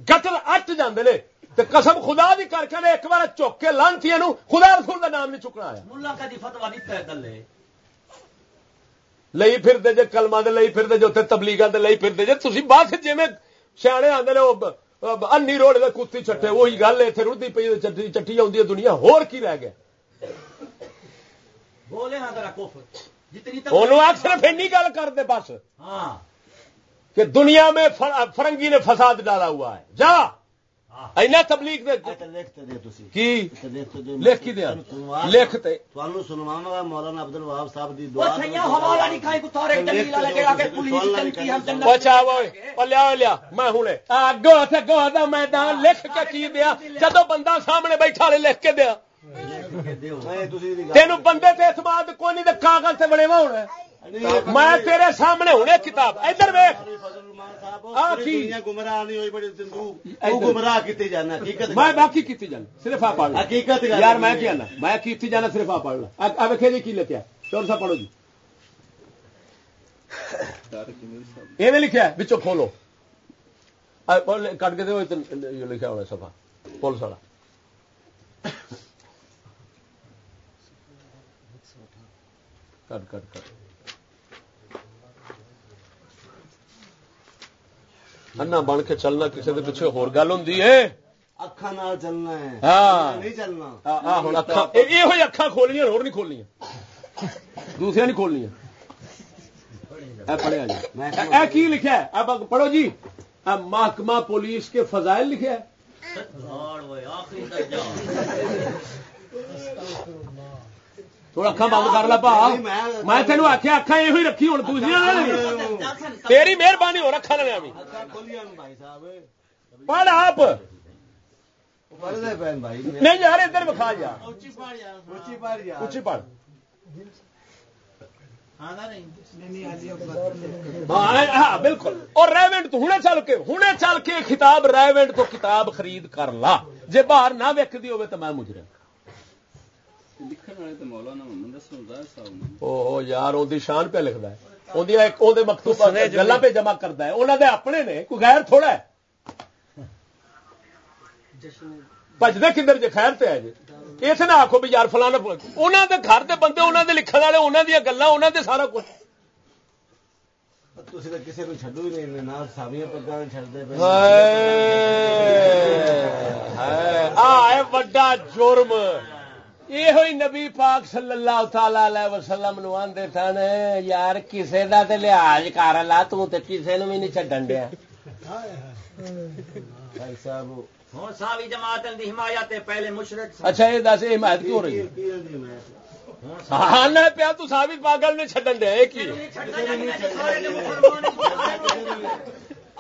A: گٹل اٹ جاندے نے تے قسم خدا دی کر کے ایک بار چوک کے لانتیاں نو خدا رسول دا نام نہیں چکنا آیا۔
E: مولا کا دی فتوی دتا ہے کلے
A: لئی پھر دے جے کلمہ دے لئی پھر دے جو تے تبلیغاں دے لئی پھر دے جے تسی بس جویں سیانے آندے نے انی روڑ دے کتی چٹے وہی گل اتنے ردی پی چٹی آدھی دنیا ہور کی رہ گیا صرف اینی گل کر دے بس ہاں کہ دنیا میں فرنگی نے فساد ڈالا ہوا ہے جا اینا تبلیغ دے۔ کی؟ لکھ کی دیا لکھ تے۔
B: تانوں سنوانا وا مولانا عبد صاحب دی دعا
E: او سیاں حوالہ نہیں کھائے کو تارے دلیل والے جڑا کہ پولیس چنتی ہم جنت
A: اچھا اوئے او لیا لیا میں ہنے اگو تے گو دا میدان لکھ کے کی دیا؟ جدوں بندہ سامنے بیٹھا لے لکھ کے دیا۔ تینوں بندے تے اعتماد کوئی نہیں تے کاغذ تے بنے ہونا ہے میں تیرے سامنے ہونے کتاب۔ ادھر میں باقی کی جانا صرف آپ پڑھ حقیقت یار میں کیا نا میں کی جانا صرف آپ پڑھ لا اب جی کی لکھا چور سا پڑھو جی۔ یہ لکھا ہے بچوں کھولو۔ کٹ کے دو لکھا ہونا سفا پولیس والا۔ کٹ کٹ کٹ۔ انا بن کے چلنا کسی کے پیچھے ہو گل ہوں
B: اکھان چلنا
A: ہاں نہیں چلنا یہ اکھان کھولنیا ہو نہیں کھولنیا دوسرا نہیں کھولنیا پڑھیا جی کی لکھا ہے اب پڑھو جی محکمہ پولیس کے فضائل لکھے ہے تھوڑا اکھا بند کر لا پا میں تینوں آخیا اکھا یہ رکھی ہوں دوسری تیری مہربانی ہو رکھا لیا پڑھ آپ نہیں یار ادھر بکھا جا اچھی پڑھ ہاں بالکل اور ریونٹ تو ہوں چل کے ہوں چل کے خطاب ریونٹ تو کتاب خرید کر لا جی باہر نہ ویکتی ہوے تو میں مجرم یار وہ شان پہ لکھتا ہے مکتوب گلا پہ جمع کرتا ہے انہوں نے اپنے نے کوئی غیر تھوڑا ہے بجتے کدھر جی خیر پہ ہے جی اس نہ آخو بھی یار فلانا انہوں دے گھر دے بندے انہوں دے لکھن والے انہوں دیا گلا انہوں دے سارا کچھ
B: کسی کو چڈو ہی نہیں سابیاں پگا چڑھتے
A: وڈا جرم یہ ہوئی نبی پاک صلی اللہ تعالی علیہ وسلم نو آدھے سن یار کسے دا تے لحاظ کر لا تو تے کسے نو بھی نہیں چڈن دیا
E: صاحب ہوں ساوی جماعت دی حمایت پہلے
A: اچھا یہ دس حمایت کیوں رہی ہاں نہ پیا تو ساوی پاگل نے چڈن دیا ایک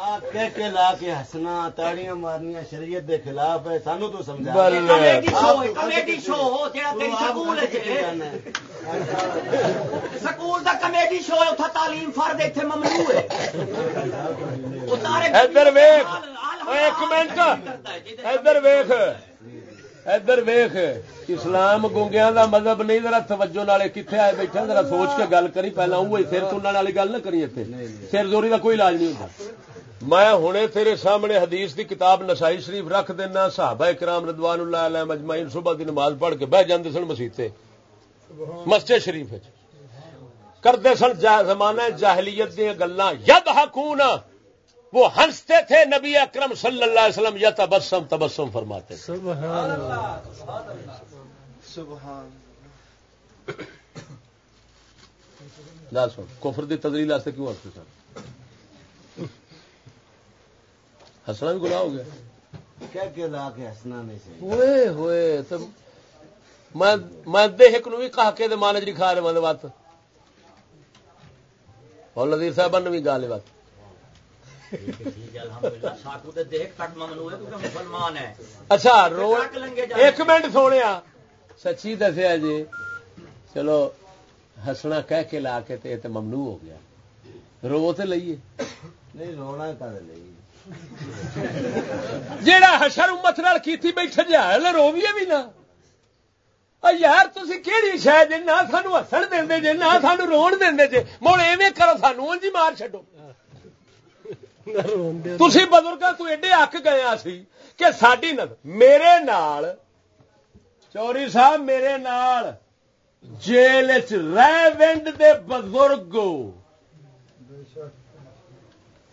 B: کے لا کے ہسنا تاڑیاں مارنیا شریعت دے خلاف ہے سانو تو سمجھا۔
E: سکول دا کمیٹی شو اتھا تعلیم فرد اتنے ممنوع ہے۔
A: ادھر ایک منٹ۔ ادھر ویخ ادھر ویخ اسلام گونگیا دا مذہب نہیں ذرا توجہ والے کتنے آئے بیٹھے ذرا سوچ کے گل کری۔ پہلے وہی سر تننے والی گل نہ کری اتنے سر زوری کا کوئی علاج نہیں ہوتا۔ میں ہوں تیرے سامنے حدیث دی کتاب نسائی شریف رکھ دینا صحابہ کرام ردوان اللہ علیہ مجمعین صبح دی نماز پڑھ کے بہ جاندے سن مسیح مسجد شریف کرتے سن زمانہ جاہلیت دیا گلا ید حکون وہ ہنستے تھے نبی اکرم صلی اللہ علیہ وسلم یا تبسم تبسم فرماتے سبحان سبحان کفر دی تدریل واسطے کیوں ہنستے سن؟ ہسنا بھی گنا ہو گیا۔ ہوئے ہوئے میں دیکھ نو بھی کہا کے مان چ کھا رہے بات۔ اور نظیر صاحب نے بھی گال بات۔ اچھا رو ایک منٹ سونے سچی دسیا جی۔ چلو ہسنا کہہ کے لا کے ممنوع ہو گیا۔ رو تو لئیے۔
B: نہیں رونا کر لئیے؟
A: جیڑا حشر امت نال کیتی بیٹھے جہل رویے بھی نہ یار تھی کہڑی شاید جی نہ سانو ہسن دے جی نہ سانو رو دے جی مڑ ایویں کرو سانو جی مار چڈو تھی بزرگ تو ایڈے اک گیا سی کہ ساری نظر میرے نال چوری صاحب میرے نال جیل رہ ونڈ دے بزرگ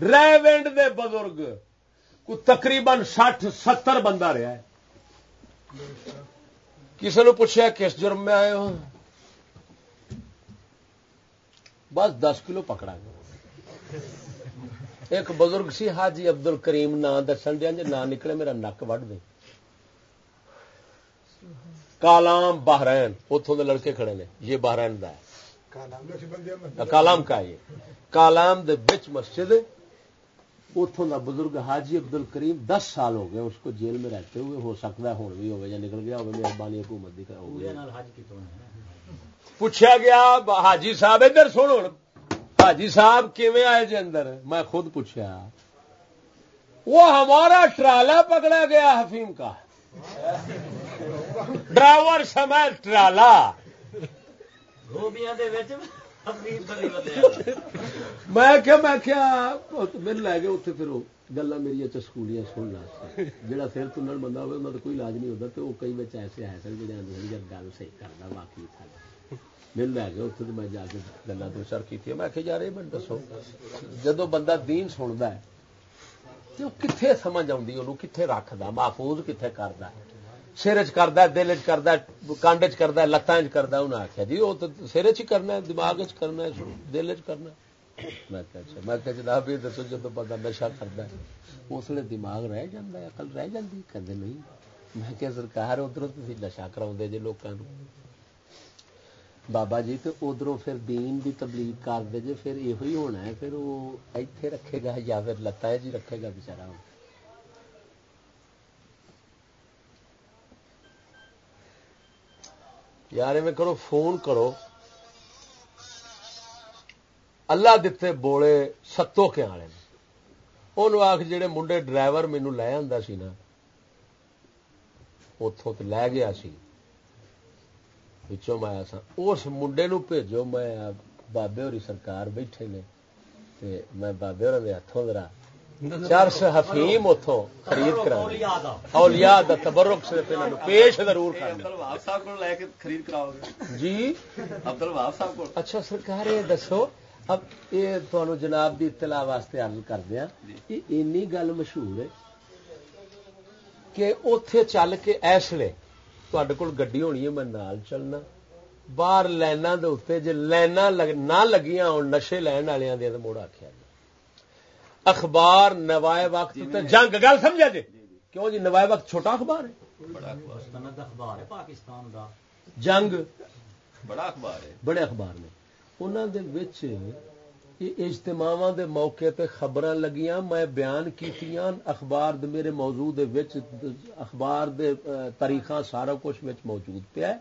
A: ریونڈ دے بزرگ کو تقریباً سٹھ ستر بندہ رہا ہے۔ کسی نے پوچھا کس جرم میں آئے ہو؟ بس دس کلو پکڑا گیا۔ ایک بزرگ سی حاجی ابدل کریم نا دسن دیا جی نہ نکلے میرا نک وڈ دے۔ کالام بحرین اتوں کے لڑکے کھڑے نے یہ بحرین کا ہے۔ کالام کا یہ۔ کالام دے بچ مسجد اتوں کا بزرگ حاجی ابد ال کریم دس سال ہو گئے اس کو جیل میں رہتے ہوئے ہو سکتا ہے ہوں بھی ہوگا یا نکل گیا ہوگا مہربانی حکومت کی پوچھا گیا حاجی صاحب ادھر سنو۔ حاجی صاحب کیویں آئے جی اندر؟ میں خود پوچھا۔ وہ ہمارا ٹرالا پکڑا گیا حفیم کا۔ ڈرائیور سمیت ٹرالا۔ میں کیا میں کیا میرے لے گئے اتنے پھر گلا میری اچھا چسکولیاں سن لا جا سر تنل بندہ ہوگا انہوں کا کوئی علاج نہیں ہوتا، تو وہ کئی بچے ایسے ہے سر جی آدھے گل صحیح کرتا باقی میرے لے گئے اتنے تو میں جا کے گلا دو چار کی میں کہ یار یہ میں دسو۔ جدو بندہ دین سنتا ہے تو کتنے سمجھ آتی انہوں کتنے رکھتا محفوظ کتنے کرتا ہے؟ سر چ کرتا دل چ کرتا کانڈ چ کرتا لتان چ کرتا انہیں آخیا جی وہ تو سر چ کرنا دماغ چ کرنا دل چ کرنا میں اچھا میں جناب یہ دسو جب بندہ نشا کرتا ہے اس لیے دماغ رہ جا اقل رہ جاتی کدے نہیں۔ میں کہ سرکار ادھر تھی نشا کرا جی لوگوں بابا جی تو ادھر پھر دین دی تبلیغ کر دے جی پھر یہ ہونا ہے، پھر وہ ایتھے رکھے گا یا پھر لتا جی رکھے گا بچارا یعنی یار ایویں کرو فون کرو۔ اللہ دتے بولے ستو کے والے ان آخ جڑے منڈے ڈرائیور مینو لے آتا سی نا اتوں تو لے گیا سی۔ پچھوں میں آیا سا اس منڈے نو بھیجو، میں بابے ہوری سرکار بیٹھے نے میں بابے ہور ہاتھوں درا چرس حفیم اتوں خرید کرا اولیاء دا۔ تبرک سے پیش ضرور
C: خرید کراؤ
A: جی؟
C: عبد صاحب کو۔
A: اچھا سرکار یہ دسو۔ اب یہ تمہیں جناب دی اطلاع واسطے حل کر دیا یہ اینی گل مشہور ہے کہ اتے چل کے ایسے تے کول گڈی ہونی ہے میں نال چلنا۔ باہر لائنا جی لائنا نہ لگیاں نشے لین والوں دیا تو موڑ جی اخبار نوائے وقت جنگ گل سمجھا جی؟ کیوں جی نوائے وقت چھوٹا اخبار
E: ہے؟ پاکستان دا۔
A: جنگ۔
C: بڑا اخبار ہے۔
A: بڑے اخبار نے۔ انہوں اجتماع دے موقع تے خبر لگیاں میں بیان کیتیاں اخبار دے میرے موضوع دے وچ اخبار دے تاریخاں سارا کچھ وچ موجود پیا ہے۔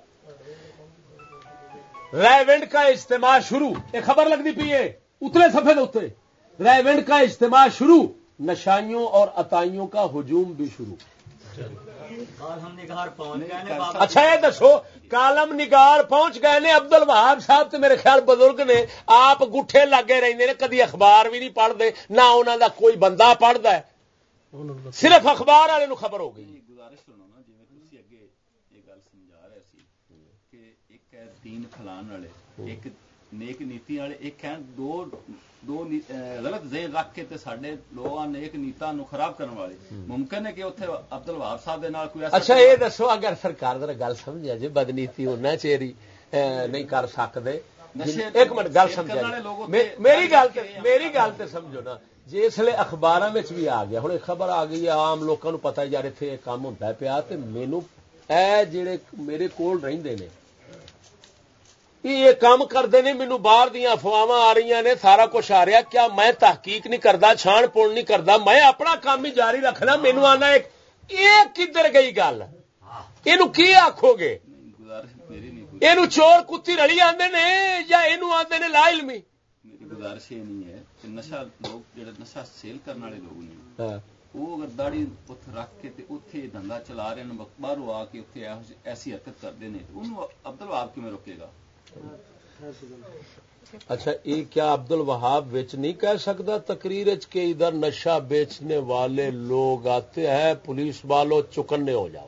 A: ریونڈ کا اجتماع شروع۔ ایک خبر لگتی پی ہے اتنے سفے اتنے ریونڈ کا اجتماع شروع نشائیوں اور اتائیوں کا ہجوم بھی شروع۔ اچھا یہ دسو کالم نگار پہنچ گئے نے ابدل وہاب صاحب تو میرے خیال بزرگ نے آپ گٹھے لگے رہتے ہیں کدی اخبار بھی نہیں پڑھتے نہ انہوں دا کوئی بندہ پڑھتا ہے۔ صرف اخبار والے خبر ہو گئی۔ گزارش سنو نا جی اگے یہ گل سمجھا رہے کہ ایک ہے دین پھلان والے ایک نیک نیتی والے ایک ہیں دو دو غلط ذہن رکھ کے تے ساڈے لوگاں نیک نیتا نو خراب کرن والے ممکن ہے کہ اوتھے عبد الوہاب صاحب دے نال کوئی ایسا اچھا اے دسو اگر سرکار ذرا گل سمجھا جے بدنیتی ہونا چیری نہیں کر سکدے۔ ایک منٹ گل سمجھا میری گل تے میری گل تے سمجھو نا جی اس لیے اخبار بھی آ گیا۔ ہوں خبر آ گئی ہے آم لوگوں کو پتا یار اتنے کام ہوتا پیا مینو اے جڑے میرے کول رہندے نے یہ کام کرتے ہیں مینو باہر دیا افواہ آ رہی نے سارا کچھ آ رہا کیا میں تحقیق نہیں کرتا چھان پون نہیں کرتا میں اپنا کام ہی جاری رکھنا مینو آنا یہ کدھر گئی گل؟ یہ کی آخو گے؟ یہ چور کتی رلی آدھے نے یا یہ آدھے نے لا علمی؟
C: گزارش یہ نہیں ہے کہ نشا لوگ جڑے نشا سیل کرنے والے لوگ نے ہاں۔ وہ اگر داڑی رکھ کے اتنے دندا چلا رہے ہیں باہر آ کے ایسی حرکت کرتے ہیں انہوں آپ کیون روکے گا؟
A: اچھا یہ کیا عبد الوہاب نہیں کہہ سکتا تقریر کہ ادھر نشہ بیچنے والے لوگ آتے ہیں پولیس والوں چکنے ہو جاؤ؟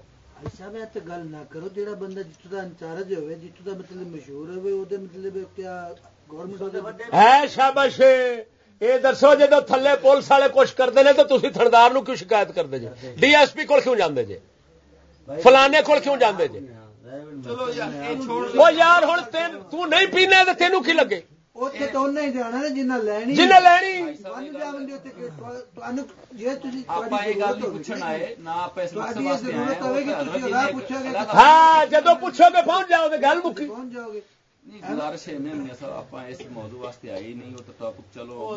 H: گل نہ کرو جہاں بندہ جتوں کا انچارج ہوئے جتوں کا مطلب مشہور ہوئے مطلب کیا گورنمنٹ
A: ہے شابش یہ دسو جب تھلے پولیس والے کچھ کرتے ہیں تو تھی تھندار نو کیوں شکایت کرتے جی ڈی ایس پی کول کیوں جانے جی فلانے کول کیوں جانے جی وہ یار ہوں نہیں پینا تو تینوں کی لگے ہاں جدو پوچھو گے پہنچ جاؤ گے گل مکی
C: گزارش آپ اس موضوع واسطے آئی نہیں تو چلو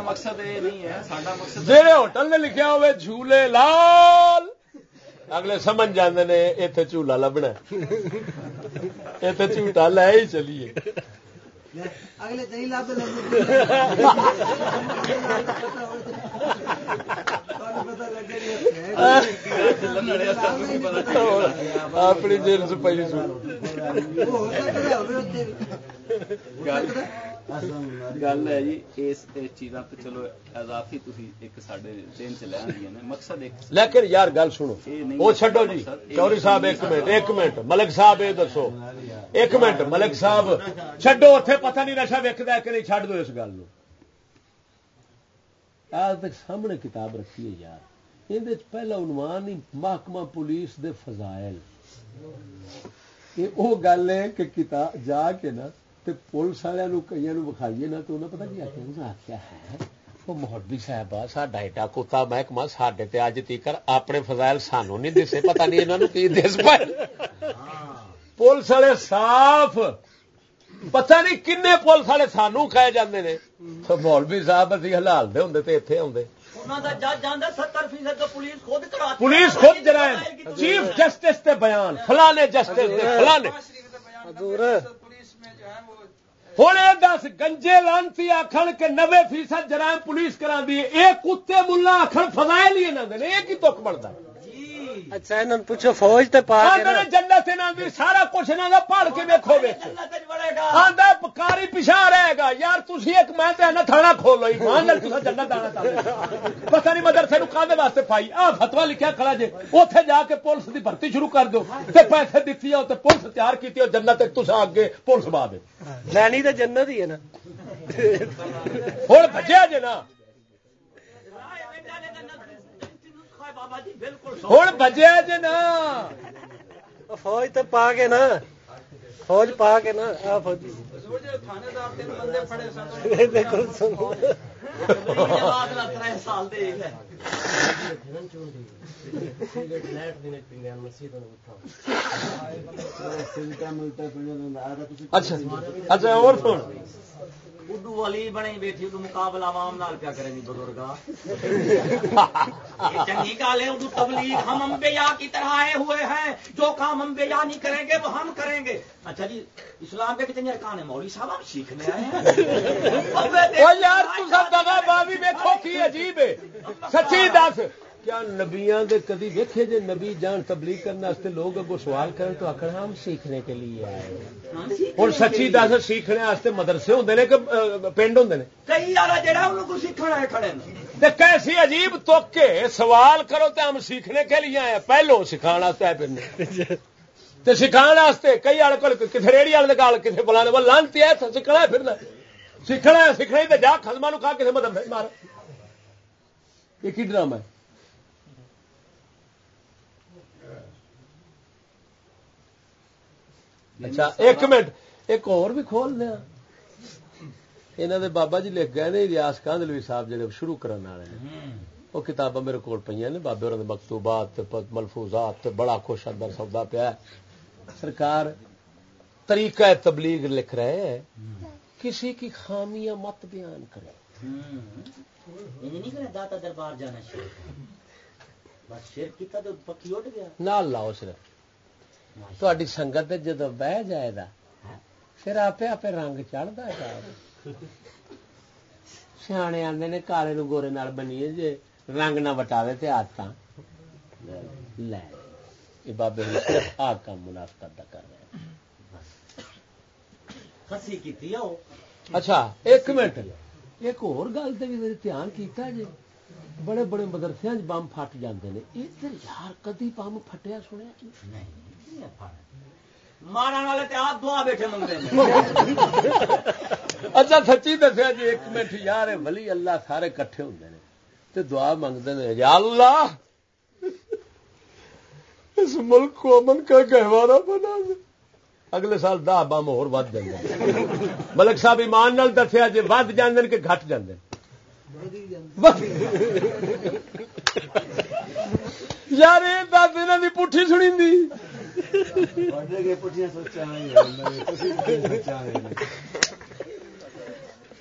C: مقصد یہ نہیں ہے
A: جی ہوٹل نے لکھا ہوئے جھولے لال۔ اگلے سمجھ جانے نے اتنے جھولا لبنا اتنے جھوٹا لے ہی چلیے۔ اگلے لب اپنی جیل سے پہلی سو
C: گل ہے جی اس چیزاں چلو اضافی ایک چ لے مقصد
A: لیکن یار گل سنو وہ چڈو جی چوری صاحب ایک منٹ ایک منٹ ملک صاحب یہ دسو ایک منٹ ملک صاحب چڈو اتے پتہ نہیں نشا ویکد کہ نہیں چڈ دو اس گل تک سامنے کتاب رکھی ہے یار یہ پہلا عنوان ہی محکمہ پولیس دے فضائل یہ گل ہے کہ کتاب جا کے نا پولیس والوں کئی بکھائیے نا تو انہیں پتا کی آخیا انہیں آخیا ہے وہ محبی صاحب ساڈا ایڈا کتا محکمہ سڈے اج تیکر اپنے فضائل سانو نہیں دسے پتا نہیں انہوں کی دس پائے پولیس والے صاف پتہ نہیں کن پولیس والے سانو کھائے جاندے نے۔ مولوی صاحب اسی حلال دے ہوں تے اتنے آدھے پولیس خود جرائم۔ چیف جسٹس تے بیان فلانے جسٹس فلانے ہوں یہ دس، گنجے لانتی آخر کہ نوے فیصد جرائم پولیس کرا دی یہ کتے ملا آخر فضائے ہی یہاں دے یہ کی تک بڑھتا
D: اچھا پوچھو فوج تے پا
A: جنت سارا کچھ پڑھ کے آدھا کاری پچھا رہے گا۔ یار ایک میں نہ تھانا کھولو۔ جنت آنا پتا نہیں مدرسے کھانے واسطے پائی۔ آ فتوا لکھا کھڑا جی اتنے جا کے پولیس کی بھرتی شروع کر دو۔ پیسے دیتی آؤ پولیس تیار کی جنت تصا اگے پولیس با دے
D: لینی تو جنت ہی ہے نا۔
A: ہوں بجیا جی نا۔ ہوں بجیا جی نا۔
D: فوج تو پا کے نا۔ فوج پا کے نا۔ فوجی
A: اچھا اچھا اور سن
E: اڈو والی بنے بیٹھی اڈو مقابلہ عوام نال کیا کریں گی بزرگ چنگی گال ہے اردو تبلیغ ہم امبیا کی طرح آئے ہوئے ہیں جو کام امبیا نہیں کریں گے وہ ہم کریں گے اچھا جی اسلام کے کتنے ارکان ہیں مولوی صاحب ہم سیکھنے آئے ہیں
A: یار تو سب دگا بابی دیکھو کی عجیب ہے سچی دس کیا نبیاں دے کدی ویکھے جے نبی جان تبلیغ کرنے واسطے لوگ اگو سوال کرن تو آخر ہم سیکھنے کے لیے آئے ہوں سچی دس سیکھنے واسطے مدرسے ہوندے نے کہ پنڈ ہوندے نے؟
E: کئی والا جڑا ان کو سیکھنا ہے کھڑے
A: تے کیسی عجیب تو کے سوال کرو تے ہم سیکھنے کے لیے آئے پہلو سکھان واسطے آئے پھرنے۔ تے سکھان واسطے کئی والے کو کسی ریڑی والے گال کسی بلانے وہ لانتی ہے سیکھنا ہے پھرنا۔ سیکھنا ہے سیکھنا تے جا خزما نو کھا کسی مدد مار یہ کی ڈرامہ ہے؟ اچھا ایک منٹ ایک اور بھی کھول دیا۔ یہاں دے بابا جی لکھ گئے نے ریاض کاندلوی صاحب جڑے شروع کرنے والے ہیں۔ وہ کتاباں میرے کو پہ نے بابے اور مکتوبات ملفوظات بڑا خوش اندر سودا پیا سرکار طریقہ تبلیغ لکھ رہے ہیں۔ کسی کی خامیاں مت بیان
E: دربار جانا
A: نال لاؤ صرف۔ تاری سنگت جدو بہ جائے گا پھر آپ آپ رنگ چڑھتا جائے سیانے آدھے نے کالے نو گورے نال بنیے جی رنگ نہ وٹاوے تے آدت لے یہ بابے صرف آ کام منافقت کر رہے اچھا ایک منٹ ایک اور گل تو بھی دھیان کیتا جی بڑے بڑے مدرسے بمب فٹ جاندے نے ادھر یار کدی بمب پھٹیا سنیا نہیں اچھا سچی دسیا جی ایک منٹ یار ولی اللہ سارے کٹھے ہوں دعا منگتے ہیں یا اللہ، اس ملک کو امن کا گہوارا بنا دے۔ اگلے سال دہ بم ہو ود جائیں ملک صاحب ایمان نال دسیا جی ود جانے کہ گھٹ جانے یار، یہ دس دن کی پٹھی سنی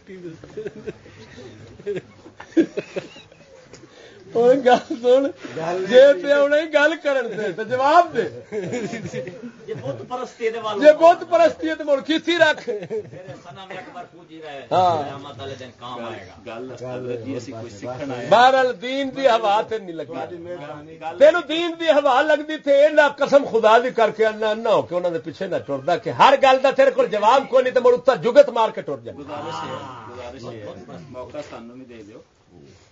A: گل سن جی گل جواب دے جی بت پرستی ہے تو مڑ کسی رکھ بہرحال دین دی ہوا نہیں لگی تین دین دی ہوا لگتی تھے قسم خدا دی کر کے نہ ہو کے انہوں پیچھے نہ ٹرتا کہ ہر گل کا تیرے کو جواب کو نہیں تو مڑ اتنا جگت مار کے ٹر جائے
C: موقع سانو بھی دے دیو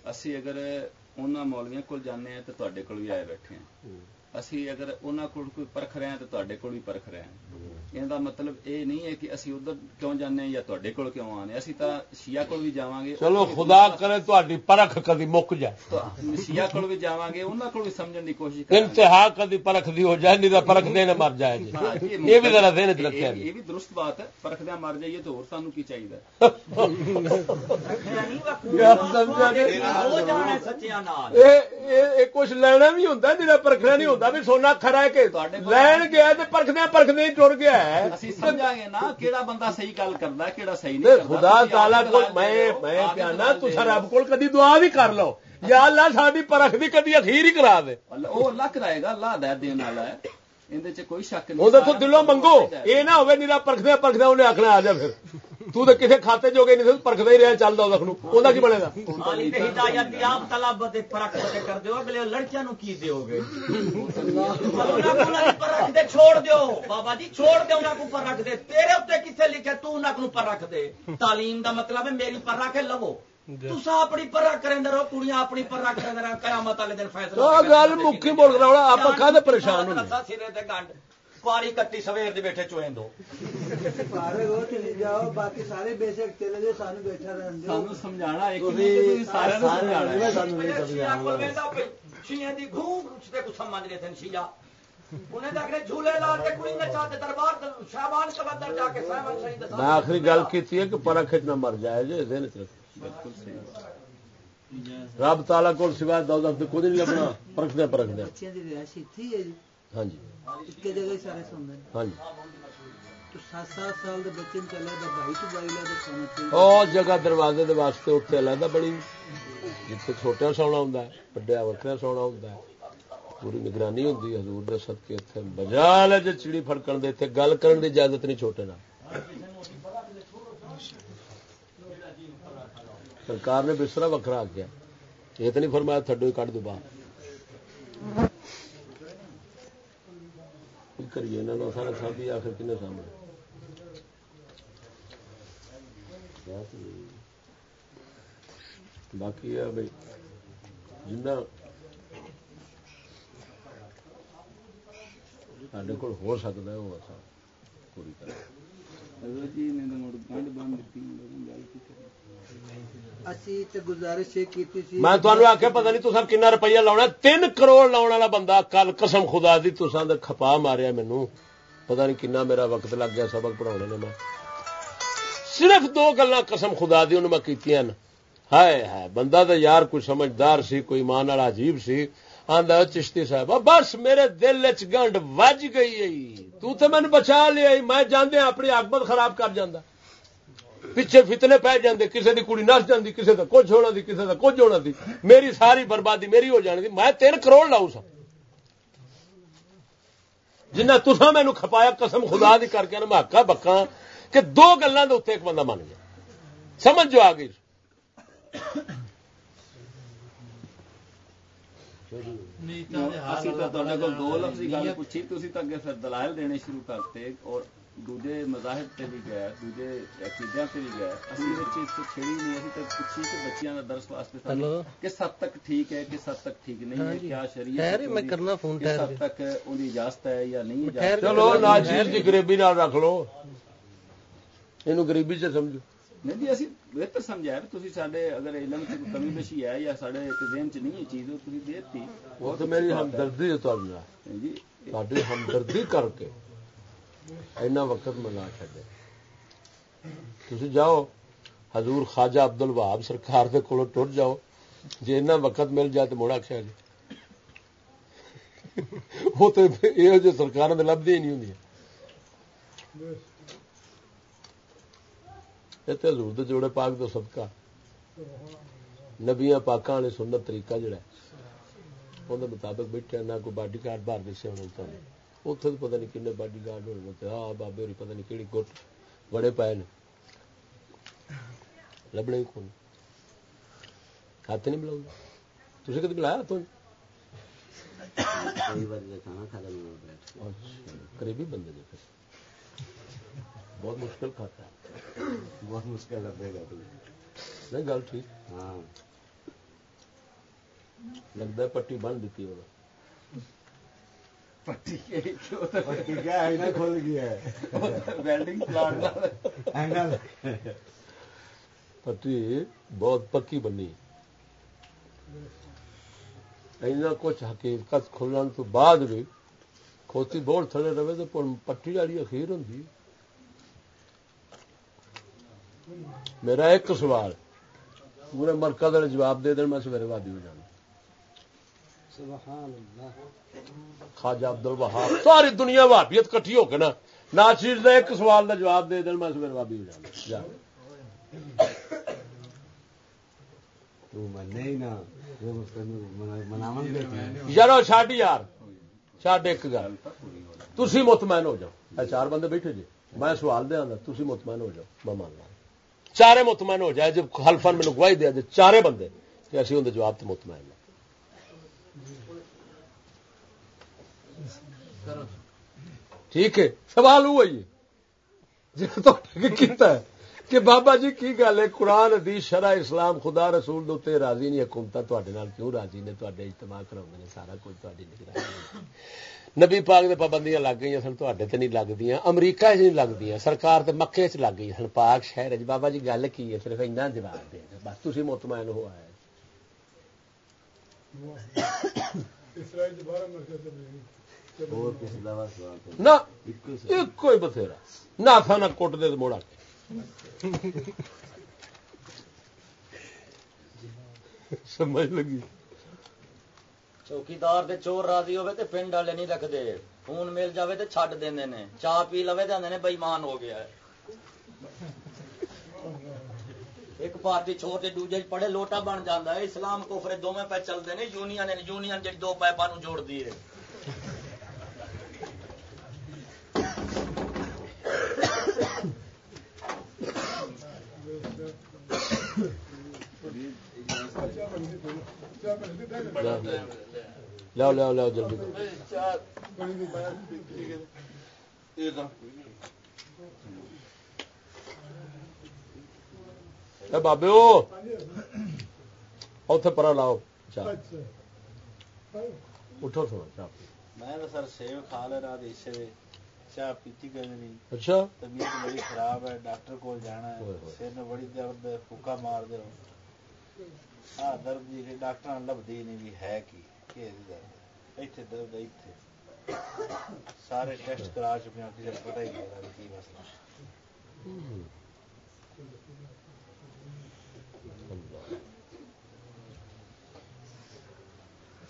C: اسی اگر انہوں مولویا کول جانے ہیں تو تے کول بھی آئے بیٹھے ہیں اسی اگر انہوں کو کوئی پرکھ رہے ہیں تو تے کول بھی پرکھ رہے ہیں یہ مطلب یہ نہیں ہے کہ اسی ادھر کیوں جانے یا تے کول کیوں آنے اسی تو شیعہ کول بھی جاواں گے
A: چلو خدا کرے تہاڈی پرکھ کدی مک جائے
C: شیعہ کول بھی جاواں گے انہاں کول بھی سمجھن دی کوشش کریں
A: انتہا کدی پرکھ دی ہو جائے نہیں تو پرکھ دینے مر جائے جی یہ بھی ذرا ذہن وچ رکھیا
C: یہ بھی درست بات ہے پرکھ دے مر جائیے تو اور سانو کی چاہیے
A: کچھ لینا بھی ہوندا جڑا پرکھنا نہیں ہوندا دا
C: بھی
A: سونا
C: کھرا ہے
A: کہ
C: لین
A: گیا
C: پرکھدے
A: پرکھدے
C: ٹر
A: گیا ہے اسی بندہ صحیح گل کردا کیڑا صحیح نہیں خدا تعالی میں رب کول کدی دعا
C: بھی کر لو یا اللہ ساڈی پرکھ بھی کدی اخیر ہی کرا دے اللہ
A: اللہ کرائے
C: گا
A: اللہ
C: ہدایت
A: دلوں
C: منگو یہ
A: نہ ہوئے نیلا پرکھدیا پرکھدیا انہیں آخنا آ جا پھر تو تو کسی کھاتے جو گئے نہیں پرکھدا ہی رہا چلتا اس وہ کی بنے گا کر
G: دیو لڑکیاں کی دیو گے پرکھ دے بابا جی چھوڑ دے انہاں کو دے تیرے اوپر کسے لکھے تو انہاں کو پرکھ دے تعلیم دا مطلب ہے میری پر پرکھ لو تسا اپنی پرا کڑیاں اپنی پرا کریں دن فیصلہ او پریشان جھولے لا میں آخری گل کی ہے کہ مر جائے جو ਰਹੇ ਥੇ ਸ਼ੀਆ ਉਹਨੇ ਤਾਂ ਅਗਲੇ ਝੂਲੇ ਲਾ ਕੇ ਕੁੜੀ ਨਚਾ ਤੇ ਦਰਬਾਰ ਤੇ ਸ਼ਾਬਾਨ ਕਬੰਦਰ ਜਾ ਕੇ ਸਾਹਮਣ ਸ਼ਹੀਦ ਦਾ
A: ਮੈਂ ਆਖਰੀ ਗੱਲ ਕੀਤੀ ਹੈ ਕਿ ਪਰਖ ਚ ਨਾ ਮਰ ਜਾਏ ਜੇ ਦਿਨ ਚ
C: ਬਿਲਕੁਲ ਸਹੀ
A: ਰੱਬ ਤਾਲਾ ਕੋਲ ਸਿਵਾ ਦੌਲਤ ਦੇ ਕੁਝ ਨਹੀਂ ਲੱਭਣਾ ਪਰਖਦੇ ਪਰਖਦੇ
H: ਬੱਚਿਆਂ ਦੀ ਰਿਹਾਇਸ਼ ਇੱਥੇ ਹੀ ਹੈ ਜੀ
A: ਹਾਂਜੀ
H: ਇੱਕੇ ਜਗ੍ਹਾ ਹੀ ਸਾਰੇ ਸੁਣਦੇ ਨੇ
A: ਹਾਂਜੀ
H: ਤੋ 7-7 ਸਾਲ ਦੇ ਬੱਚੇ ਨੂੰ ਚੱਲਿਆ ਤਾਂ ਭਾਈ ਤੋਂ ਬਾਈ ਲਾ ਦੇ ਸੌਣਾ ਚਾਹੀਦਾ
A: ਉਹ ਜਗ੍ਹਾ ਦਰਵਾਜ਼ੇ ਦੇ ਵਾਸਤੇ ਉੱਥੇ ਅਲੱਗਾ ਬਣੀ ਜਿੱਥੇ ਛੋਟਿਆਂ ਸੌਣਾ ਹੁੰਦਾ ਹੈ, ਵੱਡਿਆਂ ਵੱਖਰਿਆਂ ਸੌਣਾ ਹੁੰਦਾ ਹੈ ਪੂਰੀ ਨਿਗਰਾਨੀ ਹੁੰਦੀ ਹੈ ਹਜ਼ੂਰ ਦੇ ਸਦਕੇ ਉੱਥੇ ਬਜਾਲ ਜੇ ਚਿੜੀ ਫੜਕਣ ਦੇ ਇੱਥੇ ਗੱਲ ਕਰਨ ਦੀ ਇਜਾਜ਼ਤ ਨਹੀਂ ਛੋਟੇ ਨਾਲ سرکار نے بسترا وکھرا آخیا یہ تو نہیں فرمایا تھڈو ہی کٹ دو باہر۔ کریے یہاں سارا سب آخر کن سامنے؟ باقی ہے بھائی، جنہ سارے کول ہو سکتا ہے، وہ اصل پوری طرح۔ جی نے مڑ بند بند دیتی۔ میں تمہیں آخیا پتا نہیں تسان کن روپیہ لاؤنا تین کروڑ لاؤن والا بندہ کل قسم خدا دی تسان کھپا ماریا مینو پتا نہیں کنا میرا وقت لگ گیا سبق پڑھاؤنے نے میں صرف دو گلا قسم خدا دی انہوں میں کیتیاں ہائے ہائے بندہ تو یار کوئی سمجھدار سی کوئی مان والا عجیب سی آندا چشتی صاحب بس میرے دل چ گنڈ وج گئی تو تے میں بچا لیا میں جانے اپنی آکبت خراب کر جانا
L: پیچھے فتنے پی
C: جاندے کسے دی کڑی نس جاندی کسے دا کچھ ہونا دی کسے دا کچھ ہونا دی۔ میری ساری بربادی میری ہو جانی دی۔ میں تین کروڑ لاؤ سا۔ جنہ تسا مینو کھپایا قسم خدا دی کر کے میں آکا بکا کہ دو
J: گلوں
C: کے اتنے ایک بندہ من گیا۔ سمجھ جو آ گئی۔ دو
J: پوچھی
C: تھی تو
J: اگے
C: دلائل
J: دینے
C: شروع
J: کرتے اور
C: دوجے
J: مذاہب
C: سے
J: بھی
C: گیا دوجے عقیدیاں سے بھی گیا
J: اسی
C: بچے
J: اس
A: تو
J: چھڑی
A: نہیں اسی
J: تک
A: پوچھی کہ بچیاں دا درس واسطے ہلو کہ
C: سب تک ٹھیک ہے کہ سب تک ٹھیک نہیں ہے کیا شریعت میں کرنا فون ٹھہر سب حد تک اونی اجازت ہے یا نہیں چلو ناجیر
A: دی غریبی نہ رکھ لو اینو غریبی
C: سے
A: سمجھو نہیں جی اسی بہتر سمجھا ہے تسی ساڈے اگر علم تے کمی بیشی ہے یا ساڈے ذہن چ نہیں ہے چیز تسی دیتی وہ تو میری ہمدردی ہے تو جی ساڈی ہمدردی کر کے اینا وقت میں نہ چڈے تھی جاؤ، حضور خواجہ عبد الوہاب سرکار دے کولوں ٹر جاؤ۔ جی اینا وقت مل جائے تو مڑا آخیا جی وہ تو یہ جو سرکار نے لبھی ہی نہیں ہوں یہ تو حضور جوڑے پاک تو صدقہ۔ نبیاں پاکاں والے سنت طریقہ جڑا وہ مطابق بیٹھے نہ کوئی باڈی گارڈ باہر نہیں
B: سے چاہیے اتنے تو پتا نہیں کن
A: باڈی گارڈ ہوتے آ بابے ہوئی پتا نہیں کہڑی
B: گٹ بڑے پائے لبنے
A: کو کون ہاتھ
B: نہیں
A: ملاؤ تھی کدی ملایا ہاتھوں قریبی
C: بندے نے بہت مشکل
B: کھاتا بہت مشکل لگے گا نہیں گل
C: ٹھیک لگتا پٹی
B: بن
A: دیتی ہوگا آئینہ پٹی بہت پکی بنی۔ اینا کچھ حقیقت کھلن تو بعد بھی کھوتی بہت تھڑے رہے تو پٹی والی اخیر ہوں میرا ایک سوال پورے مرکز جواب دے دین، میں سویرے وادی ہو جانا۔ خواجہ عبد الوہاب ساری دنیا بھابیت کٹھی ہو کے نا ناچیز کا ایک سوال کا جواب دے دین میں سویر بھابی ہو جانا یار چڈ یار۔ چڈ ایک گل۔ تھی مطمئن ہو جاؤ۔ چار بندے بیٹھے جی۔ میں سوال دیا تھی مطمئن ہو جاؤ میں مان چارے مطمئن ہو جائے جب خلفن مینو گواہی دیا جی چارے بندے تو اسی اندر جواب تو مطمئن ٹھیک ہے، سوال وہ جی کیتا ہے کہ بابا جی کی گل ہے، قرآن، حدیث، شرع، اسلام، خدا، رسول دے راضی نہیں حکومت کیوں راضی نے؟ اجتماع کرا سارا کچھ نبی پاک دے پابندیاں لگ گئی سن تے نہیں لگتی امریکہ چ نہیں لگتی سرکار تے مکے چ لگ گئی سن، پاک شہر بابا جی گل کی ہے، صرف اینا جواب دے بس تھی مطمئن ہوا ہے نہ بتھیرا نہ تھا نہ کٹ دے موڑا سمجھ لگی
C: چوکیدار دے چور راضی ہوئے تے پنڈ والے نہیں رکھتے خون مل جاوے تے چھڈ دیندے نے چاہ پی لوے تے آندے نے بےمان ہو گیا ہے ایک پارٹی چھوڑ کے دوجے پڑے لوٹا بن جاتا ہے اسلام کوفر دوویں پہ چلتے ہیں یونین یونین جی دو پائپا نو جوڑ دی ہے
A: لو لو لو جلدی بابے اتنے پر لاؤ اٹھو تھوڑا چاہ
J: میں سر سیو کھا لے رہا اسے چاہ پیتی گئی نہیں؟
A: اچھا۔
J: طبیعت بڑی خراب ہے ڈاکٹر کو جانا ہے سر میں بڑی درد ہے پھوکا مار دے۔ ہاں درد جی ڈاکٹر لبھی نہیں بھی ہے کی درد؟ درد اتنے سارے ٹیسٹ کرا چکے ہیں کسی پتہ ہی نہیں کی مسئلہ۔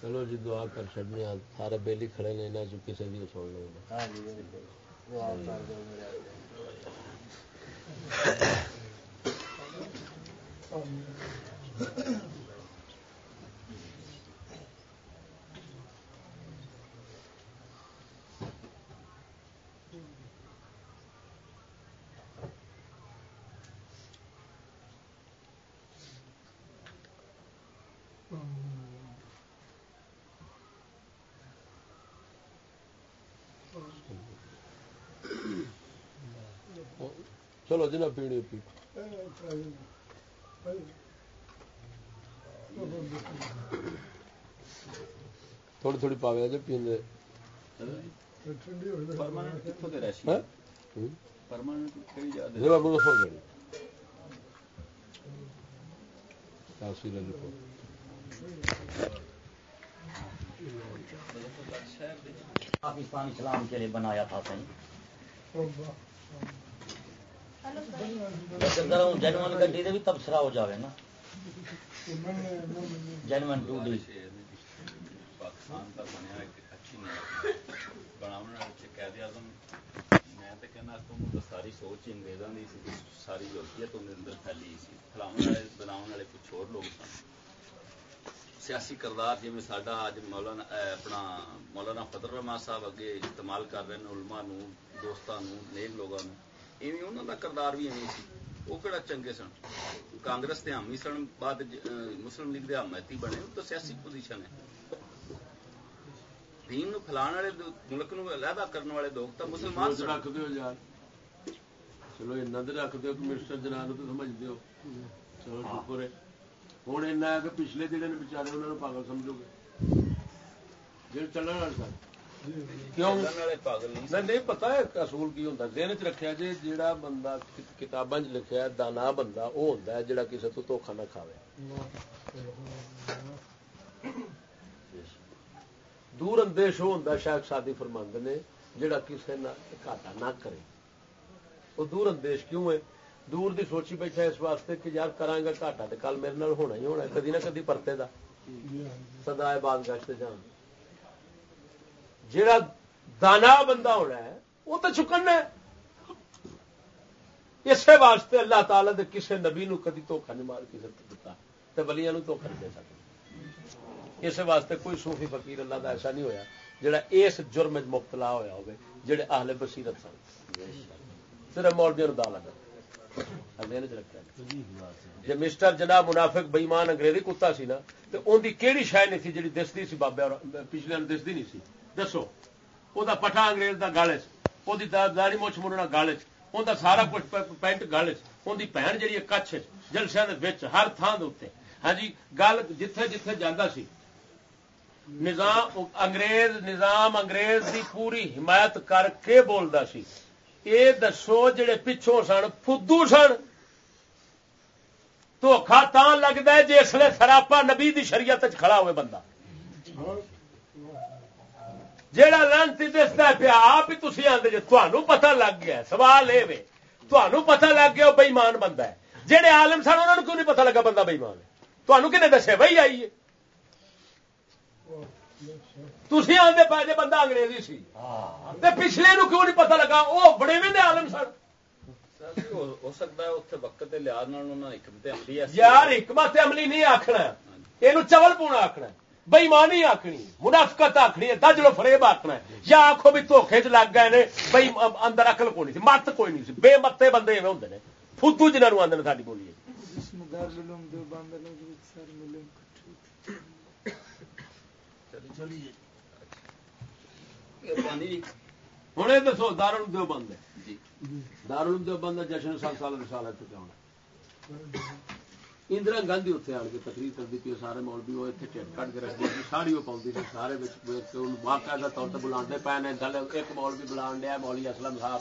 A: چلو جی دعا کر چڑنے سارے بیلی کھڑے نے نہ جو کسی بھی سن لو۔ چلو جنا پیڑی پی تھوڑی تھوڑی پاوے جی پیندے
C: پاکستان اسلام کے لیے بنایا تھا صحیح جنون گڈی بھی تبصرہ ہو جاوے نا جنون ٹو ڈی پاکستان کا بنیا ایک اچھی قید اعظم میں تو کہنا تم ساری سوچ انگریزوں کی ساری یورپیت اندر پھیلی سی فلاؤ والے بناؤ والے کچھ اور لوگ سن سیاسی کردار جی ساڈا اج مولانا اپنا مولانا فضل رحمان صاحب اگے استعمال کر رہے ہیں علما دوستوں نیک لوگوں ایویں انہوں کا کردار بھی ایویں سی۔ وہ کہڑا چنگے سن۔ کانگریس کے حامی سن بعد مسلم لیگ کے حمایتی بنے۔ تو سیاسی پوزیشن ہے۔ دین نو پھیلان والے ملک نو علیحدہ کرنے والے لوگ تو مسلمان
A: رکھ دیو یار۔ چلو اینا دے رکھ دیو کمسٹر جناب تو سمجھ دیو۔ چلو شکر ہے۔ ہوں ایسا ہے کہ پچھلے جڑے نے بچارے انہوں نے پاگل سمجھو گے۔ جی چلنے والے سن نہیں پتا اصول کی ہوں دن چ رکھا جی جا بندہ کتاباں لکھا دانا بندہ وہ ہوں جا کسی تو دھوکھا نہ کھاوے۔ دور اندیش وہ ہوں شاید شادی فرمند نے جڑا کسی گاٹا نہ کرے۔ وہ دور اندیش کیوں ہے؟ دور دی سوچی بیٹھا اس واسطے کہ یار کرا گا گاٹا تو کل میرے ہونا ہی ہونا کدی نہ کدی پرتے کا سدائے بعد گشت جان۔ جڑا دانا بندہ ہونا ہے، وہ تو چکن ہے۔ اسی واسطے اللہ تعالی دے کسے نبی نو کدی دھوکھا نہیں مار کسی دتا تو بلیاں دھوکھا نہیں دے سکتے اس واسطے کوئی صوفی فقیر اللہ دا ایسا نہیں ہویا جڑا اس جرم مبتلا ہویا ہوئے جڑے اہل بصیرت سن۔ صرف مولوی دا لگا۔ جی مسٹر جناب منافق بئیمان انگریزی کتا سی نا تو ان کی کہڑی شاید نہیں تھی جی دستی سی بابے اور پچھلے دستی نہیں سی۔ دسو وہ پٹا انگریز کا گل وہ داڑی مچھ مننا گل ان سارا کچھ پینٹ گل ان کی جی کچھ جلسیا ہر تھان دے ہاں جی گل جتھے جتھے جانا سی نظام انگریز نظام انگریز دی پوری حمایت کر کے بولتا سی یہ دسو جڑے پچھوں سن فدو سن دھوکھا تا لگتا ہے جس لیے سراپا نبی دی شریعت کھڑا ہوئے بندہ جہا لانتی دستا پیا آپ ہی تھی آدھے جی تمہوں پتا لگ گیا سوال یہ تمہوں پتا لگ گیا وہ بئیمان بندہ ہے۔ جہے آلم سن انہوں نے کیوں نہیں پتا لگا بندہ بئیمان ہے؟ تمہوں کھنے دسے؟ بھائی آئیے تھی آدھے پا جی بندہ انگریزی سی۔ پچھلے نو کیوں نہیں پتا لگا؟ وہ بڑے بھی آلم سن۔
C: ہو سکتا ہے اتنے وقت لحاظ
A: یار حکمت عملی نہیں آخنا یہ چول پونا آخنا بئیمانی آخنی منافقت آخنی ہے دجلو فریب آخنا ہے۔ یا آخو بھی دھوکھے چ لگ گئے نے بئی اندر اکل کوئی نہیں مت کوئی نہیں سی بے متے بندے ایویں ہوں نے۔ فدو جنہوں آدھے ساری بولیے ہوں یہ دسو ہے۔ دار دو بند جشن سات سال سال چکا ہونا۔ اندرا گاندھی اتنے آن کے تقریر کرتی پی سارے مولوی وہ اتنے ٹھٹ کٹ کے رکھتے تھی ساڑی وہ پاؤں سی سارے باقاعدہ طور پر بلا پے نے، گل ایک مولوی بلا دیا مولی اسلم صاحب۔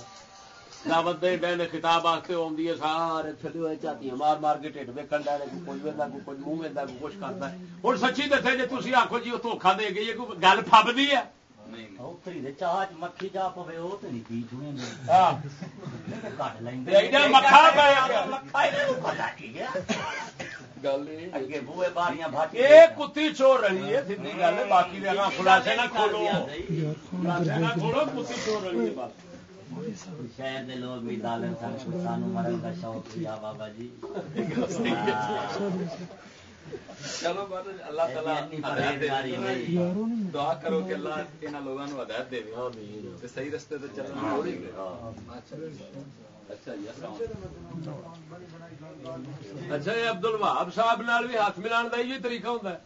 A: دعوت دے ڈے نے خطاب واسطے آدھی ہے، سارے تھلے ہوئے چاہتی مار مار کے ٹھٹ ویکن ڈے نے کچھ وہدا کو کچھ منہ وہدا کو کچھ کرتا ہے۔ ہوں سچی دسے جی تھی آخو جی وہ دھوکھا دے گئی ہے گل فبدی ہے۔ چاہ مکھی چاہ پوے وہ تو نہیں پی کتی چور رہی ہے سیدھی گل باقی خلاصے نہ کھولو کھولو کتی چور رہی ہے شہر کے لوگ بھی دالن سان مرن کا شوق کیا بابا جی چلو اللہ تعالی دعا کرو کہ اللہ ان لوگوں کو ہدایت دے۔ صحیح رستے سے چلنا اچھا یہ ابد ال وہاب صاحب بھی ہاتھ ملان کا یہ طریقہ ہوتا ہے۔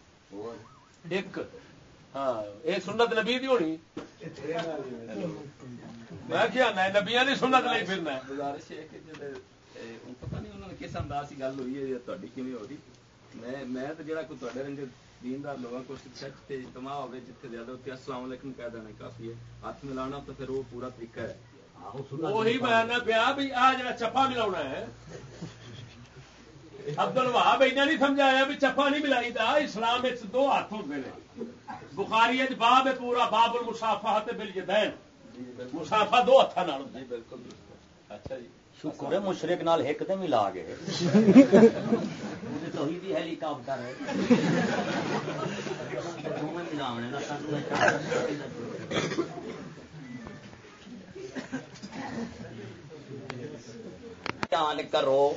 A: ایک ہاں یہ سنت نبی دی ہونی۔ میں کیا نبیا کی سنت نہیں پھرنا گزارش ہے کہ پتہ نہیں انہوں نے کس انداز کی گل ہوئی ہے تھی ہو رہی۔ میں تو جڑا کوئی تھوڑے رنگ دیندار لوگوں کو سچ اجتماع ہوگی جتنے زیادہ ہوتے السلام علیکم کہہ دینا کافی ہے ہاتھ ملانا تو پھر وہ پورا طریقہ ہے وہی میں پیا بھی آ جا چپا ملا ہے ابدل وہاب ایسا نہیں سمجھایا بھی چپا نہیں ملائی دا اسلام دو ہاتھ ہوتے ہیں بخاری باب ہے پورا باب المسافہ بل جدین مسافہ دو ہاتھوں بالکل اچھا جی شکر ہے مشرق نال ایک دن ملا گئے ہیلی کاپٹر کرو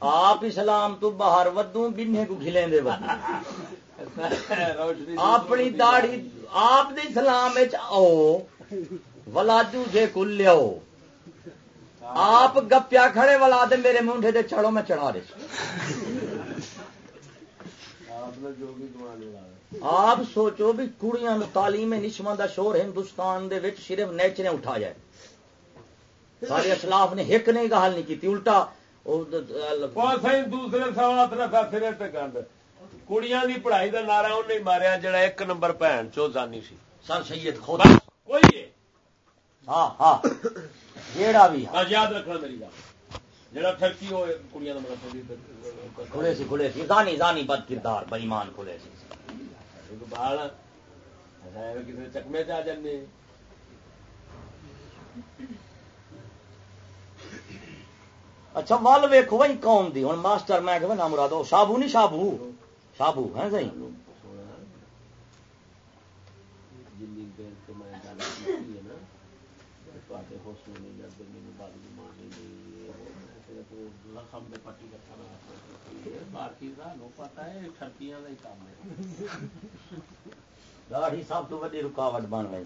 A: آپ اسلام تو باہر ودوں بنے کو کھلیں دے اپنی داڑھی آپ دے اسلام آؤ ولاجو جے کل لیاؤ آپ گپیا کھڑے والا دے میرے منڈے دے چڑھو میں چڑھا رہے آپ سوچو بھی کڑیاں تعلیم نشما دا شور ہندوستان دے وچ صرف نیچرے اٹھا جائے۔ سارے اسلاف نے ایک نہیں گال نہیں کی الٹا دوسرے سوال رکھا سرے کڑیاں دی پڑھائی دا نعرہ انہیں ماریا جڑا ایک نمبر بھن چو زانی سی۔ سر سید خود۔ کوئی ہاں ہاں۔ جیڑا بھی یاد رکھنا میری گل جڑا ٹھرکی ہو کڑیاں مطلب کھلے سی کھلے سی۔ زانی زانی بد کردار بےمان کھلے سی۔ بال کسی چکمے چ آ جانے اچھا ول ویکو بھائی قوم دی۔ ہوں ماسٹر میں کہ مراد شابو نہیں شابو۔
G: شابو ہے صحیح
A: جن دیر سے میں گل کی ہے نا تے حوصلے نہیں لگتے میرے بات مانی نہیں میں پٹی رکھنا باقی سانو پتا ہے ٹھرکیاں کا ہی کام ہے
G: داڑھی سب تو وڈی رکاوٹ بن رہی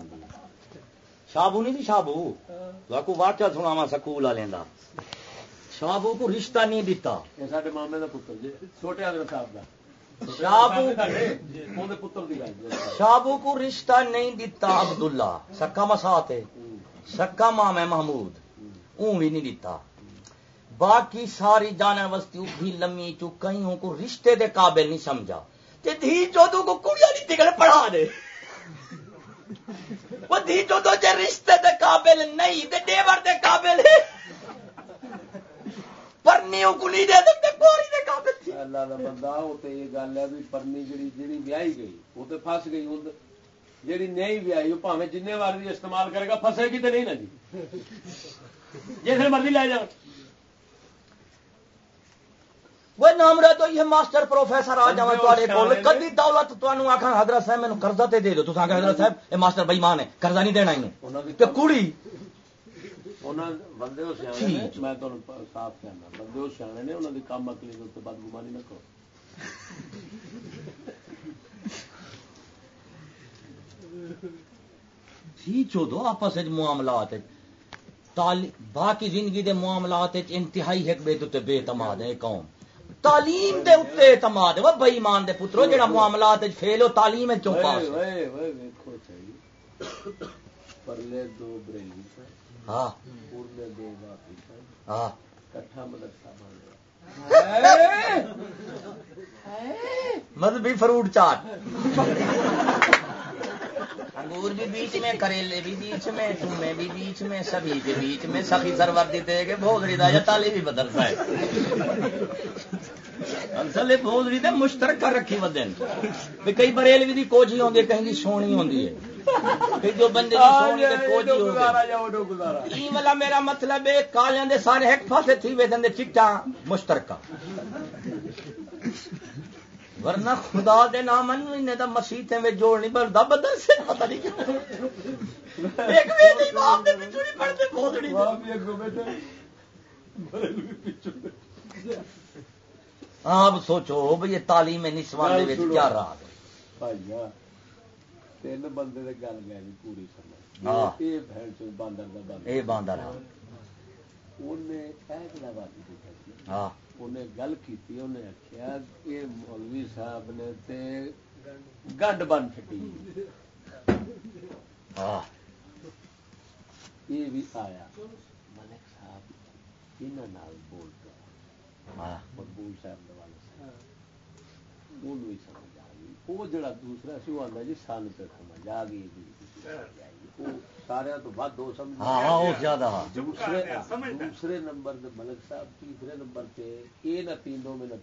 G: شابو نہیں تھی شابو؟ لاکو واقعہ سناوا سکول والے کا شابو کو رشتہ نہیں دیتا
A: سارے مامے کا پتر جی چھوٹے آدر صاحب کا
G: شابو کو رشتہ نہیں دیتا عبداللہ سکا مسات ہے سکا مام ہے محمود۔ اون بھی نہیں دیتا۔ باقی ساری جانا وستی بھی لمی چو کہیں ہوں کو رشتے دے قابل نہیں سمجھا۔ تے دھی چودوں کو کڑیاں نہیں دکھنے پڑھا دے۔ وہ دھی چودوں جے رشتے دے قابل نہیں، تے دیور دے قابل ہے۔ پرنیوں کو نہیں دے دے کوری دے قابل تھی۔
A: اللہ دا بندہ، وہ تے یہ گل ہے بھی پرنی جڑی جڑی بیاہی گئی، وہ تے پھس گئی ہوں جیڑی نہیں بیاہی وہ پاویں جننے بار بھی استعمال کرے گا پھسے گی تے نہیں نا جی جس مرضی لے جاؤ
G: وہ نام رہے تو یہ ماسٹر پروفیسر آ تے کول کدی دولت تمہیں آخر حضرت صاحب مینو قرضہ تے دے دو تو آخر حضرت صاحب یہ ماسٹر مان ہے قرضہ نہیں دینا ہی کڑی
A: بندے میں صاف کہنا بندے سیانے نے انہوں نے کام اکلی بدگمانی نہ کرو
G: تھی چودو آپس معاملات باقی زندگی دے معاملات انتہائی ایک بے تو بے تماد ہے قوم۔ تعلیم دے اتنے اعتماد بے ایمان دے پترو جڑا معاملات فیل ہو تعلیم چوں پاس
A: پرلے دو بریلی
G: ہاں۔
A: پورلے دو باقی
G: ہاں۔
A: کٹھا مدرسہ بن
G: مذہبی فروٹ چاٹ انگور بھی بیچ میں کریلے بھی بیچ میں ٹومے بھی بیچ میں سبھی کے بیچ میں سخی سرور دیتے کہ بھوگری دا یا تالی بھی بدلتا ہے۔ اصل بھوگری تے مشترک کر رکھی ودن کئی بریلوی دی کوجی ہوندی ہے کہیں دی سونی ہوندی ہے۔ جو بندے والا میرا مطلب ہے کالیاں دے سارے ایک پاسے تھی ویدن دے چٹا مشترکہ۔ ورنہ خدا دے نام انہیں دا مسیح میں جوڑ نہیں بنتا بدل سے پتہ نہیں کیوں ایک بھی نہیں باپ دے پچھو نہیں پڑھتے بہت نہیں۔ آپ سوچو بھئی یہ تعلیم نسوان دے وچ کیا
A: ہے۔ تین بندے دے گل گئے پوری سمجھ۔ ہاں۔ اے بہن چ باندر دا باندر
G: اے باندر
A: اونے اے ہاں۔ انہیں گل کی انہیں آخیا یہ مولوی صاحب نے تے گنڈ بن چکی یہ بھی آیا۔ ملک صاحب یہاں بولتا مقبول صاحب۔ والے بھی سمجھ آ گئی وہ جڑا دوسرا سی وہ آتا جی سن پہ سمجھ آ گئی سارے تو بعد دو سمجھ
G: ہاں زیادہ۔
A: دوسرے نمبر ملک صاحب تیسرے نمبر پہ یہ نہ تینوں میں نہ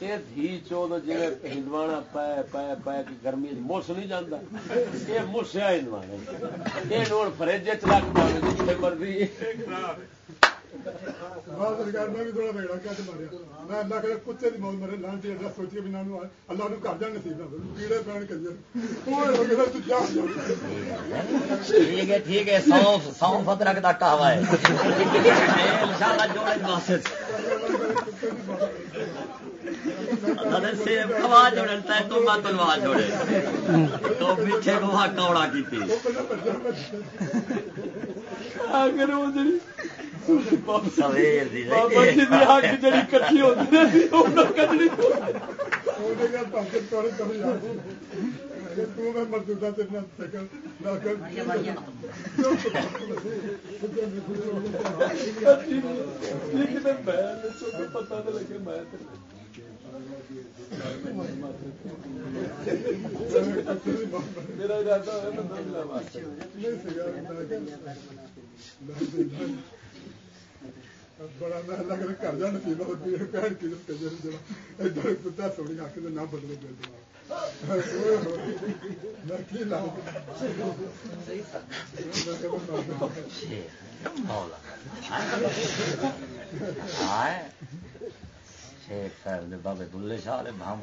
A: یہ دھی چود جی ہندوانا پے پے پے گرمی مس نہیں جانا یہ مسیا ہندوانا یہ نوڑ فریج چ رکھ پاؤں جتنے مرضی۔
F: میں بھی تھوڑا بگڑا کیا ماریا میں اللہ کرے کتے کی موت مرے لان چیز سوچ کے بنا اللہ نے گھر جان نصیب نہ کیڑے پہن کے
G: ٹھیک ہے ٹھیک ہے سو سو فترک کا کہوا ہے جوڑتا ہے تو مت تلوار جوڑے تو پیچھے کو کوڑا کی سویر جڑی
A: پتا لگے میں میرا بڑا میں اللہ نصیب کی ادھر کتا سوڑی نہ بدلے دے میں کی لا
G: شیخ صاحب دے بابے بلے شاہ دے بھاں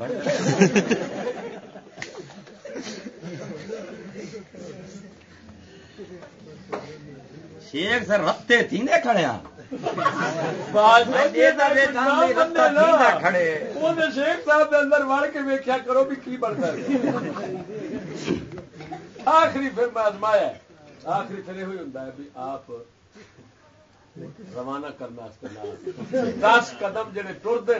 G: شیخ سر رتے تھی نے کھڑے ہیں
A: شیخ صاحب اندر وڑ کے ویکیا کرو بھی کی بنتا آخری پھر میں آزمایا آخری پھر یہ ہوتا ہے بھی آپ روانہ کرنا دس قدم جڑے ٹرتے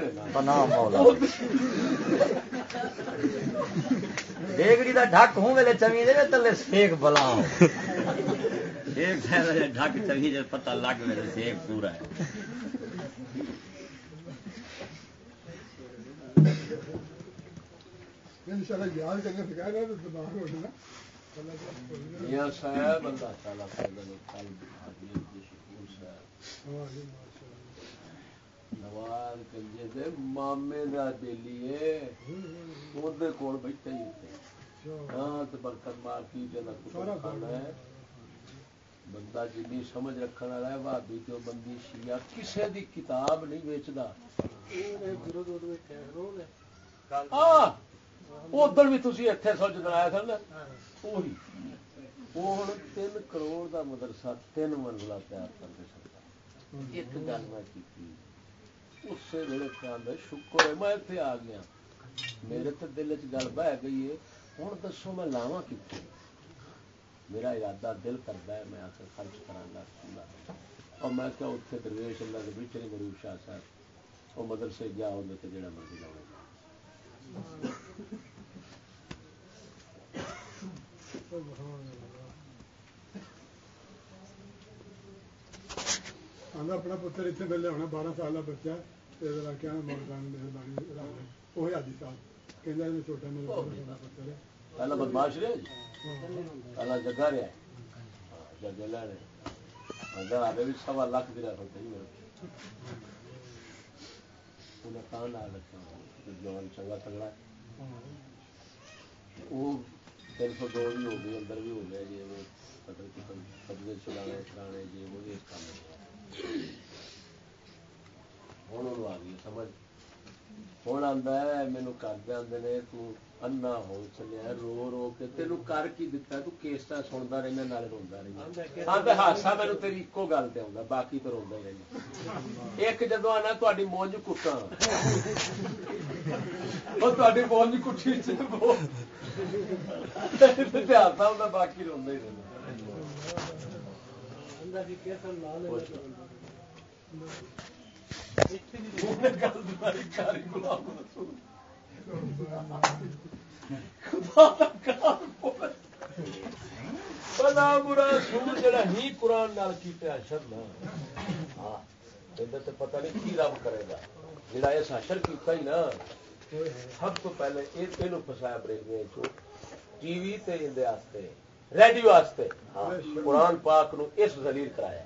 G: ڈیگڑی کا ڈک ہوں ویلے چمی دے تلے سیک بلا ڈک چمی جب پتا لگ میرے سیک پورا ہے۔
A: صاحب اللہ تعالیٰ نواز کنجے دے مامے دا دلی ہے اودے کول بیٹھا ہی ہاں تے برکت مار کی جنا کچھ کھانا ہے۔ بندہ جنی سمجھ رکھنے والا ہے بھابی تو بندی شیعہ کسے دی کتاب نہیں ویچدا۔ ہاں ادھر بھی تھی اتنے سوچ کرایا سر نا وہی ہوں تین کروڑ دا مدرسہ تین منزلہ تیار کر دے سکتا۔ ایک گل میں کی اس خیال شکر ہے میں اتنے آ گیا۔ میرے تو دل چ گل بہ گئی ہے۔ ہوں دسو میں لاوا کتنے میرا ارادہ دل کرتا ہے میں آ کے خرچ کرا اور میں کیا اتنے درویش اللہ کے بیچ نہیں شاہ صاحب۔ وہ مدرسے گیا ہوں تو جڑا مرضی لاؤں
F: اپنا پتر اتنے ملے ہونا بارہ سال کا بچہ کیا مہربانی وہی آدھی سال کہ چھوٹا میرا پتر ہے۔ پہلا بدماش رہا پہلا جگہ رہا جگہ لے رہے آگے بھی سوا لاکھ کی رکھتا جی میرے انہیں کہاں نہ رکھا جوان چنگا تگڑا وہ تین سو دو بھی ہو گئی اندر بھی ہو گیا جی وہ قدر کی قبضے چلانے چلانے جی وہ بھی اس کام ہوں آ گئی سمجھ ہوں آتا ہے مینو نے تنا ہو چلیا رو رو کے تین کر کی دتا تیسٹا سنتا رہنا نال روا رہنا ہاسا میرے تیری ایکو گل پہ آتا باقی تو روا رہنا ایک جدو آنا تاری مونج کٹا تاری مونج ہوں باقی رو ہی رہنا بڑا برا سور جڑا ہی قرآن نال نا پتہ نہیں کی رب کرے گا جڑا اس اشر کیتا ہی نا سب تو پہلے یہ فسایا بریلوی ٹی وی تے ریڈیو واسطے قرآن پاک نو اس زلیل کرایا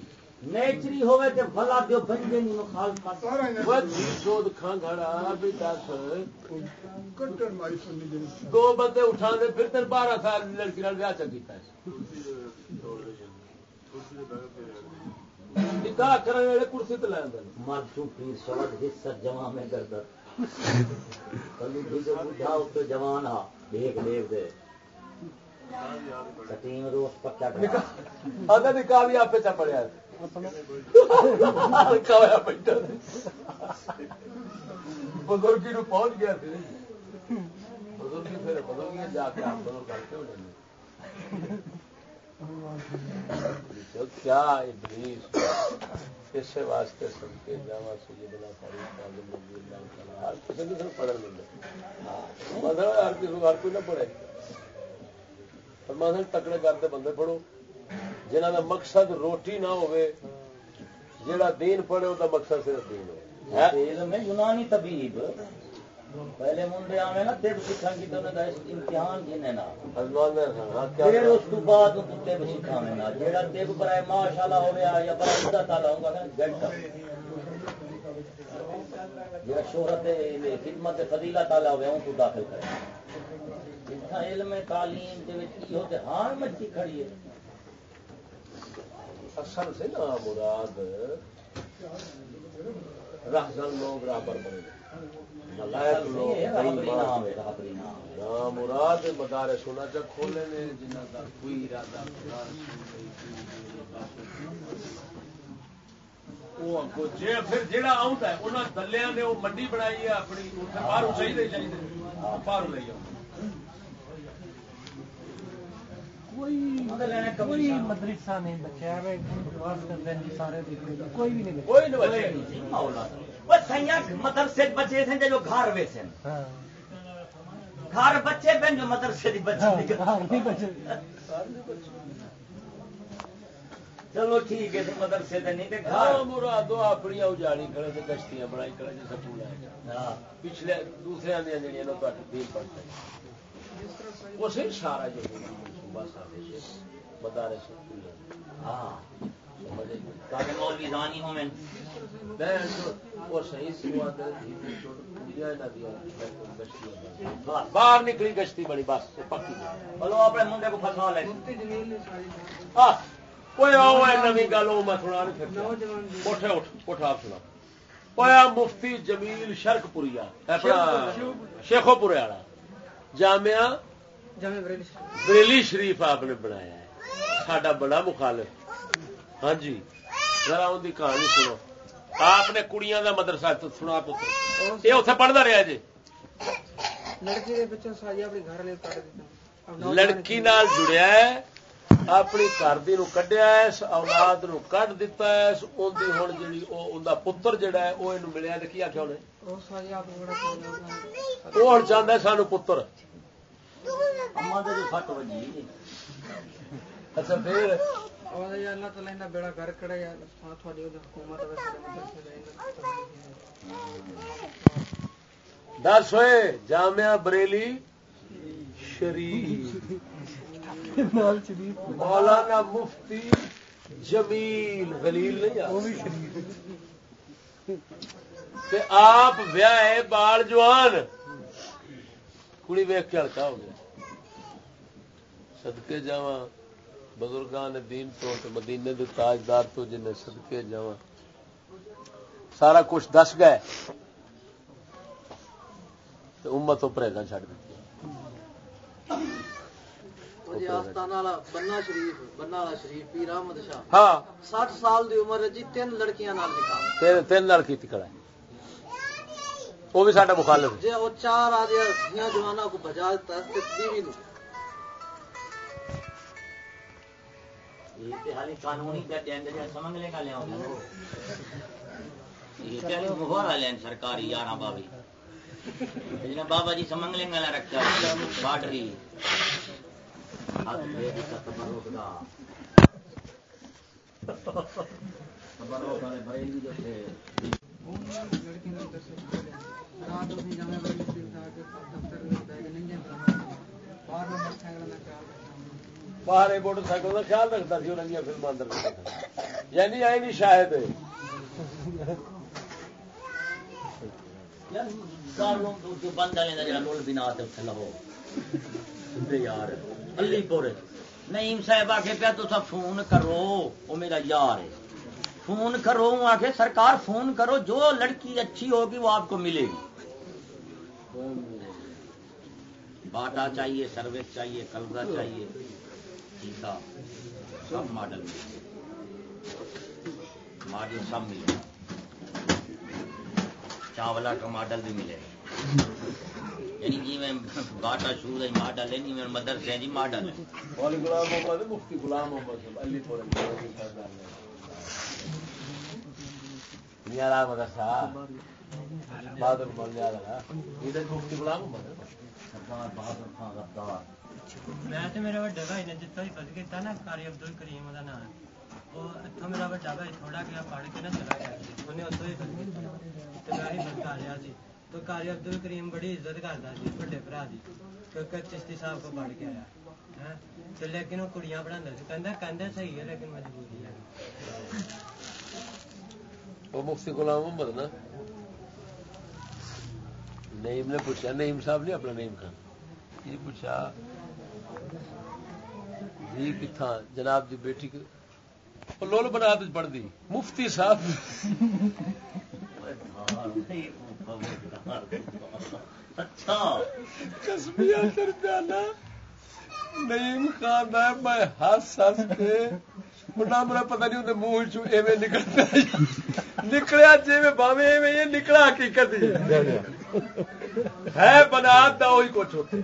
F: نیچری ہوئے تے بھلا دیو بنجے نہیں مخالفت شود کھانگڑا بھی دس۔ کٹن مائی سننی دو بندے اٹھا دے پھر تر بارہ سال لڑکی نال بیاہ چکیتا ہے نکاح کرنے والے کرسی تے اندر مر چوپی سواد حصہ جمع میں گردر جوان آ۔ دیکھ دیکھ دے نکاح بھی آپ چا پڑیا بزرگی نو پہنچ گیا بزرگی پھر بزرگی جا کے آپ بزرگ ہو کیا ابلیس اس واسطے سن کے جاوا سیدنا فاروق اعظم رضی اللہ تعالی ہر کسی نے پڑھن ملے مطلب ہر کسی ہر کوئی نہ پڑھے فرمایا تکڑے کرتے بندے پڑھو جنہ کا مقصد روٹی نہ ہوئے جڑا دین پڑھے وہ مقصد صرف دین ہو
G: یونانی طبیب پہلے منڈے آوے نا تیب سکھاں کی انہیں امتحان دینے نا۔
A: ازمانے ہاں کیا
G: اس تو بعد تیب سکھاوے نا۔ جیڑا تیب برائے ماشاءاللہ ہو گیا یا برائے خدا تعالیٰ ہوں گا نا گھنٹا جیڑا شہرت خدمت فضیلہ تعالیٰ ہو گیا ان کو داخل کرے۔ علم تعلیم دے وچ تے ہاں مچی کھڑی ہے۔
A: اصل سے نا مراد رہزن لوگ برابر بنے ملائک لوگ نا مراد مدارے سونا چا کھولے نے جنہ دا کوئی ارادہ پھر ہے انہاں دلیاں نے وہ منڈی بنائی ہے اپنی باہروں چاہیے چاہیے باہروں لے آؤ
D: کوئی مدرسہ نہیں سارے کوئی بھی نہیں
A: کوئی نہیں
G: وہ سیاں مدرسے بچے تھے جو گھر ویسے
D: ہاں۔
G: گھر بچے بن جو مدرسے دی بچے چلو ٹھیک ہے مدرسے تے نہیں تے
A: ہاں مرادو اپنی اجاڑی کرے تے کشتیاں بنائی کرے تے سکول پچھلے دوسرے دیا دین پڑھتے۔ صحیح سارا جو مدارے سکول
G: ہاں تاکہ مولوی زانی ہوں میں
A: باہر نکلی کشتی بڑی بس پکی
G: بولو اپنے منڈے کو پھنسا لے۔
A: کوئی آؤ نوی گل میں سنا نہیں سکتا۔ اٹھے اٹھ اٹھ آپ سنا۔ پایا مفتی جمیل شرک پوریا اپنا شیخو پورے والا۔ جامعہ بریلی شریف۔ آپ نے بنایا ہے۔ ساڈا بڑا مخالف۔ ہاں جی۔ ذرا ان کی کہانی سنو۔ آپ نے کڑیاں دا مدرسہ سنا پتر یہ اتنے پڑھتا رہا جی۔
M: لڑکی دے بچوں ساری اپنے گھر لے کٹ دیتا۔
A: لڑکی نال جڑیا ہے اپنی گھر دی نو کڈیا ہے اس اولاد نو کڈ دیتا ہے اون دی ہن جڑی او اون دا پتر جڑا ہے او اینو ملیا تے کی آکھیا اونے
M: وہ ساری بڑا
A: او ہن چاہندا ہے سانو پتر۔
G: اما فٹ وجی۔
A: اچھا پھر؟
M: اللہ تعالی بیڑا گھر کڑے حکومت
A: دس ہوئے جامعہ بریلی شریف۔ مولانا مفتی جمیل غلیل نہیں تے آپ ویاہ بال جوان۔ کڑی ویخ کے ہلکا ہو گیا سدکے جا بزرگان دین تو مدینے دے تاجدار تو جن سدکے جا سارا کچھ دس گئے تے امت پرہیزاں چڑھ دیتی ہاں
M: سٹھ سال دی عمر جی تین لڑکیاں
A: تین کی کڑا ہے وہ بھی ساڈا مخالف۔
M: جی وہ چار آ دیا دیا جوانا کو بجا دیتا ہے تے بیوی نو
G: یہ تے حالی قانونی تے ٹینڈ جے سمجھ لے گا لے آؤں یہ تے مہر لین سرکاری یاراں باوی جنہیں بابا جی سمنگ لیں گا رکھا باٹری بریلی جو تھے
M: باہر موٹر سائیکل
A: کا خیال رکھتا سی انہوں نے فلم اندر یعنی آئی نہیں شاید
G: یار علی پور نعیم صاحب آ کے پیا تو فون کرو وہ میرا یار ہے فون کرو آ کے سرکار فون کرو جو لڑکی اچھی ہوگی وہ آپ کو ملے گی باٹا چاہیے سروس چاہیے قلضہ چاہیے سیتا سب ماڈل ماڈل سب ملے چاولا کا ماڈل بھی ملے۔ یعنی جی میں باٹا شوز ماڈل ہے نہیں میں مدرسے جی ماڈل ہے
A: غلام محمد مفتی غلام محمد علی پور میرا مدرسہ۔
K: میرا وڈا بھائی نے نا کاری عبدل کریم نام وہ اتوں میرا وڈا بھائی تھوڑا گیا پڑھ کے چلا گیا انہیں اتوں ہی میں ہی رہا سی تو عبدل کریم بڑی عزت کرتا سی بڑے بھرا کیونکہ چشتی صاحب کو پڑھ کے آیا تو لیکن وہ کڑیاں پڑھا سی کہندا صحیح ہے لیکن مجبوری ہے
A: وہ مفتی غلام محمد نا؟ نعیم نے پوچھا نعیم صاحب نہیں اپنا نعیم خان یہ پوچھا جی کتھا جناب دی بیٹی لول بنا پڑھ دی۔ مفتی صاحب۔
G: اچھا۔
A: نعیم خان میں ہس ہس کے بڑا میرا پتہ نہیں اندر منہ چ ایویں نکلتا ہے۔ نکلیا جی ایویں یہ نکلا حقیقت ہے۔ دا وہی کچھ ہوتا۔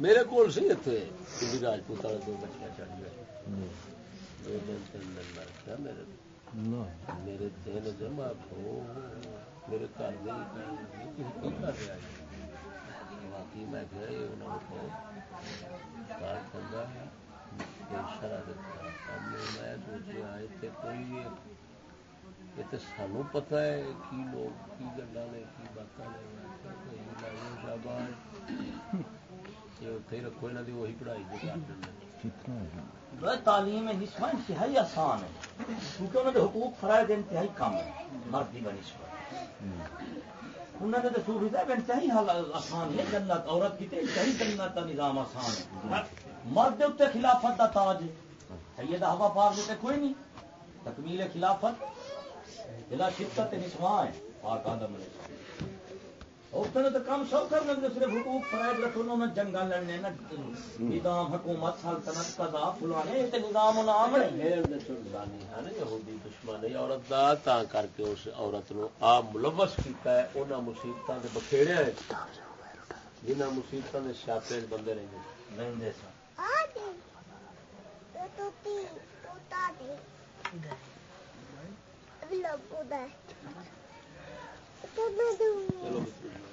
A: میرے کول سی اتنے راجپوت والے دو بچیاں چڑھ گئے دو میرے میرے دن جمع ہو میرے گھر میں کی کر رہا ہے باقی میں گیا یہ انہوں کو کار کرنا ہے شرح دیتا اب میں سوچیا اتنے کوئی یہ تو سانو پتہ ہے کی لوگ کی گلا نے کی باتیں نے شاباش یہ اتنے ہی رکھو یہاں کی وہی پڑھائی جو کر دیں
G: تعلیم نسبہ انتہائی آسان ہے کیونکہ انہوں نے حقوق فرائض انتہائی کم ہے مردی کا نسبت۔ انہوں نے تو سوری صاحب انتہائی حال آسان ہے جنت عورت کی انتہائی جنت کا نظام آسان ہے۔ مرد اتنے خلافت کا تاج ہے۔ سید ہوا پاک دیتے کوئی نہیں۔ تکمیل خلافت بلا شدت نسواں ہے۔ پاک آدم نے عورتوں نے تو کام سب کرنے میں صرف حقوق فرائض رکھو انہوں نے جنگل لڑنے نا نظام حکومت سلطنت قضا فلانے یہ تو نظام و نام ہے
A: یہودی دشمن عورت دا تا کر کے اس عورت نو آ ملوث کیتا ہے انہاں مصیبتاں دے بکھیڑے ہے جنہاں مصیبتاں دے شاپے بندے رہندے
G: رہندے سن
A: چلو